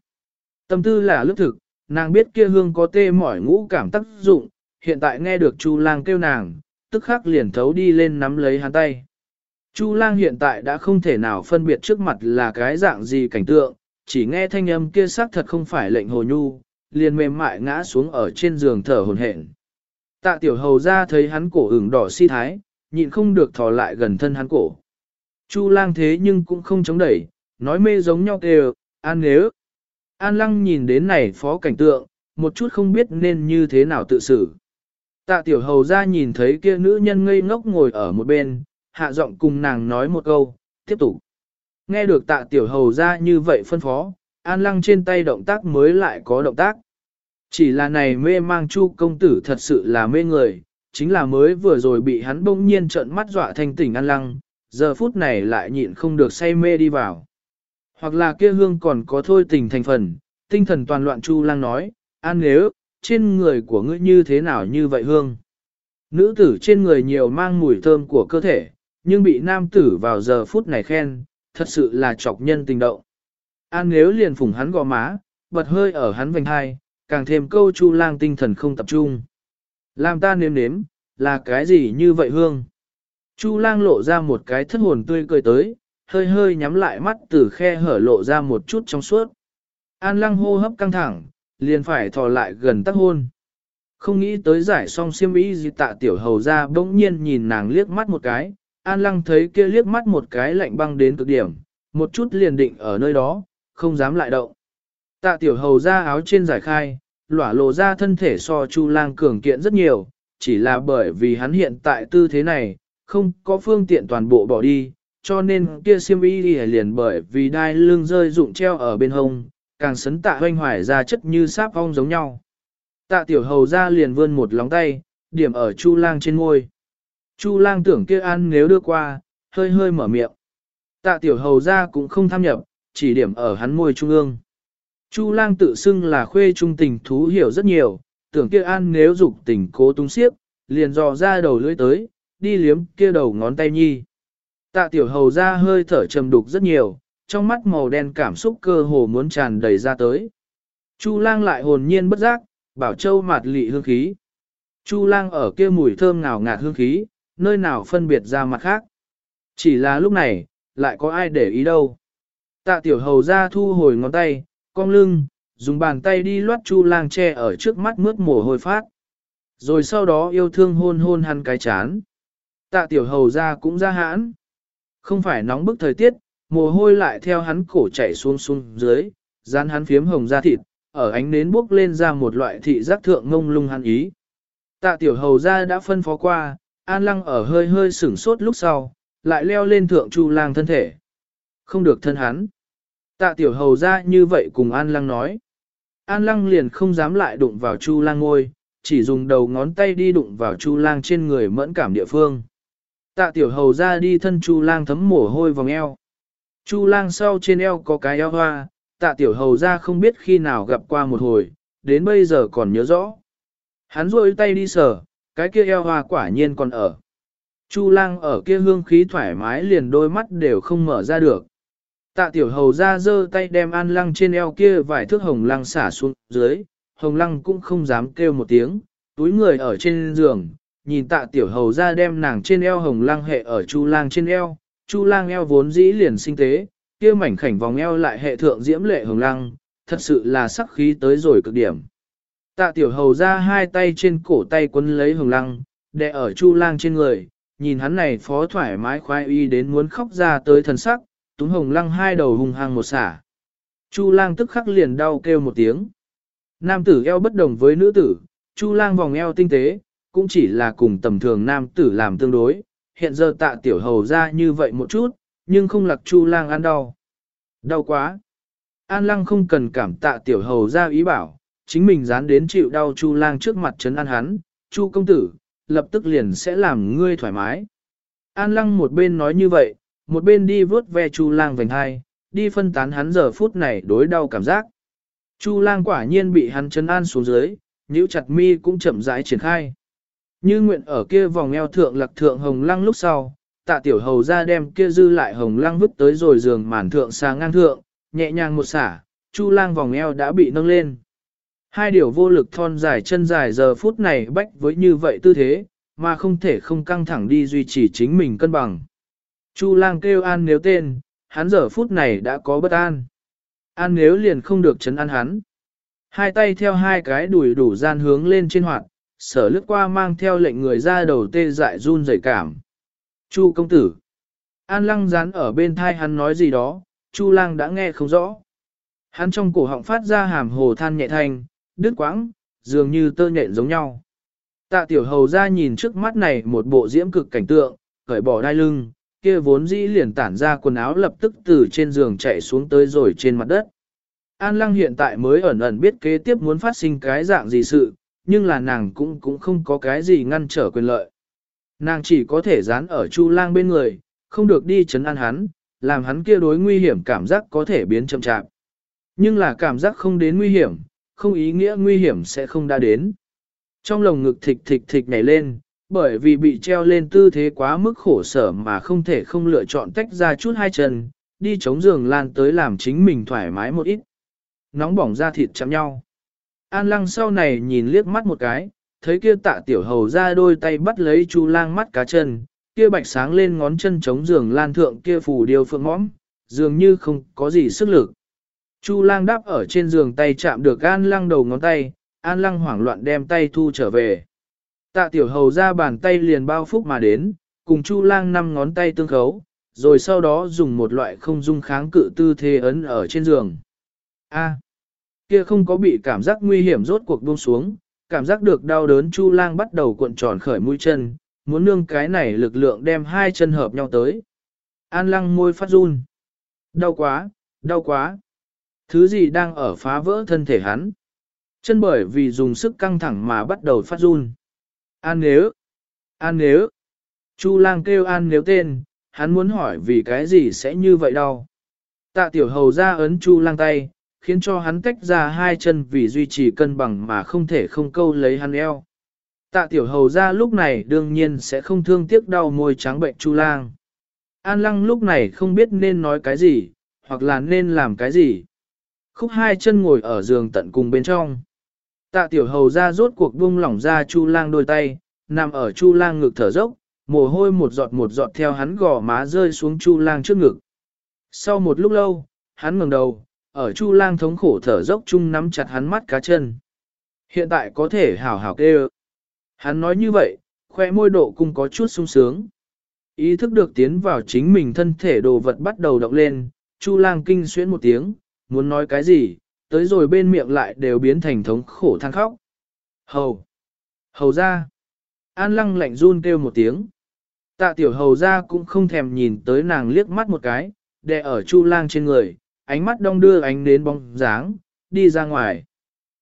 Tâm tư là lức thực, nàng biết kia hương có tê mỏi ngũ cảm tác dụng, hiện tại nghe được chu lang kêu nàng, tức khắc liền thấu đi lên nắm lấy hắn tay. Chu lang hiện tại đã không thể nào phân biệt trước mặt là cái dạng gì cảnh tượng, chỉ nghe thanh âm kia xác thật không phải lệnh hồ nhu, liền mềm mại ngã xuống ở trên giường thở hồn hển. Tạ tiểu hầu ra thấy hắn cổ ửng đỏ si thái, nhịn không được thò lại gần thân hắn cổ. Chu lang thế nhưng cũng không chống đẩy, nói mê giống nhau kêu, an nếu. An lăng nhìn đến này phó cảnh tượng, một chút không biết nên như thế nào tự xử. Tạ tiểu hầu ra nhìn thấy kia nữ nhân ngây ngốc ngồi ở một bên, hạ giọng cùng nàng nói một câu, tiếp tục. Nghe được tạ tiểu hầu ra như vậy phân phó, an lăng trên tay động tác mới lại có động tác. Chỉ là này mê mang chu công tử thật sự là mê người, chính là mới vừa rồi bị hắn bỗng nhiên trợn mắt dọa thành tỉnh an lăng, giờ phút này lại nhịn không được say mê đi vào. Hoặc là kia hương còn có thôi tình thành phần, tinh thần toàn loạn chu lang nói, an nếu, trên người của ngươi như thế nào như vậy hương. Nữ tử trên người nhiều mang mùi thơm của cơ thể, nhưng bị nam tử vào giờ phút này khen, thật sự là chọc nhân tình động. An nếu liền phủng hắn gò má, bật hơi ở hắn vành hai, càng thêm câu chu lang tinh thần không tập trung. Làm ta nếm nếm, là cái gì như vậy hương? Chu lang lộ ra một cái thất hồn tươi cười tới, hơi hơi nhắm lại mắt từ khe hở lộ ra một chút trong suốt. An lăng hô hấp căng thẳng, liền phải thò lại gần tắc hôn. Không nghĩ tới giải xong siêm ý gì tạ tiểu hầu ra bỗng nhiên nhìn nàng liếc mắt một cái, an lăng thấy kia liếc mắt một cái lạnh băng đến cực điểm, một chút liền định ở nơi đó, không dám lại động. Tạ tiểu hầu ra áo trên giải khai, lỏa lộ ra thân thể so chu lang cường kiện rất nhiều, chỉ là bởi vì hắn hiện tại tư thế này, không có phương tiện toàn bộ bỏ đi, cho nên kia siêm y liền bởi vì đai lưng rơi rụng treo ở bên hông, càng sấn tạ hoanh hoài ra chất như sáp ong giống nhau. Tạ tiểu hầu ra liền vươn một lóng tay, điểm ở chu lang trên ngôi. Chu lang tưởng kia ăn nếu đưa qua, hơi hơi mở miệng. Tạ tiểu hầu ra cũng không tham nhập, chỉ điểm ở hắn môi trung ương. Chu lang tự xưng là khuê trung tình thú hiểu rất nhiều, tưởng kia an nếu dục tình cố tung xiếp, liền dò ra đầu lưỡi tới, đi liếm kia đầu ngón tay nhi. Tạ tiểu hầu ra hơi thở trầm đục rất nhiều, trong mắt màu đen cảm xúc cơ hồ muốn tràn đầy ra tới. Chu lang lại hồn nhiên bất giác, bảo châu mạt lị hương khí. Chu lang ở kia mùi thơm ngào ngạt hương khí, nơi nào phân biệt ra mặt khác. Chỉ là lúc này, lại có ai để ý đâu. Tạ tiểu hầu ra thu hồi ngón tay, cong lưng, dùng bàn tay đi loát chu lang che ở trước mắt mướt mồ hôi phát. Rồi sau đó yêu thương hôn hôn hắn cái chán. Tạ tiểu hầu ra cũng ra hãn. Không phải nóng bức thời tiết, mồ hôi lại theo hắn cổ chảy xuống xuống dưới, dán hắn phiếm hồng da thịt, ở ánh nến bốc lên ra một loại thị giác thượng ngông lung hắn ý. Tạ tiểu hầu ra đã phân phó qua, an lăng ở hơi hơi sửng sốt lúc sau, lại leo lên thượng chu lang thân thể. Không được thân hắn. Tạ tiểu hầu ra như vậy cùng an lăng nói. An lăng liền không dám lại đụng vào chu lang ngôi, chỉ dùng đầu ngón tay đi đụng vào chu lang trên người mẫn cảm địa phương. Tạ tiểu hầu ra đi thân chu lang thấm mồ hôi vòng eo. Chu lang sau trên eo có cái eo hoa, tạ tiểu hầu ra không biết khi nào gặp qua một hồi, đến bây giờ còn nhớ rõ. Hắn rôi tay đi sờ, cái kia eo hoa quả nhiên còn ở. Chu lang ở kia hương khí thoải mái liền đôi mắt đều không mở ra được. Tạ tiểu hầu ra giơ tay đem an lăng trên eo kia vài thước hồng lăng xả xuống dưới, hồng lăng cũng không dám kêu một tiếng, túi người ở trên giường, nhìn tạ tiểu hầu ra đem nàng trên eo hồng lăng hệ ở chu lang trên eo, chu lang eo vốn dĩ liền sinh tế, kia mảnh khảnh vòng eo lại hệ thượng diễm lệ hồng lăng, thật sự là sắc khí tới rồi cực điểm. Tạ tiểu hầu ra hai tay trên cổ tay quấn lấy hồng lăng, đè ở chu lang trên người, nhìn hắn này phó thoải mái khoái y đến muốn khóc ra tới thần sắc, túm hồng lăng hai đầu hùng hăng một xả. Chu lang tức khắc liền đau kêu một tiếng. Nam tử eo bất đồng với nữ tử, chu lang vòng eo tinh tế, cũng chỉ là cùng tầm thường nam tử làm tương đối, hiện giờ tạ tiểu hầu ra như vậy một chút, nhưng không lạc chu lang ăn đau. Đau quá. An lăng không cần cảm tạ tiểu hầu ra ý bảo, chính mình dán đến chịu đau chu lang trước mặt trấn an hắn, chu công tử, lập tức liền sẽ làm ngươi thoải mái. An lăng một bên nói như vậy, một bên đi vớt ve Chu lang vành hai, đi phân tán hắn giờ phút này đối đau cảm giác. Chu lang quả nhiên bị hắn chấn an xuống dưới, nhíu chặt mi cũng chậm rãi triển khai. Như nguyện ở kia vòng eo thượng lạc thượng hồng lăng lúc sau, tạ tiểu hầu ra đem kia dư lại hồng lăng vứt tới rồi giường màn thượng xa ngang thượng, nhẹ nhàng một xả, chu lang vòng eo đã bị nâng lên. Hai điều vô lực thon dài chân dài giờ phút này bách với như vậy tư thế, mà không thể không căng thẳng đi duy trì chính mình cân bằng. Chu lang kêu an nếu tên, hắn giờ phút này đã có bất an. An nếu liền không được chấn an hắn. Hai tay theo hai cái đùi đủ gian hướng lên trên hoạt, sở lướt qua mang theo lệnh người ra đầu tê dại run rẩy cảm. Chu công tử. An lăng dán ở bên thai hắn nói gì đó, Chu lang đã nghe không rõ. Hắn trong cổ họng phát ra hàm hồ than nhẹ thanh, đứt quãng, dường như tơ nhện giống nhau. Tạ tiểu hầu ra nhìn trước mắt này một bộ diễm cực cảnh tượng, cởi bỏ đai lưng, kia vốn dĩ liền tản ra quần áo lập tức từ trên giường chạy xuống tới rồi trên mặt đất. An lăng hiện tại mới ẩn ẩn biết kế tiếp muốn phát sinh cái dạng gì sự, nhưng là nàng cũng cũng không có cái gì ngăn trở quyền lợi. Nàng chỉ có thể dán ở Chu lang bên người, không được đi chấn an hắn, làm hắn kia đối nguy hiểm cảm giác có thể biến chậm chạp. Nhưng là cảm giác không đến nguy hiểm, không ý nghĩa nguy hiểm sẽ không đã đến. Trong lồng ngực thịch thịch thịch nhảy lên, bởi vì bị treo lên tư thế quá mức khổ sở mà không thể không lựa chọn tách ra chút hai chân, đi chống giường lan tới làm chính mình thoải mái một ít. Nóng bỏng da thịt chạm nhau. An lăng sau này nhìn liếc mắt một cái, thấy kia tạ tiểu hầu ra đôi tay bắt lấy chu lang mắt cá chân, kia bạch sáng lên ngón chân chống giường lan thượng kia phù điều phượng mõm, dường như không có gì sức lực. Chu lang đáp ở trên giường tay chạm được an lăng đầu ngón tay, an lăng hoảng loạn đem tay thu trở về. Tạ tiểu hầu ra bàn tay liền bao phúc mà đến, cùng chu lang năm ngón tay tương khấu, rồi sau đó dùng một loại không dung kháng cự tư thế ấn ở trên giường. A, kia không có bị cảm giác nguy hiểm rốt cuộc buông xuống, cảm giác được đau đớn chu lang bắt đầu cuộn tròn khởi mũi chân, muốn nương cái này lực lượng đem hai chân hợp nhau tới. An lăng môi phát run. Đau quá, đau quá. Thứ gì đang ở phá vỡ thân thể hắn? Chân bởi vì dùng sức căng thẳng mà bắt đầu phát run. An nếu, an nếu. Chu lang kêu an nếu tên, hắn muốn hỏi vì cái gì sẽ như vậy đâu. Tạ tiểu hầu ra ấn chu lang tay, khiến cho hắn tách ra hai chân vì duy trì cân bằng mà không thể không câu lấy hắn eo. Tạ tiểu hầu ra lúc này đương nhiên sẽ không thương tiếc đau môi trắng bệnh chu lang. An lăng lúc này không biết nên nói cái gì, hoặc là nên làm cái gì. Khúc hai chân ngồi ở giường tận cùng bên trong. Tạ tiểu hầu ra rốt cuộc buông lỏng ra chu lang đôi tay, nằm ở chu lang ngực thở dốc, mồ hôi một giọt một giọt theo hắn gò má rơi xuống chu lang trước ngực. Sau một lúc lâu, hắn ngẩng đầu, ở chu lang thống khổ thở dốc chung nắm chặt hắn mắt cá chân. Hiện tại có thể hảo hảo kêu. Hắn nói như vậy, khoe môi độ cũng có chút sung sướng. Ý thức được tiến vào chính mình thân thể đồ vật bắt đầu động lên, chu lang kinh xuyến một tiếng, muốn nói cái gì, tới rồi bên miệng lại đều biến thành thống khổ than khóc. Hầu! Hầu ra! An lăng lạnh run kêu một tiếng. Tạ tiểu hầu ra cũng không thèm nhìn tới nàng liếc mắt một cái, đè ở chu lang trên người, ánh mắt đong đưa ánh đến bóng dáng, đi ra ngoài.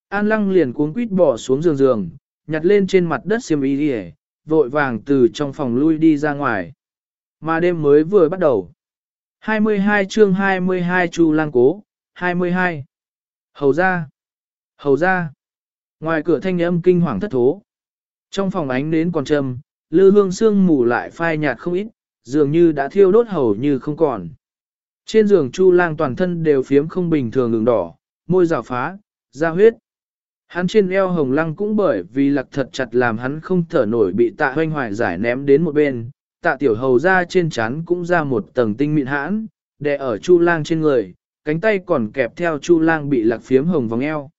An lăng liền cuống quýt bỏ xuống giường giường, nhặt lên trên mặt đất xiêm y đi vội vàng từ trong phòng lui đi ra ngoài. Mà đêm mới vừa bắt đầu. 22 chương 22 Chu Lang Cố, 22. Hầu ra! Hầu ra! Ngoài cửa thanh âm kinh hoàng thất thố. Trong phòng ánh nến còn trầm, lư hương sương mù lại phai nhạt không ít, dường như đã thiêu đốt hầu như không còn. Trên giường Chu Lang toàn thân đều phiếm không bình thường ngừng đỏ, môi rào phá, da huyết. Hắn trên eo hồng lăng cũng bởi vì lạc thật chặt làm hắn không thở nổi bị tạ hoanh hoài giải ném đến một bên, tạ tiểu hầu ra trên chán cũng ra một tầng tinh mịn hãn, đè ở Chu Lang trên người, cánh tay còn kẹp theo Chu Lang bị lạc phiếm hồng vòng eo.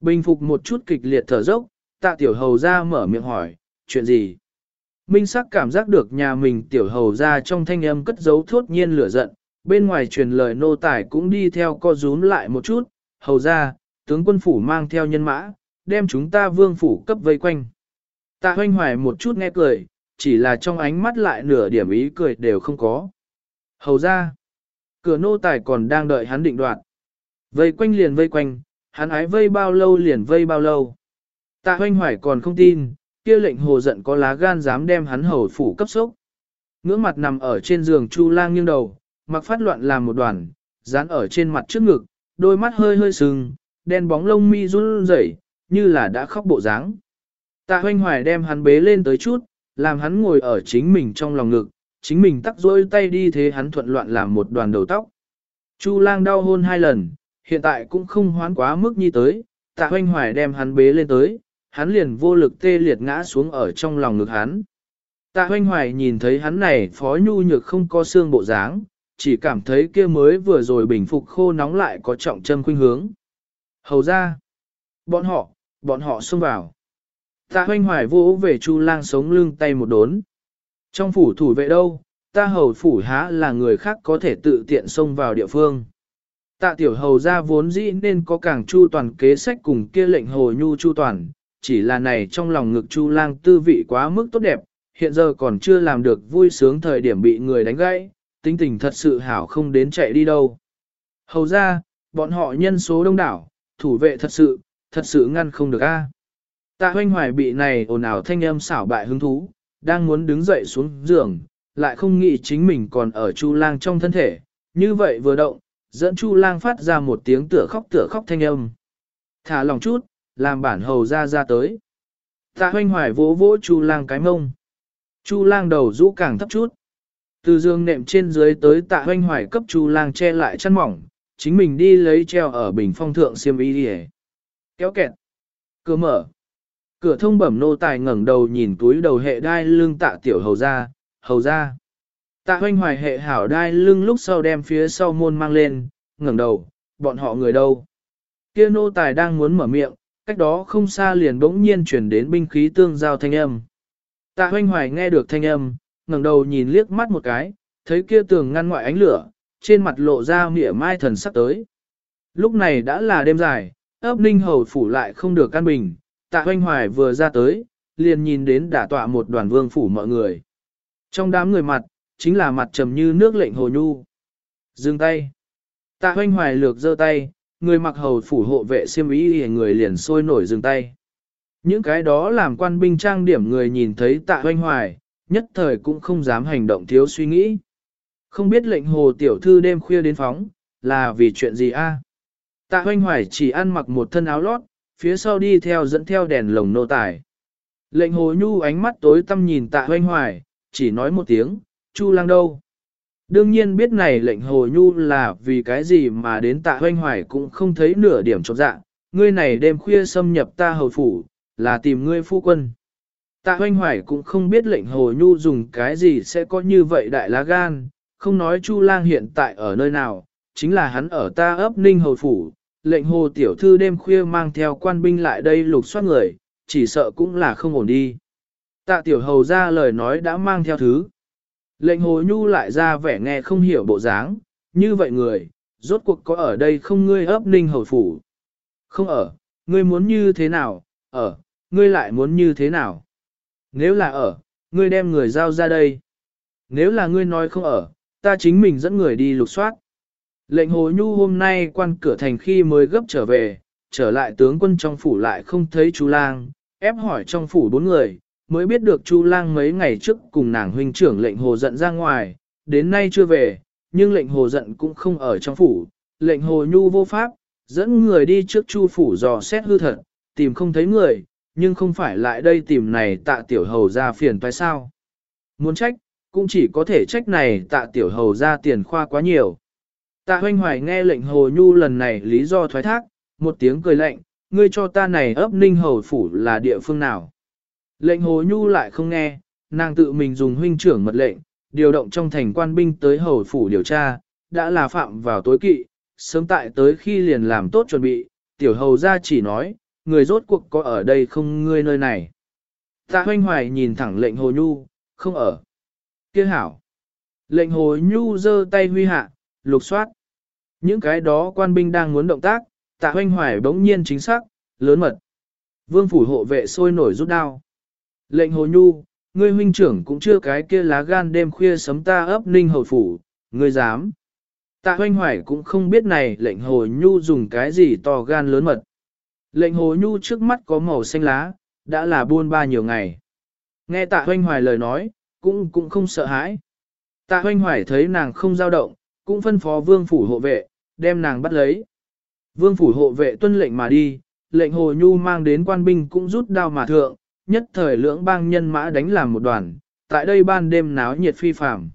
Bình phục một chút kịch liệt thở dốc, tạ tiểu hầu ra mở miệng hỏi, chuyện gì? Minh sắc cảm giác được nhà mình tiểu hầu ra trong thanh âm cất giấu thốt nhiên lửa giận, bên ngoài truyền lời nô tài cũng đi theo co rúm lại một chút, hầu ra, tướng quân phủ mang theo nhân mã, đem chúng ta vương phủ cấp vây quanh. Tạ hoanh hoài một chút nghe cười, chỉ là trong ánh mắt lại nửa điểm ý cười đều không có. Hầu ra, cửa nô tài còn đang đợi hắn định đoạt. Vây quanh liền vây quanh, hắn ái vây bao lâu liền vây bao lâu. Tạ hoanh hoài còn không tin, kia lệnh hồ giận có lá gan dám đem hắn hầu phủ cấp sốc. Ngưỡng mặt nằm ở trên giường Chu Lang nghiêng đầu, mặc phát loạn làm một đoàn, dán ở trên mặt trước ngực, đôi mắt hơi hơi sưng, đen bóng lông mi run rẩy, như là đã khóc bộ dáng. Tạ hoanh hoài đem hắn bế lên tới chút, làm hắn ngồi ở chính mình trong lòng ngực, chính mình tắc rôi tay đi thế hắn thuận loạn làm một đoàn đầu tóc. Chu lang đau hôn hai lần, hiện tại cũng không hoán quá mức như tới, tạ hoanh hoài đem hắn bế lên tới, hắn liền vô lực tê liệt ngã xuống ở trong lòng ngực hắn. Tạ hoanh hoài nhìn thấy hắn này phó nhu nhược không có xương bộ dáng, chỉ cảm thấy kia mới vừa rồi bình phục khô nóng lại có trọng châm khuynh hướng. Hầu ra, bọn họ, bọn họ xông vào. Tạ hoanh hoài vỗ về chu lang sống lưng tay một đốn. Trong phủ thủ vệ đâu, ta hầu phủ há là người khác có thể tự tiện xông vào địa phương. Tạ tiểu hầu ra vốn dĩ nên có càng chu toàn kế sách cùng kia lệnh hồ nhu chu toàn, chỉ là này trong lòng ngực chu lang tư vị quá mức tốt đẹp, hiện giờ còn chưa làm được vui sướng thời điểm bị người đánh gãy, tính tình thật sự hảo không đến chạy đi đâu. Hầu ra, bọn họ nhân số đông đảo, thủ vệ thật sự, thật sự ngăn không được a. Tạ hoanh hoài bị này ồn ào thanh âm xảo bại hứng thú, đang muốn đứng dậy xuống giường, lại không nghĩ chính mình còn ở Chu Lang trong thân thể, như vậy vừa động, dẫn Chu Lang phát ra một tiếng tựa khóc tựa khóc thanh âm. Thả lòng chút, làm bản hầu ra ra tới. Tạ hoanh hoài vỗ vỗ Chu Lang cái mông. Chu Lang đầu rũ càng thấp chút. Từ giường nệm trên dưới tới tạ hoanh hoài cấp Chu Lang che lại chăn mỏng, chính mình đi lấy treo ở bình phong thượng xiêm y đi Kéo kẹt. Cửa mở. Cửa thông bẩm nô tài ngẩng đầu nhìn túi đầu hệ đai lưng tạ tiểu hầu ra, hầu ra. Tạ hoanh hoài hệ hảo đai lưng lúc sau đem phía sau môn mang lên, ngẩng đầu, bọn họ người đâu. Kia nô tài đang muốn mở miệng, cách đó không xa liền bỗng nhiên chuyển đến binh khí tương giao thanh âm. Tạ hoanh hoài nghe được thanh âm, ngẩng đầu nhìn liếc mắt một cái, thấy kia tường ngăn ngoại ánh lửa, trên mặt lộ ra mỉa mai thần sắc tới. Lúc này đã là đêm dài, ấp ninh hầu phủ lại không được căn bình, tạ hoanh hoài vừa ra tới, liền nhìn đến đả tọa một đoàn vương phủ mọi người. Trong đám người mặt, chính là mặt trầm như nước lệnh hồ nhu. Dừng tay. Tạ hoanh hoài lược giơ tay, người mặc hầu phủ hộ vệ siêm ý người liền sôi nổi dừng tay. Những cái đó làm quan binh trang điểm người nhìn thấy tạ hoanh hoài, nhất thời cũng không dám hành động thiếu suy nghĩ. Không biết lệnh hồ tiểu thư đêm khuya đến phóng, là vì chuyện gì a? Tạ hoanh hoài chỉ ăn mặc một thân áo lót, phía sau đi theo dẫn theo đèn lồng nô tài. Lệnh hồ nhu ánh mắt tối tăm nhìn tạ hoanh hoài, chỉ nói một tiếng, chu lang đâu. Đương nhiên biết này lệnh hồ nhu là vì cái gì mà đến tạ hoanh hoài cũng không thấy nửa điểm trọt dạ, ngươi này đêm khuya xâm nhập ta hầu phủ, là tìm ngươi phu quân. Tạ hoanh hoài cũng không biết lệnh hồ nhu dùng cái gì sẽ có như vậy đại lá gan, không nói chu lang hiện tại ở nơi nào, chính là hắn ở ta ấp ninh hầu phủ, lệnh hồ tiểu thư đêm khuya mang theo quan binh lại đây lục soát người, chỉ sợ cũng là không ổn đi. Tạ tiểu hầu ra lời nói đã mang theo thứ. Lệnh hồ nhu lại ra vẻ nghe không hiểu bộ dáng, như vậy người, rốt cuộc có ở đây không ngươi ấp ninh hầu phủ. Không ở, ngươi muốn như thế nào, ở, ngươi lại muốn như thế nào. Nếu là ở, ngươi đem người giao ra đây. Nếu là ngươi nói không ở, ta chính mình dẫn người đi lục soát. Lệnh hồ nhu hôm nay quan cửa thành khi mới gấp trở về, trở lại tướng quân trong phủ lại không thấy chú lang, ép hỏi trong phủ bốn người, mới biết được chú lang mấy ngày trước cùng nàng huynh trưởng lệnh hồ giận ra ngoài, đến nay chưa về, nhưng lệnh hồ giận cũng không ở trong phủ, lệnh hồ nhu vô pháp, dẫn người đi trước chu phủ dò xét hư thật, tìm không thấy người, nhưng không phải lại đây tìm này tạ tiểu hầu ra phiền phải sao. Muốn trách, cũng chỉ có thể trách này tạ tiểu hầu ra tiền khoa quá nhiều. Tạ hoanh hoài nghe lệnh hồ nhu lần này lý do thoái thác, một tiếng cười lệnh, ngươi cho ta này ấp ninh hầu phủ là địa phương nào. Lệnh hồ nhu lại không nghe, nàng tự mình dùng huynh trưởng mật lệnh, điều động trong thành quan binh tới hầu phủ điều tra, đã là phạm vào tối kỵ, sớm tại tới khi liền làm tốt chuẩn bị, tiểu hầu ra chỉ nói, người rốt cuộc có ở đây không ngươi nơi này. Tạ hoanh hoài nhìn thẳng lệnh hồ nhu, không ở. Kia hảo. Lệnh hồ nhu giơ tay huy hạ, lục soát. Những cái đó quan binh đang muốn động tác, tạ hoanh hoài bỗng nhiên chính xác, lớn mật. Vương phủ hộ vệ sôi nổi rút đao. Lệnh hồ nhu, ngươi huynh trưởng cũng chưa cái kia lá gan đêm khuya sấm ta ấp ninh hầu phủ, ngươi dám. Tạ hoanh hoài cũng không biết này lệnh hồ nhu dùng cái gì to gan lớn mật. Lệnh hồ nhu trước mắt có màu xanh lá, đã là buôn ba nhiều ngày. Nghe tạ hoanh hoài lời nói, cũng cũng không sợ hãi. Tạ hoanh hoài thấy nàng không dao động, cũng phân phó vương phủ hộ vệ, đem nàng bắt lấy. Vương phủ hộ vệ tuân lệnh mà đi, lệnh hồ nhu mang đến quan binh cũng rút đao mà thượng, nhất thời lưỡng bang nhân mã đánh làm một đoàn, tại đây ban đêm náo nhiệt phi phàm.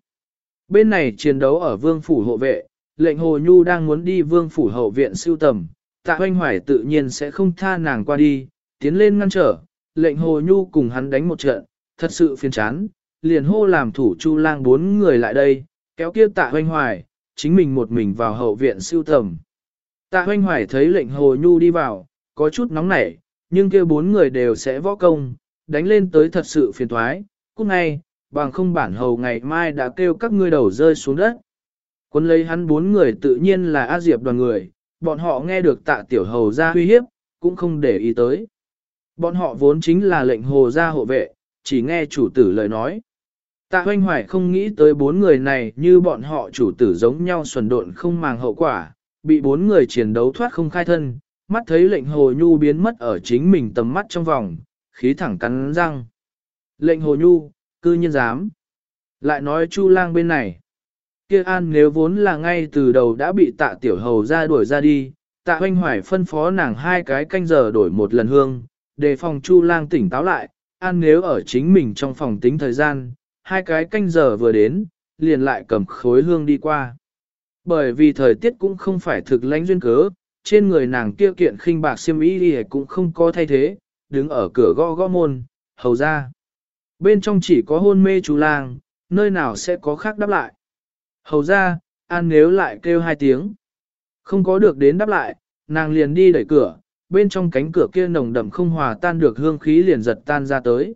Bên này chiến đấu ở vương phủ hộ vệ, lệnh hồ nhu đang muốn đi vương phủ hậu viện siêu tầm, tạ hoanh hoài tự nhiên sẽ không tha nàng qua đi, tiến lên ngăn trở, lệnh hồ nhu cùng hắn đánh một trận, thật sự phiền chán, liền hô làm thủ chu lang bốn người lại đây, kéo kia tạ hoanh hoài, chính mình một mình vào hậu viện siêu tầm. Tạ hoanh hoài thấy lệnh hồ nhu đi vào, có chút nóng nảy, nhưng kia bốn người đều sẽ võ công, đánh lên tới thật sự phiền thoái, cũng ngay, bằng không bản hầu ngày mai đã kêu các ngươi đầu rơi xuống đất. Quân lấy hắn bốn người tự nhiên là A Diệp đoàn người, bọn họ nghe được tạ tiểu hầu ra uy hiếp, cũng không để ý tới. Bọn họ vốn chính là lệnh hồ ra hộ vệ, chỉ nghe chủ tử lời nói. Tạ hoanh hoài không nghĩ tới bốn người này như bọn họ chủ tử giống nhau xuẩn độn không màng hậu quả, bị bốn người chiến đấu thoát không khai thân, mắt thấy lệnh hồ nhu biến mất ở chính mình tầm mắt trong vòng, khí thẳng cắn răng. Lệnh hồ nhu, cư nhiên dám. Lại nói chu lang bên này. Kia an nếu vốn là ngay từ đầu đã bị tạ tiểu hầu ra đuổi ra đi, tạ hoanh hoài phân phó nàng hai cái canh giờ đổi một lần hương, để phòng chu lang tỉnh táo lại, an nếu ở chính mình trong phòng tính thời gian, hai cái canh giờ vừa đến, liền lại cầm khối hương đi qua. Bởi vì thời tiết cũng không phải thực lãnh duyên cớ, trên người nàng kia kiện khinh bạc xiêm y đi cũng không có thay thế, đứng ở cửa gõ gõ môn, hầu ra. Bên trong chỉ có hôn mê chú lang, nơi nào sẽ có khác đáp lại. Hầu ra, an nếu lại kêu hai tiếng. Không có được đến đáp lại, nàng liền đi đẩy cửa, bên trong cánh cửa kia nồng đậm không hòa tan được hương khí liền giật tan ra tới.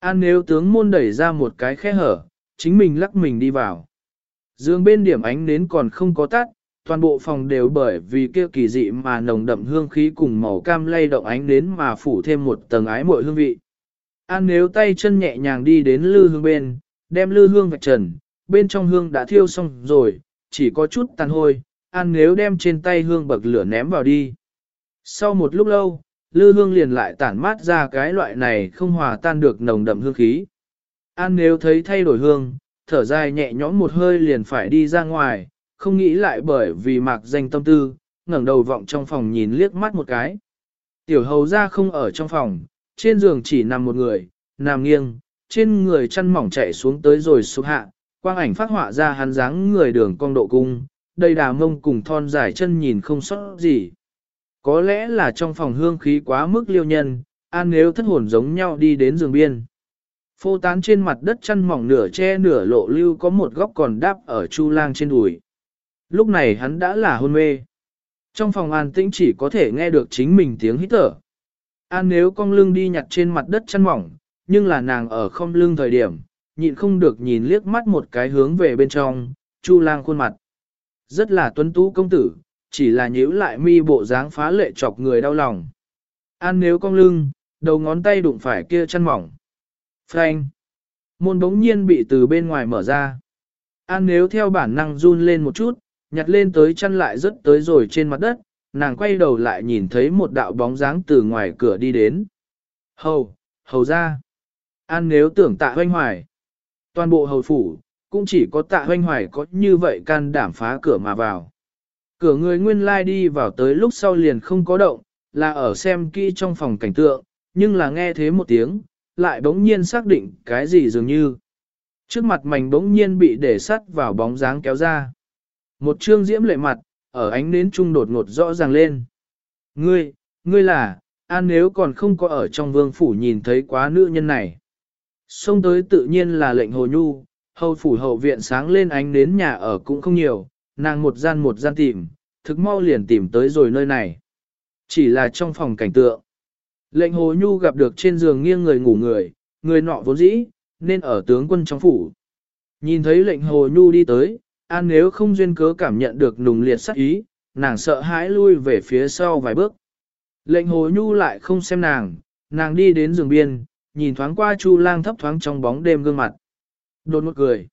An nếu tướng môn đẩy ra một cái khe hở, chính mình lắc mình đi vào. Dương bên điểm ánh nến còn không có tắt, toàn bộ phòng đều bởi vì kia kỳ dị mà nồng đậm hương khí cùng màu cam lay động ánh nến mà phủ thêm một tầng ái mội hương vị. An nếu tay chân nhẹ nhàng đi đến lư hương bên, đem lư hương vạch trần, bên trong hương đã thiêu xong rồi, chỉ có chút tàn hôi, An nếu đem trên tay hương bậc lửa ném vào đi. Sau một lúc lâu, lư hương liền lại tản mát ra cái loại này không hòa tan được nồng đậm hương khí. An nếu thấy thay đổi hương, thở dài nhẹ nhõm một hơi liền phải đi ra ngoài, không nghĩ lại bởi vì mạc danh tâm tư, ngẩng đầu vọng trong phòng nhìn liếc mắt một cái. Tiểu hầu ra không ở trong phòng, trên giường chỉ nằm một người, nằm nghiêng, trên người chăn mỏng chạy xuống tới rồi xuống hạ, quang ảnh phát họa ra hắn dáng người đường cong độ cung, đầy đà mông cùng thon dài chân nhìn không sót gì. Có lẽ là trong phòng hương khí quá mức liêu nhân, an nếu thất hồn giống nhau đi đến giường biên. Phô tán trên mặt đất chăn mỏng nửa che nửa lộ lưu có một góc còn đáp ở chu lang trên đùi. Lúc này hắn đã là hôn mê. Trong phòng an tĩnh chỉ có thể nghe được chính mình tiếng hít thở. An nếu con lưng đi nhặt trên mặt đất chăn mỏng, nhưng là nàng ở không lưng thời điểm, nhịn không được nhìn liếc mắt một cái hướng về bên trong, chu lang khuôn mặt. Rất là tuấn tú công tử, chỉ là nhíu lại mi bộ dáng phá lệ chọc người đau lòng. An nếu cong lưng, đầu ngón tay đụng phải kia chăn mỏng. Frank! Môn bỗng nhiên bị từ bên ngoài mở ra. An nếu theo bản năng run lên một chút, nhặt lên tới chăn lại rất tới rồi trên mặt đất, nàng quay đầu lại nhìn thấy một đạo bóng dáng từ ngoài cửa đi đến. Hầu, hầu ra. An nếu tưởng tạ hoanh hoài. Toàn bộ hầu phủ, cũng chỉ có tạ hoanh hoài có như vậy can đảm phá cửa mà vào. Cửa người nguyên lai đi vào tới lúc sau liền không có động, là ở xem kỹ trong phòng cảnh tượng, nhưng là nghe thế một tiếng, lại bỗng nhiên xác định cái gì dường như. Trước mặt mảnh bỗng nhiên bị để sắt vào bóng dáng kéo ra. Một trương diễm lệ mặt, ở ánh nến trung đột ngột rõ ràng lên. Ngươi, ngươi là, an nếu còn không có ở trong vương phủ nhìn thấy quá nữ nhân này. Xông tới tự nhiên là lệnh hồ nhu, hầu phủ hậu viện sáng lên ánh nến nhà ở cũng không nhiều, nàng một gian một gian tìm, thực mau liền tìm tới rồi nơi này. Chỉ là trong phòng cảnh tượng. Lệnh hồ nhu gặp được trên giường nghiêng người ngủ người, người nọ vốn dĩ, nên ở tướng quân trong phủ. Nhìn thấy lệnh hồ nhu đi tới, an nếu không duyên cớ cảm nhận được nùng liệt sắc ý, nàng sợ hãi lui về phía sau vài bước. Lệnh hồ nhu lại không xem nàng, nàng đi đến giường biên, nhìn thoáng qua chu lang thấp thoáng trong bóng đêm gương mặt. Đột một cười.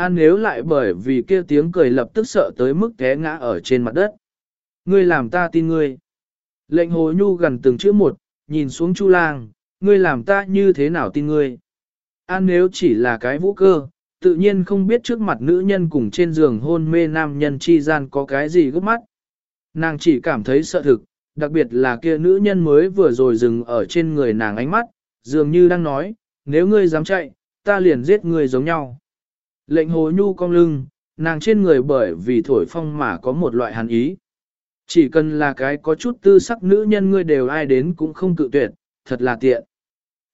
An nếu lại bởi vì kia tiếng cười lập tức sợ tới mức té ngã ở trên mặt đất. Ngươi làm ta tin ngươi. Lệnh hồ nhu gần từng chữ một, nhìn xuống chu lang, ngươi làm ta như thế nào tin ngươi. An nếu chỉ là cái vũ cơ, tự nhiên không biết trước mặt nữ nhân cùng trên giường hôn mê nam nhân chi gian có cái gì gấp mắt. Nàng chỉ cảm thấy sợ thực, đặc biệt là kia nữ nhân mới vừa rồi dừng ở trên người nàng ánh mắt, dường như đang nói, nếu ngươi dám chạy, ta liền giết ngươi giống nhau. Lệnh hồ nhu cong lưng, nàng trên người bởi vì thổi phong mà có một loại hàn ý. Chỉ cần là cái có chút tư sắc nữ nhân ngươi đều ai đến cũng không cự tuyệt, thật là tiện.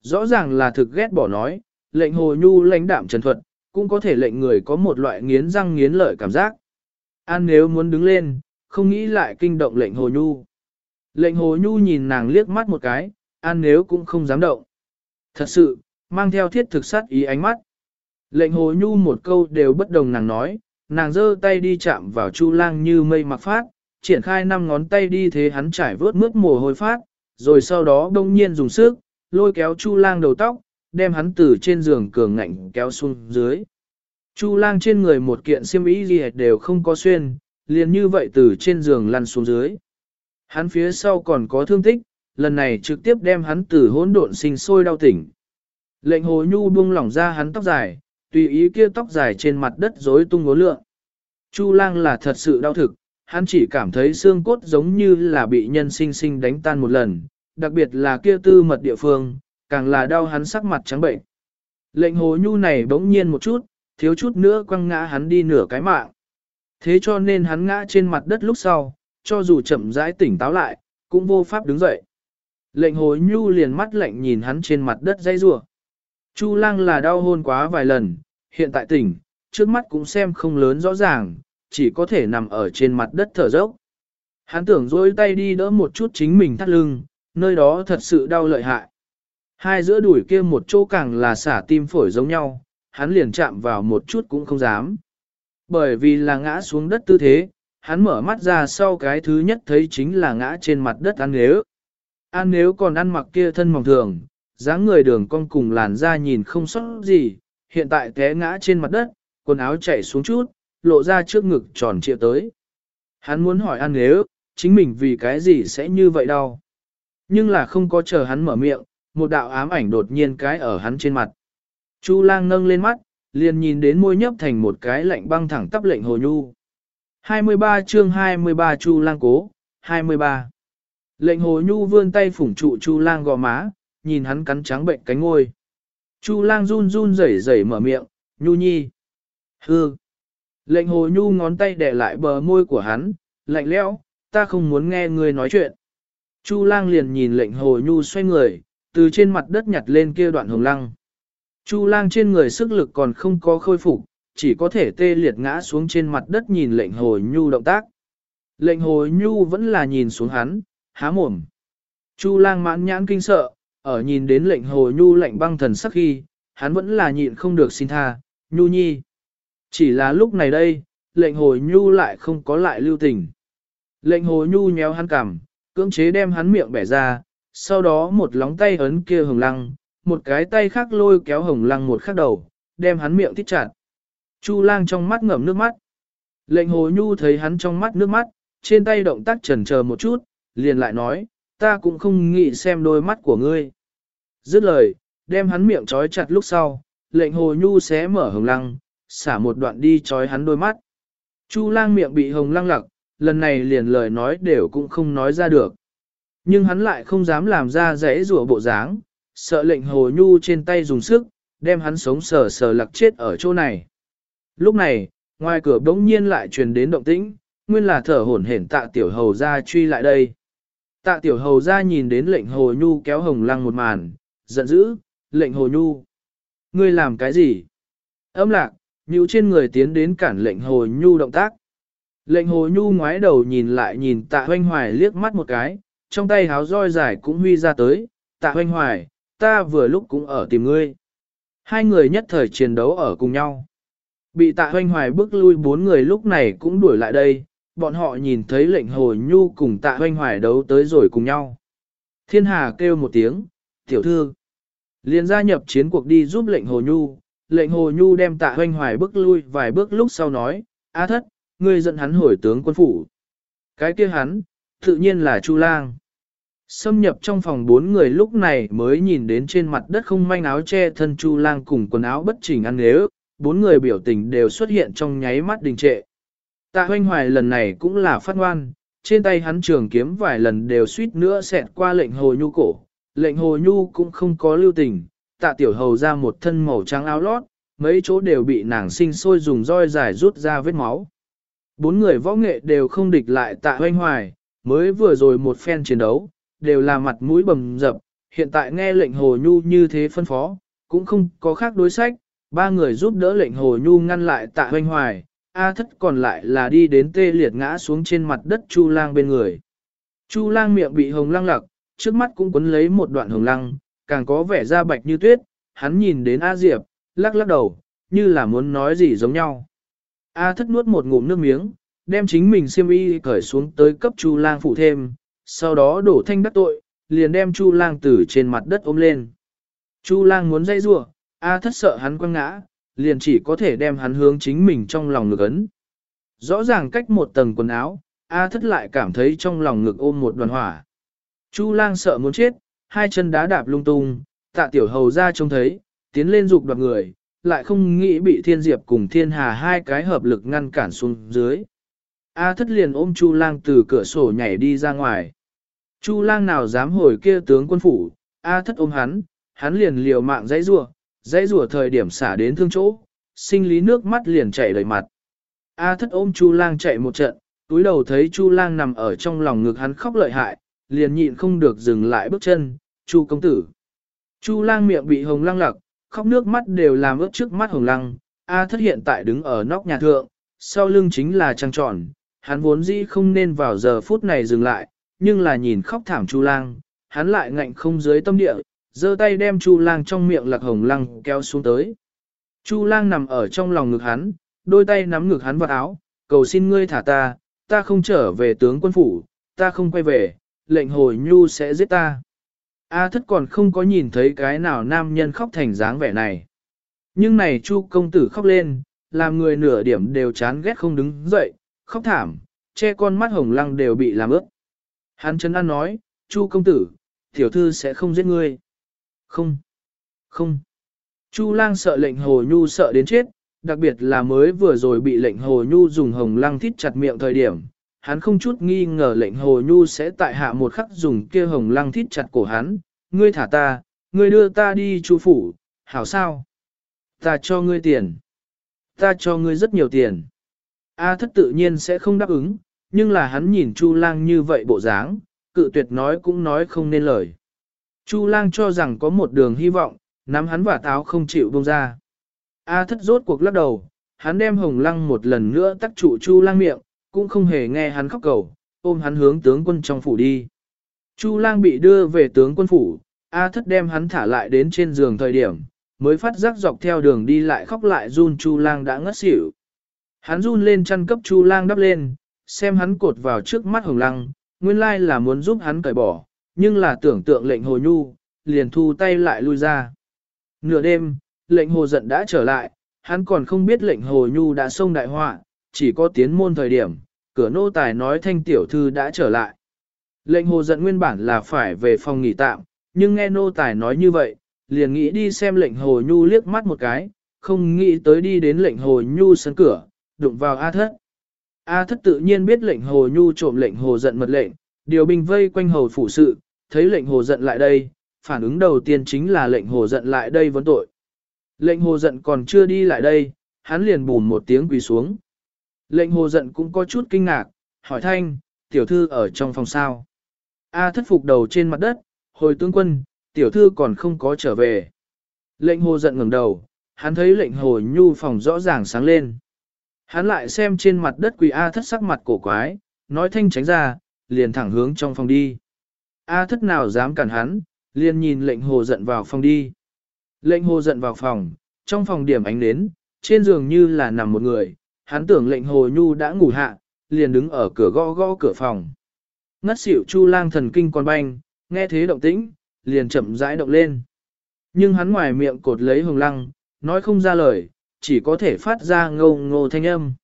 Rõ ràng là thực ghét bỏ nói, lệnh hồ nhu lãnh đạm trần thuật, cũng có thể lệnh người có một loại nghiến răng nghiến lợi cảm giác. An nếu muốn đứng lên, không nghĩ lại kinh động lệnh hồ nhu. Lệnh hồ nhu nhìn nàng liếc mắt một cái, an nếu cũng không dám động. Thật sự, mang theo thiết thực sát ý ánh mắt. Lệnh hồ nhu một câu đều bất đồng nàng nói, nàng giơ tay đi chạm vào chu lang như mây mặc phát, triển khai năm ngón tay đi thế hắn trải vớt mướt mồ hôi phát, rồi sau đó đông nhiên dùng sức, lôi kéo chu lang đầu tóc, đem hắn từ trên giường cường ngạnh kéo xuống dưới. Chu lang trên người một kiện xiêm y gì đều không có xuyên, liền như vậy từ trên giường lăn xuống dưới. Hắn phía sau còn có thương tích, lần này trực tiếp đem hắn từ hỗn độn sinh sôi đau tỉnh. Lệnh hồ nhu buông lỏng ra hắn tóc dài, tùy ý kia tóc dài trên mặt đất rối tung ngố lượng. Chu lang là thật sự đau thực, hắn chỉ cảm thấy xương cốt giống như là bị nhân sinh sinh đánh tan một lần, đặc biệt là kia tư mật địa phương, càng là đau hắn sắc mặt trắng bệnh. Lệnh hồ nhu này bỗng nhiên một chút, thiếu chút nữa quăng ngã hắn đi nửa cái mạng. Thế cho nên hắn ngã trên mặt đất lúc sau, cho dù chậm rãi tỉnh táo lại, cũng vô pháp đứng dậy. Lệnh hồ nhu liền mắt lạnh nhìn hắn trên mặt đất dây rủa. Chu lang là đau hôn quá vài lần, hiện tại tỉnh, trước mắt cũng xem không lớn rõ ràng, chỉ có thể nằm ở trên mặt đất thở dốc. Hắn tưởng dối tay đi đỡ một chút chính mình thắt lưng, nơi đó thật sự đau lợi hại. Hai giữa đuổi kia một chỗ càng là xả tim phổi giống nhau, hắn liền chạm vào một chút cũng không dám. Bởi vì là ngã xuống đất tư thế, hắn mở mắt ra sau cái thứ nhất thấy chính là ngã trên mặt đất ăn nếu. Ăn nếu còn ăn mặc kia thân mỏng thường, dáng người đường cong cùng làn da nhìn không sót gì, hiện tại té ngã trên mặt đất, quần áo chảy xuống chút, lộ ra trước ngực tròn trịa tới. Hắn muốn hỏi ăn nếu, chính mình vì cái gì sẽ như vậy đâu. Nhưng là không có chờ hắn mở miệng, một đạo ám ảnh đột nhiên cái ở hắn trên mặt. Chu lang nâng lên mắt, liền nhìn đến môi nhấp thành một cái lạnh băng thẳng tắp lệnh hồ nhu. 23 chương 23 Chu lang cố, 23. Lệnh hồ nhu vươn tay phủng trụ Chu lang gò má, nhìn hắn cắn trắng bệnh cánh ngôi. Chu lang run run rẩy rẩy mở miệng, nhu nhi. Hư. Lệnh hồ nhu ngón tay để lại bờ môi của hắn, lạnh lẽo, ta không muốn nghe người nói chuyện. Chu lang liền nhìn lệnh hồ nhu xoay người, từ trên mặt đất nhặt lên kia đoạn hồng lăng. Chu lang trên người sức lực còn không có khôi phục, chỉ có thể tê liệt ngã xuống trên mặt đất nhìn lệnh hồ nhu động tác. Lệnh hồ nhu vẫn là nhìn xuống hắn, há mồm. Chu lang mãn nhãn kinh sợ, ở nhìn đến lệnh hồ nhu lệnh băng thần sắc khi, hắn vẫn là nhịn không được xin tha, nhu nhi. Chỉ là lúc này đây, lệnh hồ nhu lại không có lại lưu tình. Lệnh hồ nhu nhéo hắn cằm, cưỡng chế đem hắn miệng bẻ ra, sau đó một lóng tay ấn kia hồng lăng, một cái tay khác lôi kéo hồng lăng một khắc đầu, đem hắn miệng thít chặt. Chu lang trong mắt ngậm nước mắt. Lệnh hồ nhu thấy hắn trong mắt nước mắt, trên tay động tác chần chờ một chút, liền lại nói, ta cũng không nghĩ xem đôi mắt của ngươi. Dứt lời, đem hắn miệng trói chặt lúc sau, lệnh hồ nhu xé mở hồng lăng, xả một đoạn đi trói hắn đôi mắt. Chu lang miệng bị hồng lăng lặc, lần này liền lời nói đều cũng không nói ra được. Nhưng hắn lại không dám làm ra rẽ rủa bộ dáng, sợ lệnh hồ nhu trên tay dùng sức, đem hắn sống sờ sờ lặc chết ở chỗ này. Lúc này, ngoài cửa bỗng nhiên lại truyền đến động tĩnh, nguyên là thở hổn hển tạ tiểu hầu ra truy lại đây. Tạ tiểu hầu ra nhìn đến lệnh hồ nhu kéo hồng lăng một màn, giận dữ, lệnh hồ nhu. Ngươi làm cái gì? Âm lạc, nhíu trên người tiến đến cản lệnh hồ nhu động tác. Lệnh hồ nhu ngoái đầu nhìn lại nhìn tạ hoanh hoài liếc mắt một cái, trong tay háo roi dài cũng huy ra tới, tạ hoanh hoài, ta vừa lúc cũng ở tìm ngươi. Hai người nhất thời chiến đấu ở cùng nhau. Bị tạ hoanh hoài bước lui bốn người lúc này cũng đuổi lại đây, bọn họ nhìn thấy lệnh hồ nhu cùng tạ hoanh hoài đấu tới rồi cùng nhau. Thiên hà kêu một tiếng, tiểu thư. liền gia nhập chiến cuộc đi giúp lệnh hồ nhu, lệnh hồ nhu đem tạ hoanh hoài bước lui vài bước lúc sau nói, A thất, ngươi dẫn hắn hồi tướng quân phủ. Cái kia hắn, tự nhiên là Chu Lang. Xâm nhập trong phòng bốn người lúc này mới nhìn đến trên mặt đất không manh áo che thân Chu Lang cùng quần áo bất chỉnh ăn nếu, bốn người biểu tình đều xuất hiện trong nháy mắt đình trệ. Tạ hoanh hoài lần này cũng là phát ngoan, trên tay hắn trường kiếm vài lần đều suýt nữa xẹt qua lệnh hồ nhu cổ. Lệnh hồ nhu cũng không có lưu tình, tạ tiểu hầu ra một thân màu trắng áo lót, mấy chỗ đều bị nàng sinh sôi dùng roi dài rút ra vết máu. Bốn người võ nghệ đều không địch lại tạ hoanh hoài, mới vừa rồi một phen chiến đấu, đều là mặt mũi bầm dập, hiện tại nghe lệnh hồ nhu như thế phân phó, cũng không có khác đối sách, ba người giúp đỡ lệnh hồ nhu ngăn lại tạ hoanh hoài, A thất còn lại là đi đến tê liệt ngã xuống trên mặt đất Chu lang bên người. Chu lang miệng bị hồng lăng lặc, trước mắt cũng quấn lấy một đoạn hồng lăng, càng có vẻ da bạch như tuyết, hắn nhìn đến A Diệp, lắc lắc đầu, như là muốn nói gì giống nhau. A thất nuốt một ngụm nước miếng, đem chính mình xiêm y cởi xuống tới cấp Chu lang phụ thêm, sau đó đổ thanh đắc tội, liền đem Chu lang từ trên mặt đất ôm lên. Chu lang muốn dây rủa, A thất sợ hắn quăng ngã, liền chỉ có thể đem hắn hướng chính mình trong lòng ngực ấn. Rõ ràng cách một tầng quần áo, A thất lại cảm thấy trong lòng ngực ôm một đoàn hỏa. Chu lang sợ muốn chết, hai chân đá đạp lung tung, tạ tiểu hầu ra trông thấy, tiến lên dục đoạt người, lại không nghĩ bị thiên diệp cùng thiên hà hai cái hợp lực ngăn cản xuống dưới. A thất liền ôm Chu lang từ cửa sổ nhảy đi ra ngoài. Chu lang nào dám hồi kia tướng quân phủ, A thất ôm hắn, hắn liền liều mạng dãy rua, dãy rủa thời điểm xả đến thương chỗ, sinh lý nước mắt liền chảy đầy mặt. A thất ôm Chu lang chạy một trận, túi đầu thấy Chu lang nằm ở trong lòng ngực hắn khóc lợi hại, liền nhịn không được dừng lại bước chân, Chu công tử. Chu lang miệng bị hồng lăng lặc, khóc nước mắt đều làm ướt trước mắt hồng lăng, A thất hiện tại đứng ở nóc nhà thượng, sau lưng chính là trăng tròn, hắn vốn dĩ không nên vào giờ phút này dừng lại, nhưng là nhìn khóc thảm Chu lang, hắn lại ngạnh không dưới tâm địa, giơ tay đem Chu Lang trong miệng lạc hồng lăng kéo xuống tới. Chu Lang nằm ở trong lòng ngực hắn, đôi tay nắm ngực hắn vào áo, cầu xin ngươi thả ta, ta không trở về tướng quân phủ, ta không quay về, lệnh hồi nhu sẽ giết ta. A thất còn không có nhìn thấy cái nào nam nhân khóc thành dáng vẻ này. Nhưng này Chu công tử khóc lên, làm người nửa điểm đều chán ghét không đứng dậy, khóc thảm, che con mắt hồng lăng đều bị làm ướt. Hắn chân an nói, Chu công tử, tiểu thư sẽ không giết ngươi. Không, không. Chu lang sợ lệnh hồ nhu sợ đến chết, đặc biệt là mới vừa rồi bị lệnh hồ nhu dùng hồng lăng thít chặt miệng thời điểm. Hắn không chút nghi ngờ lệnh hồ nhu sẽ tại hạ một khắc dùng kia hồng lăng thít chặt cổ hắn. Ngươi thả ta, ngươi đưa ta đi chu phủ, hảo sao? Ta cho ngươi tiền. Ta cho ngươi rất nhiều tiền. A thất tự nhiên sẽ không đáp ứng, nhưng là hắn nhìn Chu lang như vậy bộ dáng, cự tuyệt nói cũng nói không nên lời. Chu lang cho rằng có một đường hy vọng, nắm hắn và táo không chịu buông ra. A thất rốt cuộc lắc đầu, hắn đem hồng lăng một lần nữa tắc trụ chu lang miệng, cũng không hề nghe hắn khóc cầu, ôm hắn hướng tướng quân trong phủ đi. Chu lang bị đưa về tướng quân phủ, A thất đem hắn thả lại đến trên giường thời điểm, mới phát giác dọc theo đường đi lại khóc lại run chu lang đã ngất xỉu. Hắn run lên chăn cấp chu lang đắp lên, xem hắn cột vào trước mắt hồng lăng, nguyên lai là muốn giúp hắn cởi bỏ, nhưng là tưởng tượng lệnh hồ nhu, liền thu tay lại lui ra. Nửa đêm, lệnh hồ giận đã trở lại, hắn còn không biết lệnh hồ nhu đã xông đại họa, chỉ có tiến môn thời điểm, cửa nô tài nói thanh tiểu thư đã trở lại. Lệnh hồ giận nguyên bản là phải về phòng nghỉ tạm, nhưng nghe nô tài nói như vậy, liền nghĩ đi xem lệnh hồ nhu liếc mắt một cái, không nghĩ tới đi đến lệnh hồ nhu sân cửa, đụng vào A thất. A thất tự nhiên biết lệnh hồ nhu trộm lệnh hồ giận mật lệnh, điều binh vây quanh hầu phủ sự, thấy lệnh hồ giận lại đây, phản ứng đầu tiên chính là lệnh hồ giận lại đây vấn tội. Lệnh hồ giận còn chưa đi lại đây, hắn liền bùn một tiếng quỳ xuống. Lệnh hồ giận cũng có chút kinh ngạc, hỏi thanh, tiểu thư ở trong phòng sao. A thất phục đầu trên mặt đất, hồi tướng quân, tiểu thư còn không có trở về. Lệnh hồ giận ngẩng đầu, hắn thấy lệnh hồ nhu phòng rõ ràng sáng lên. Hắn lại xem trên mặt đất quỳ A thất sắc mặt cổ quái, nói thanh tránh ra, liền thẳng hướng trong phòng đi. A thất nào dám cản hắn, liền nhìn lệnh hồ giận vào phòng đi. Lệnh hồ giận vào phòng, trong phòng điểm ánh nến, trên giường như là nằm một người, hắn tưởng lệnh hồ nhu đã ngủ hạ, liền đứng ở cửa gõ gõ cửa phòng. Ngất xỉu chu lang thần kinh còn banh, nghe thế động tĩnh, liền chậm rãi động lên. Nhưng hắn ngoài miệng cột lấy hồng lăng, nói không ra lời, chỉ có thể phát ra ngô ngô thanh âm.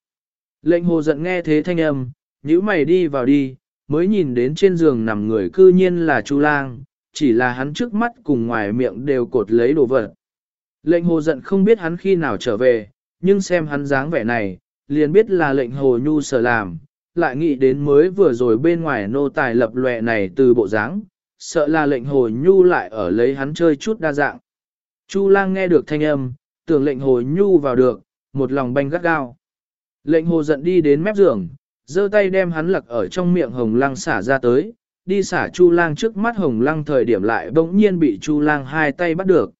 Lệnh hồ giận nghe thế thanh âm, nhíu mày đi vào đi, mới nhìn đến trên giường nằm người cư nhiên là Chu Lang, chỉ là hắn trước mắt cùng ngoài miệng đều cột lấy đồ vật. Lệnh hồ giận không biết hắn khi nào trở về, nhưng xem hắn dáng vẻ này, liền biết là lệnh hồ nhu sở làm, lại nghĩ đến mới vừa rồi bên ngoài nô tài lập lệ này từ bộ dáng, sợ là lệnh hồ nhu lại ở lấy hắn chơi chút đa dạng. Chu lang nghe được thanh âm, tưởng lệnh hồ nhu vào được, một lòng banh gắt gao. Lệnh hồ giận đi đến mép giường, giơ tay đem hắn lặc ở trong miệng hồng lăng xả ra tới, đi xả chu lang trước mắt hồng lăng thời điểm lại bỗng nhiên bị chu lang hai tay bắt được.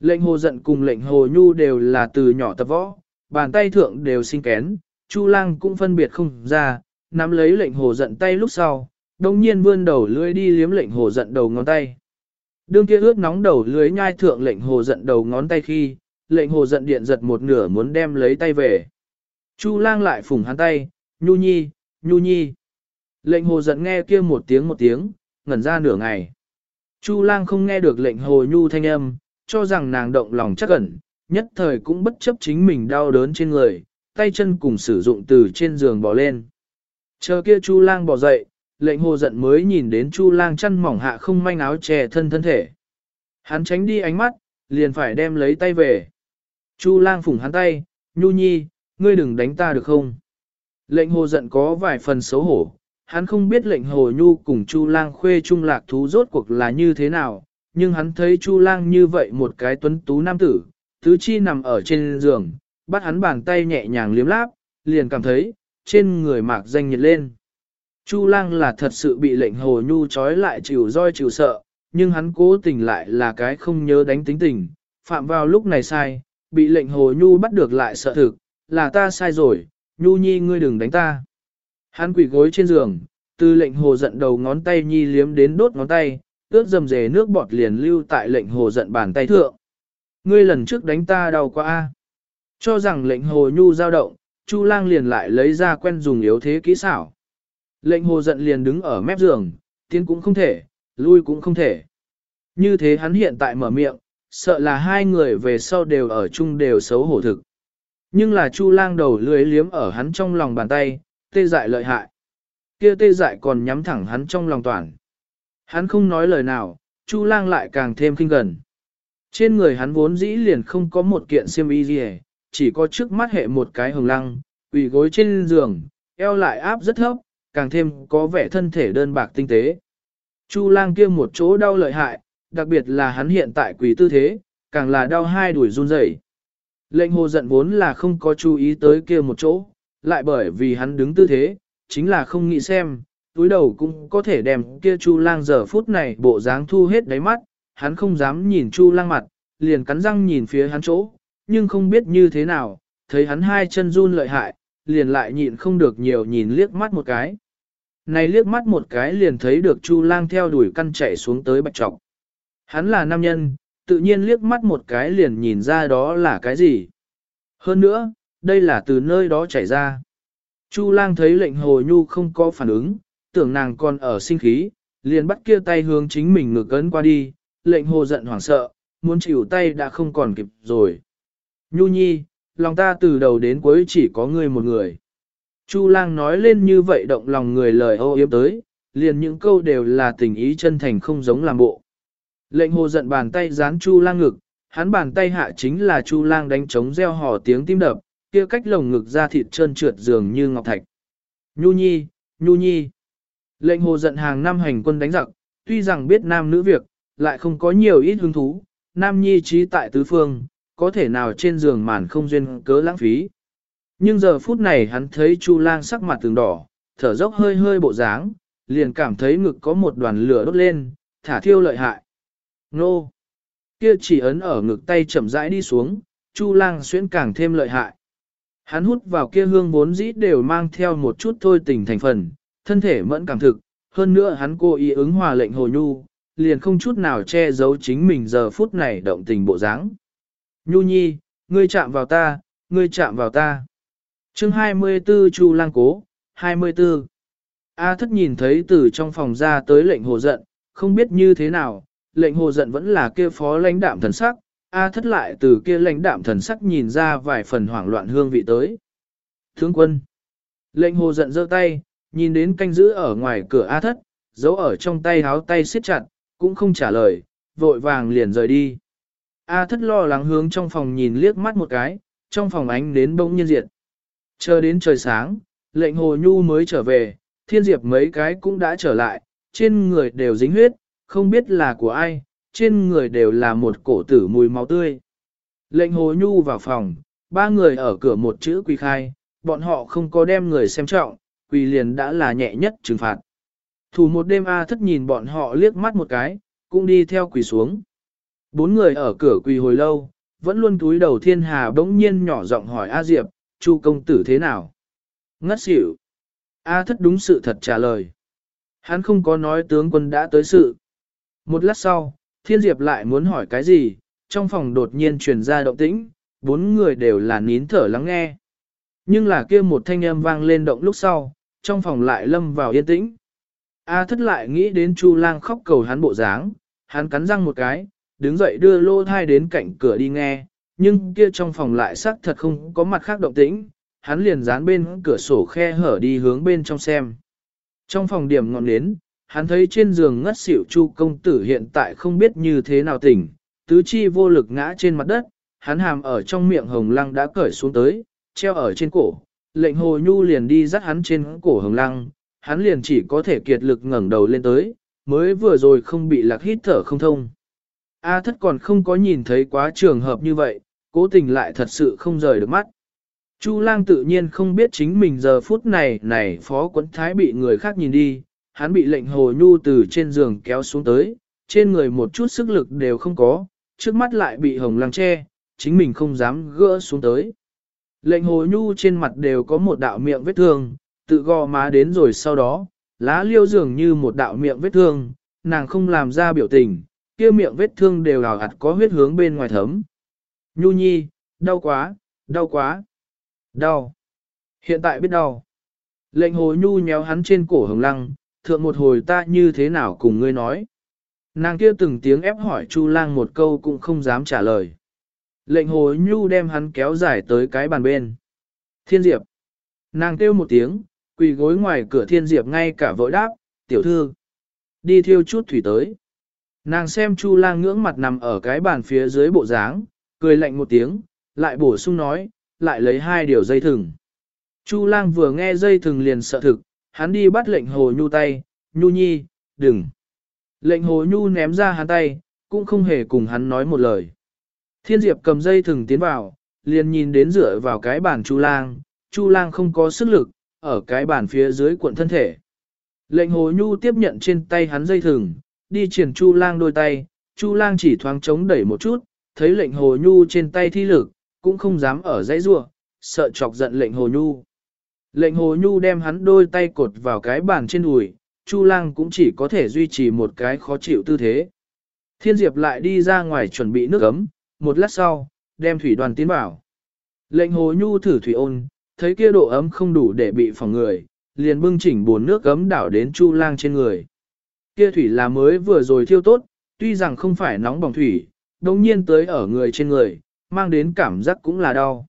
Lệnh hồ giận cùng lệnh hồ nhu đều là từ nhỏ tập võ, bàn tay thượng đều sinh kén, chu lang cũng phân biệt không ra, nắm lấy lệnh hồ giận tay lúc sau, đồng nhiên vươn đầu lưỡi đi liếm lệnh hồ giận đầu ngón tay. Đương kia ướt nóng đầu lưới nhai thượng lệnh hồ giận đầu ngón tay khi, lệnh hồ giận điện giật một nửa muốn đem lấy tay về. Chu lang lại phủng hắn tay, nhu nhi, nhu nhi. Lệnh hồ giận nghe kia một tiếng một tiếng, ngẩn ra nửa ngày. Chu lang không nghe được lệnh hồ nhu thanh âm, cho rằng nàng động lòng chắc ẩn, nhất thời cũng bất chấp chính mình đau đớn trên người, tay chân cùng sử dụng từ trên giường bỏ lên. Chờ kia Chu lang bỏ dậy, lệnh hồ giận mới nhìn đến Chu lang chăn mỏng hạ không manh áo chè thân thân thể. Hắn tránh đi ánh mắt, liền phải đem lấy tay về. Chu lang phủng hắn tay, nhu nhi, ngươi đừng đánh ta được không? Lệnh hồ giận có vài phần xấu hổ, hắn không biết lệnh hồ nhu cùng Chu lang khuê trung lạc thú rốt cuộc là như thế nào, nhưng hắn thấy Chu lang như vậy một cái tuấn tú nam tử, tứ chi nằm ở trên giường, bắt hắn bàn tay nhẹ nhàng liếm láp, liền cảm thấy, trên người mạc danh nhiệt lên. Chu lang là thật sự bị lệnh hồ nhu trói lại chịu roi chịu sợ, nhưng hắn cố tình lại là cái không nhớ đánh tính tình, phạm vào lúc này sai, bị lệnh hồ nhu bắt được lại sợ thực, là ta sai rồi, nhu nhi ngươi đừng đánh ta. Hắn quỳ gối trên giường, từ lệnh hồ giận đầu ngón tay nhi liếm đến đốt ngón tay, ướt dầm dề nước bọt liền lưu tại lệnh hồ giận bàn tay thượng. Ngươi lần trước đánh ta đau quá a. Cho rằng lệnh hồ nhu dao động, Chu lang liền lại lấy ra quen dùng yếu thế kỹ xảo. Lệnh hồ giận liền đứng ở mép giường, tiến cũng không thể, lui cũng không thể. Như thế hắn hiện tại mở miệng, sợ là hai người về sau đều ở chung đều xấu hổ thực. Nhưng là Chu lang đầu lưới liếm ở hắn trong lòng bàn tay, tê dại lợi hại. Kia tê dại còn nhắm thẳng hắn trong lòng toàn. Hắn không nói lời nào, Chu lang lại càng thêm kinh gần. Trên người hắn vốn dĩ liền không có một kiện xiêm y gì chỉ có trước mắt hệ một cái hồng lăng, quỳ gối trên giường, eo lại áp rất thấp, càng thêm có vẻ thân thể đơn bạc tinh tế. Chu lang kia một chỗ đau lợi hại, đặc biệt là hắn hiện tại quỳ tư thế, càng là đau hai đuổi run rẩy. Lệnh hồ giận vốn là không có chú ý tới kia một chỗ, lại bởi vì hắn đứng tư thế, chính là không nghĩ xem, túi đầu cũng có thể đem kia chu lang giờ phút này bộ dáng thu hết đáy mắt, hắn không dám nhìn chu lang mặt, liền cắn răng nhìn phía hắn chỗ, nhưng không biết như thế nào, thấy hắn hai chân run lợi hại, liền lại nhịn không được nhiều nhìn liếc mắt một cái. Này liếc mắt một cái liền thấy được Chu lang theo đuổi căn chạy xuống tới bạch trọc. Hắn là nam nhân, tự nhiên liếc mắt một cái liền nhìn ra đó là cái gì. Hơn nữa, đây là từ nơi đó chảy ra. Chu lang thấy lệnh hồ nhu không có phản ứng, tưởng nàng còn ở sinh khí, liền bắt kia tay hướng chính mình ngược ấn qua đi, lệnh hồ giận hoảng sợ, muốn chịu tay đã không còn kịp rồi. Nhu nhi, lòng ta từ đầu đến cuối chỉ có ngươi một người. Chu lang nói lên như vậy động lòng người lời ô yếm tới, liền những câu đều là tình ý chân thành không giống làm bộ. Lệnh hồ giận bàn tay dán chu lang ngực, hắn bàn tay hạ chính là chu lang đánh trống reo hò tiếng tim đập, kia cách lồng ngực ra thịt trơn trượt dường như ngọc thạch. Nhu nhi, nhu nhi. Lệnh hồ giận hàng năm hành quân đánh giặc, tuy rằng biết nam nữ việc, lại không có nhiều ít hứng thú, nam nhi trí tại tứ phương, có thể nào trên giường màn không duyên cớ lãng phí. Nhưng giờ phút này hắn thấy Chu Lang sắc mặt từng đỏ, thở dốc hơi hơi bộ dáng, liền cảm thấy ngực có một đoàn lửa đốt lên, thả thiêu lợi hại. Nô! Kia chỉ ấn ở ngực tay chậm rãi đi xuống, Chu Lang xuyên càng thêm lợi hại. Hắn hút vào kia hương vốn dĩ đều mang theo một chút thôi tình thành phần, thân thể mẫn cảm thực, hơn nữa hắn cố ý ứng hòa lệnh hồ nhu, liền không chút nào che giấu chính mình giờ phút này động tình bộ dáng. Nhu nhi, ngươi chạm vào ta, ngươi chạm vào ta. chương 24 Chu lang cố, 24. A thất nhìn thấy từ trong phòng ra tới lệnh hồ giận, không biết như thế nào, lệnh hồ giận vẫn là kia phó lãnh đạm thần sắc, A thất lại từ kia lãnh đạm thần sắc nhìn ra vài phần hoảng loạn hương vị tới. Thướng quân. Lệnh hồ giận giơ tay, nhìn đến canh giữ ở ngoài cửa A thất, giấu ở trong tay háo tay siết chặt, cũng không trả lời, vội vàng liền rời đi. A thất lo lắng hướng trong phòng nhìn liếc mắt một cái, trong phòng ánh đến bỗng nhiên diệt. Chờ đến trời sáng, lệnh hồ nhu mới trở về, thiên diệp mấy cái cũng đã trở lại, trên người đều dính huyết, không biết là của ai, trên người đều là một cổ tử mùi máu tươi. Lệnh hồ nhu vào phòng, ba người ở cửa một chữ quỳ khai, bọn họ không có đem người xem trọng, quỳ liền đã là nhẹ nhất trừng phạt. Thủ một đêm A thất nhìn bọn họ liếc mắt một cái, cũng đi theo quỳ xuống. Bốn người ở cửa quỳ hồi lâu, vẫn luôn túi đầu thiên hà bỗng nhiên nhỏ giọng hỏi A Diệp, Chu công tử thế nào? Ngất xỉu. A thất đúng sự thật trả lời. Hắn không có nói tướng quân đã tới sự. Một lát sau, thiên diệp lại muốn hỏi cái gì, trong phòng đột nhiên truyền ra động tĩnh, bốn người đều là nín thở lắng nghe. Nhưng là kia một thanh âm vang lên động lúc sau, trong phòng lại lâm vào yên tĩnh. A thất lại nghĩ đến Chu lang khóc cầu hắn bộ dáng, hắn cắn răng một cái, đứng dậy đưa lô thai đến cạnh cửa đi nghe, nhưng kia trong phòng lại xác thật không có mặt khác động tĩnh, hắn liền dán bên cửa sổ khe hở đi hướng bên trong xem. Trong phòng điểm ngọn nến, hắn thấy trên giường ngất xỉu Chu công tử hiện tại không biết như thế nào tỉnh, tứ chi vô lực ngã trên mặt đất, hắn hàm ở trong miệng hồng lăng đã cởi xuống tới, treo ở trên cổ, lệnh hồ nhu liền đi dắt hắn trên cổ hồng lăng, hắn liền chỉ có thể kiệt lực ngẩng đầu lên tới, mới vừa rồi không bị lạc hít thở không thông. A thất còn không có nhìn thấy quá trường hợp như vậy, cố tình lại thật sự không rời được mắt. Chu lang tự nhiên không biết chính mình giờ phút này này phó quấn thái bị người khác nhìn đi, hắn bị lệnh hồ nhu từ trên giường kéo xuống tới, trên người một chút sức lực đều không có, trước mắt lại bị hồng lăng che, chính mình không dám gỡ xuống tới. Lệnh hồ nhu trên mặt đều có một đạo miệng vết thương, tự gò má đến rồi sau đó, lá liêu dường như một đạo miệng vết thương, nàng không làm ra biểu tình, kia miệng vết thương đều hào hạt có huyết hướng bên ngoài thấm. Nhu nhi, đau quá, đau quá, đau. Hiện tại biết đau. Lệnh hồ nhu nhéo hắn trên cổ hồng lăng, thượng một hồi ta như thế nào cùng ngươi nói. Nàng kia từng tiếng ép hỏi Chu lang một câu cũng không dám trả lời. Lệnh hồ nhu đem hắn kéo dài tới cái bàn bên. Thiên Diệp. Nàng kêu một tiếng, quỳ gối ngoài cửa Thiên Diệp ngay cả vội đáp, tiểu thư. Đi thiêu chút thủy tới. Nàng xem Chu lang ngưỡng mặt nằm ở cái bàn phía dưới bộ dáng, cười lạnh một tiếng, lại bổ sung nói, lại lấy hai điều dây thừng. Chu lang vừa nghe dây thừng liền sợ thực, hắn đi bắt lệnh hồ nhu tay, nhu nhi, đừng. Lệnh hồ nhu ném ra hắn tay, cũng không hề cùng hắn nói một lời. Thiên Diệp cầm dây thừng tiến vào, liền nhìn đến dựa vào cái bàn Chu Lang, Chu Lang không có sức lực, ở cái bàn phía dưới cuộn thân thể. Lệnh Hồ Nhu tiếp nhận trên tay hắn dây thừng, đi triển Chu Lang đôi tay, Chu Lang chỉ thoáng chống đẩy một chút, thấy lệnh Hồ Nhu trên tay thi lực, cũng không dám ở dãy rua, sợ chọc giận lệnh Hồ Nhu. Lệnh Hồ Nhu đem hắn đôi tay cột vào cái bàn trên đùi, Chu Lang cũng chỉ có thể duy trì một cái khó chịu tư thế. Thiên Diệp lại đi ra ngoài chuẩn bị nước ấm, một lát sau, đem thủy đoàn tiến vào. Lệnh hồ nhu thử thủy ôn, thấy kia độ ấm không đủ để bị phòng người, liền bưng chỉnh bồn nước ấm đảo đến chu lang trên người. Kia thủy là mới vừa rồi thiêu tốt, tuy rằng không phải nóng bỏng thủy, đồng nhiên tới ở người trên người, mang đến cảm giác cũng là đau.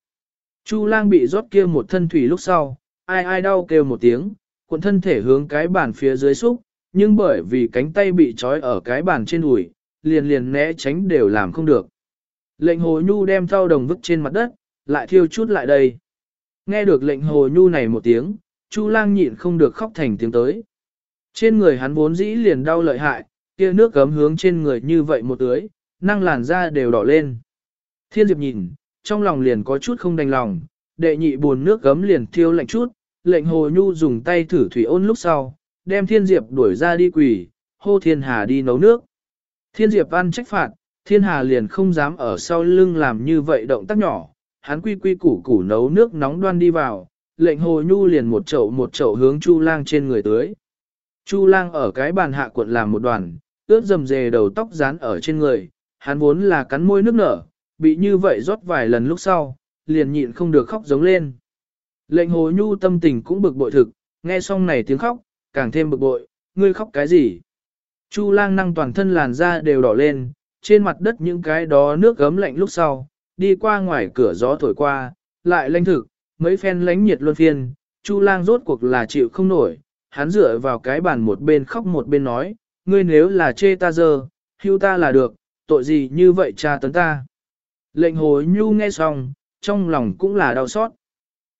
Chu lang bị rót kia một thân thủy lúc sau, ai ai đau kêu một tiếng, cuộn thân thể hướng cái bàn phía dưới xúc, nhưng bởi vì cánh tay bị trói ở cái bàn trên đùi, liền liền né tránh đều làm không được. Lệnh hồ nhu đem thau đồng vứt trên mặt đất, lại thiêu chút lại đây. Nghe được lệnh hồ nhu này một tiếng, Chu lang nhịn không được khóc thành tiếng tới. Trên người hắn vốn dĩ liền đau lợi hại, kia nước gấm hướng trên người như vậy một tưới, năng làn da đều đỏ lên. Thiên Diệp nhìn, trong lòng liền có chút không đành lòng, đệ nhị buồn nước gấm liền thiêu lạnh chút, lệnh hồ nhu dùng tay thử thủy ôn lúc sau, đem Thiên Diệp đuổi ra đi quỷ, hô Thiên Hà đi nấu nước. Thiên Diệp ăn trách phạt, thiên hà liền không dám ở sau lưng làm như vậy động tác nhỏ, hắn quy quy củ củ nấu nước nóng đoan đi vào, lệnh hồ nhu liền một chậu một chậu hướng chu lang trên người tưới. Chu lang ở cái bàn hạ cuộn làm một đoàn, ướt dầm dề đầu tóc dán ở trên người, hắn vốn là cắn môi nước nở, bị như vậy rót vài lần lúc sau, liền nhịn không được khóc giống lên. Lệnh hồ nhu tâm tình cũng bực bội thực, nghe xong này tiếng khóc, càng thêm bực bội, ngươi khóc cái gì? Chu lang năng toàn thân làn da đều đỏ lên, trên mặt đất những cái đó nước gấm lạnh lúc sau, đi qua ngoài cửa gió thổi qua, lại lanh thực, mấy phen lánh nhiệt luân phiên, Chu lang rốt cuộc là chịu không nổi, hắn dựa vào cái bàn một bên khóc một bên nói, ngươi nếu là chê ta dơ, hưu ta là được, tội gì như vậy cha tấn ta. Lệnh hồ nhu nghe xong, trong lòng cũng là đau xót.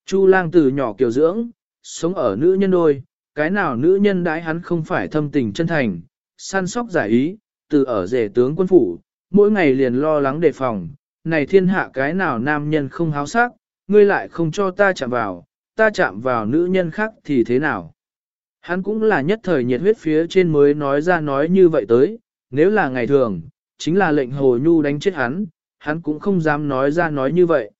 Chu lang từ nhỏ kiều dưỡng, sống ở nữ nhân đôi, cái nào nữ nhân đãi hắn không phải thâm tình chân thành, săn sóc giải ý, từ ở rể tướng quân phủ, mỗi ngày liền lo lắng đề phòng, này thiên hạ cái nào nam nhân không háo sắc, ngươi lại không cho ta chạm vào, ta chạm vào nữ nhân khác thì thế nào? Hắn cũng là nhất thời nhiệt huyết phía trên mới nói ra nói như vậy tới, nếu là ngày thường, chính là lệnh hồ nhu đánh chết hắn, hắn cũng không dám nói ra nói như vậy.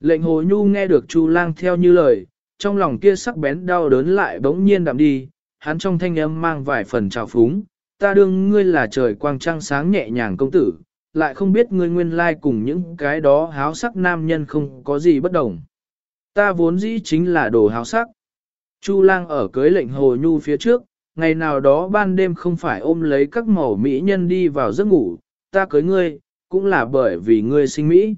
Lệnh hồ nhu nghe được Chu lang theo như lời, trong lòng kia sắc bén đau đớn lại bỗng nhiên đạm đi, hắn trong thanh âm mang vài phần trào phúng, ta đương ngươi là trời quang trăng sáng nhẹ nhàng công tử, lại không biết ngươi nguyên lai cùng những cái đó háo sắc nam nhân không có gì bất đồng. Ta vốn dĩ chính là đồ háo sắc. Chu lang ở cưới lệnh hồ nhu phía trước, ngày nào đó ban đêm không phải ôm lấy các mẫu mỹ nhân đi vào giấc ngủ, ta cưới ngươi, cũng là bởi vì ngươi sinh Mỹ.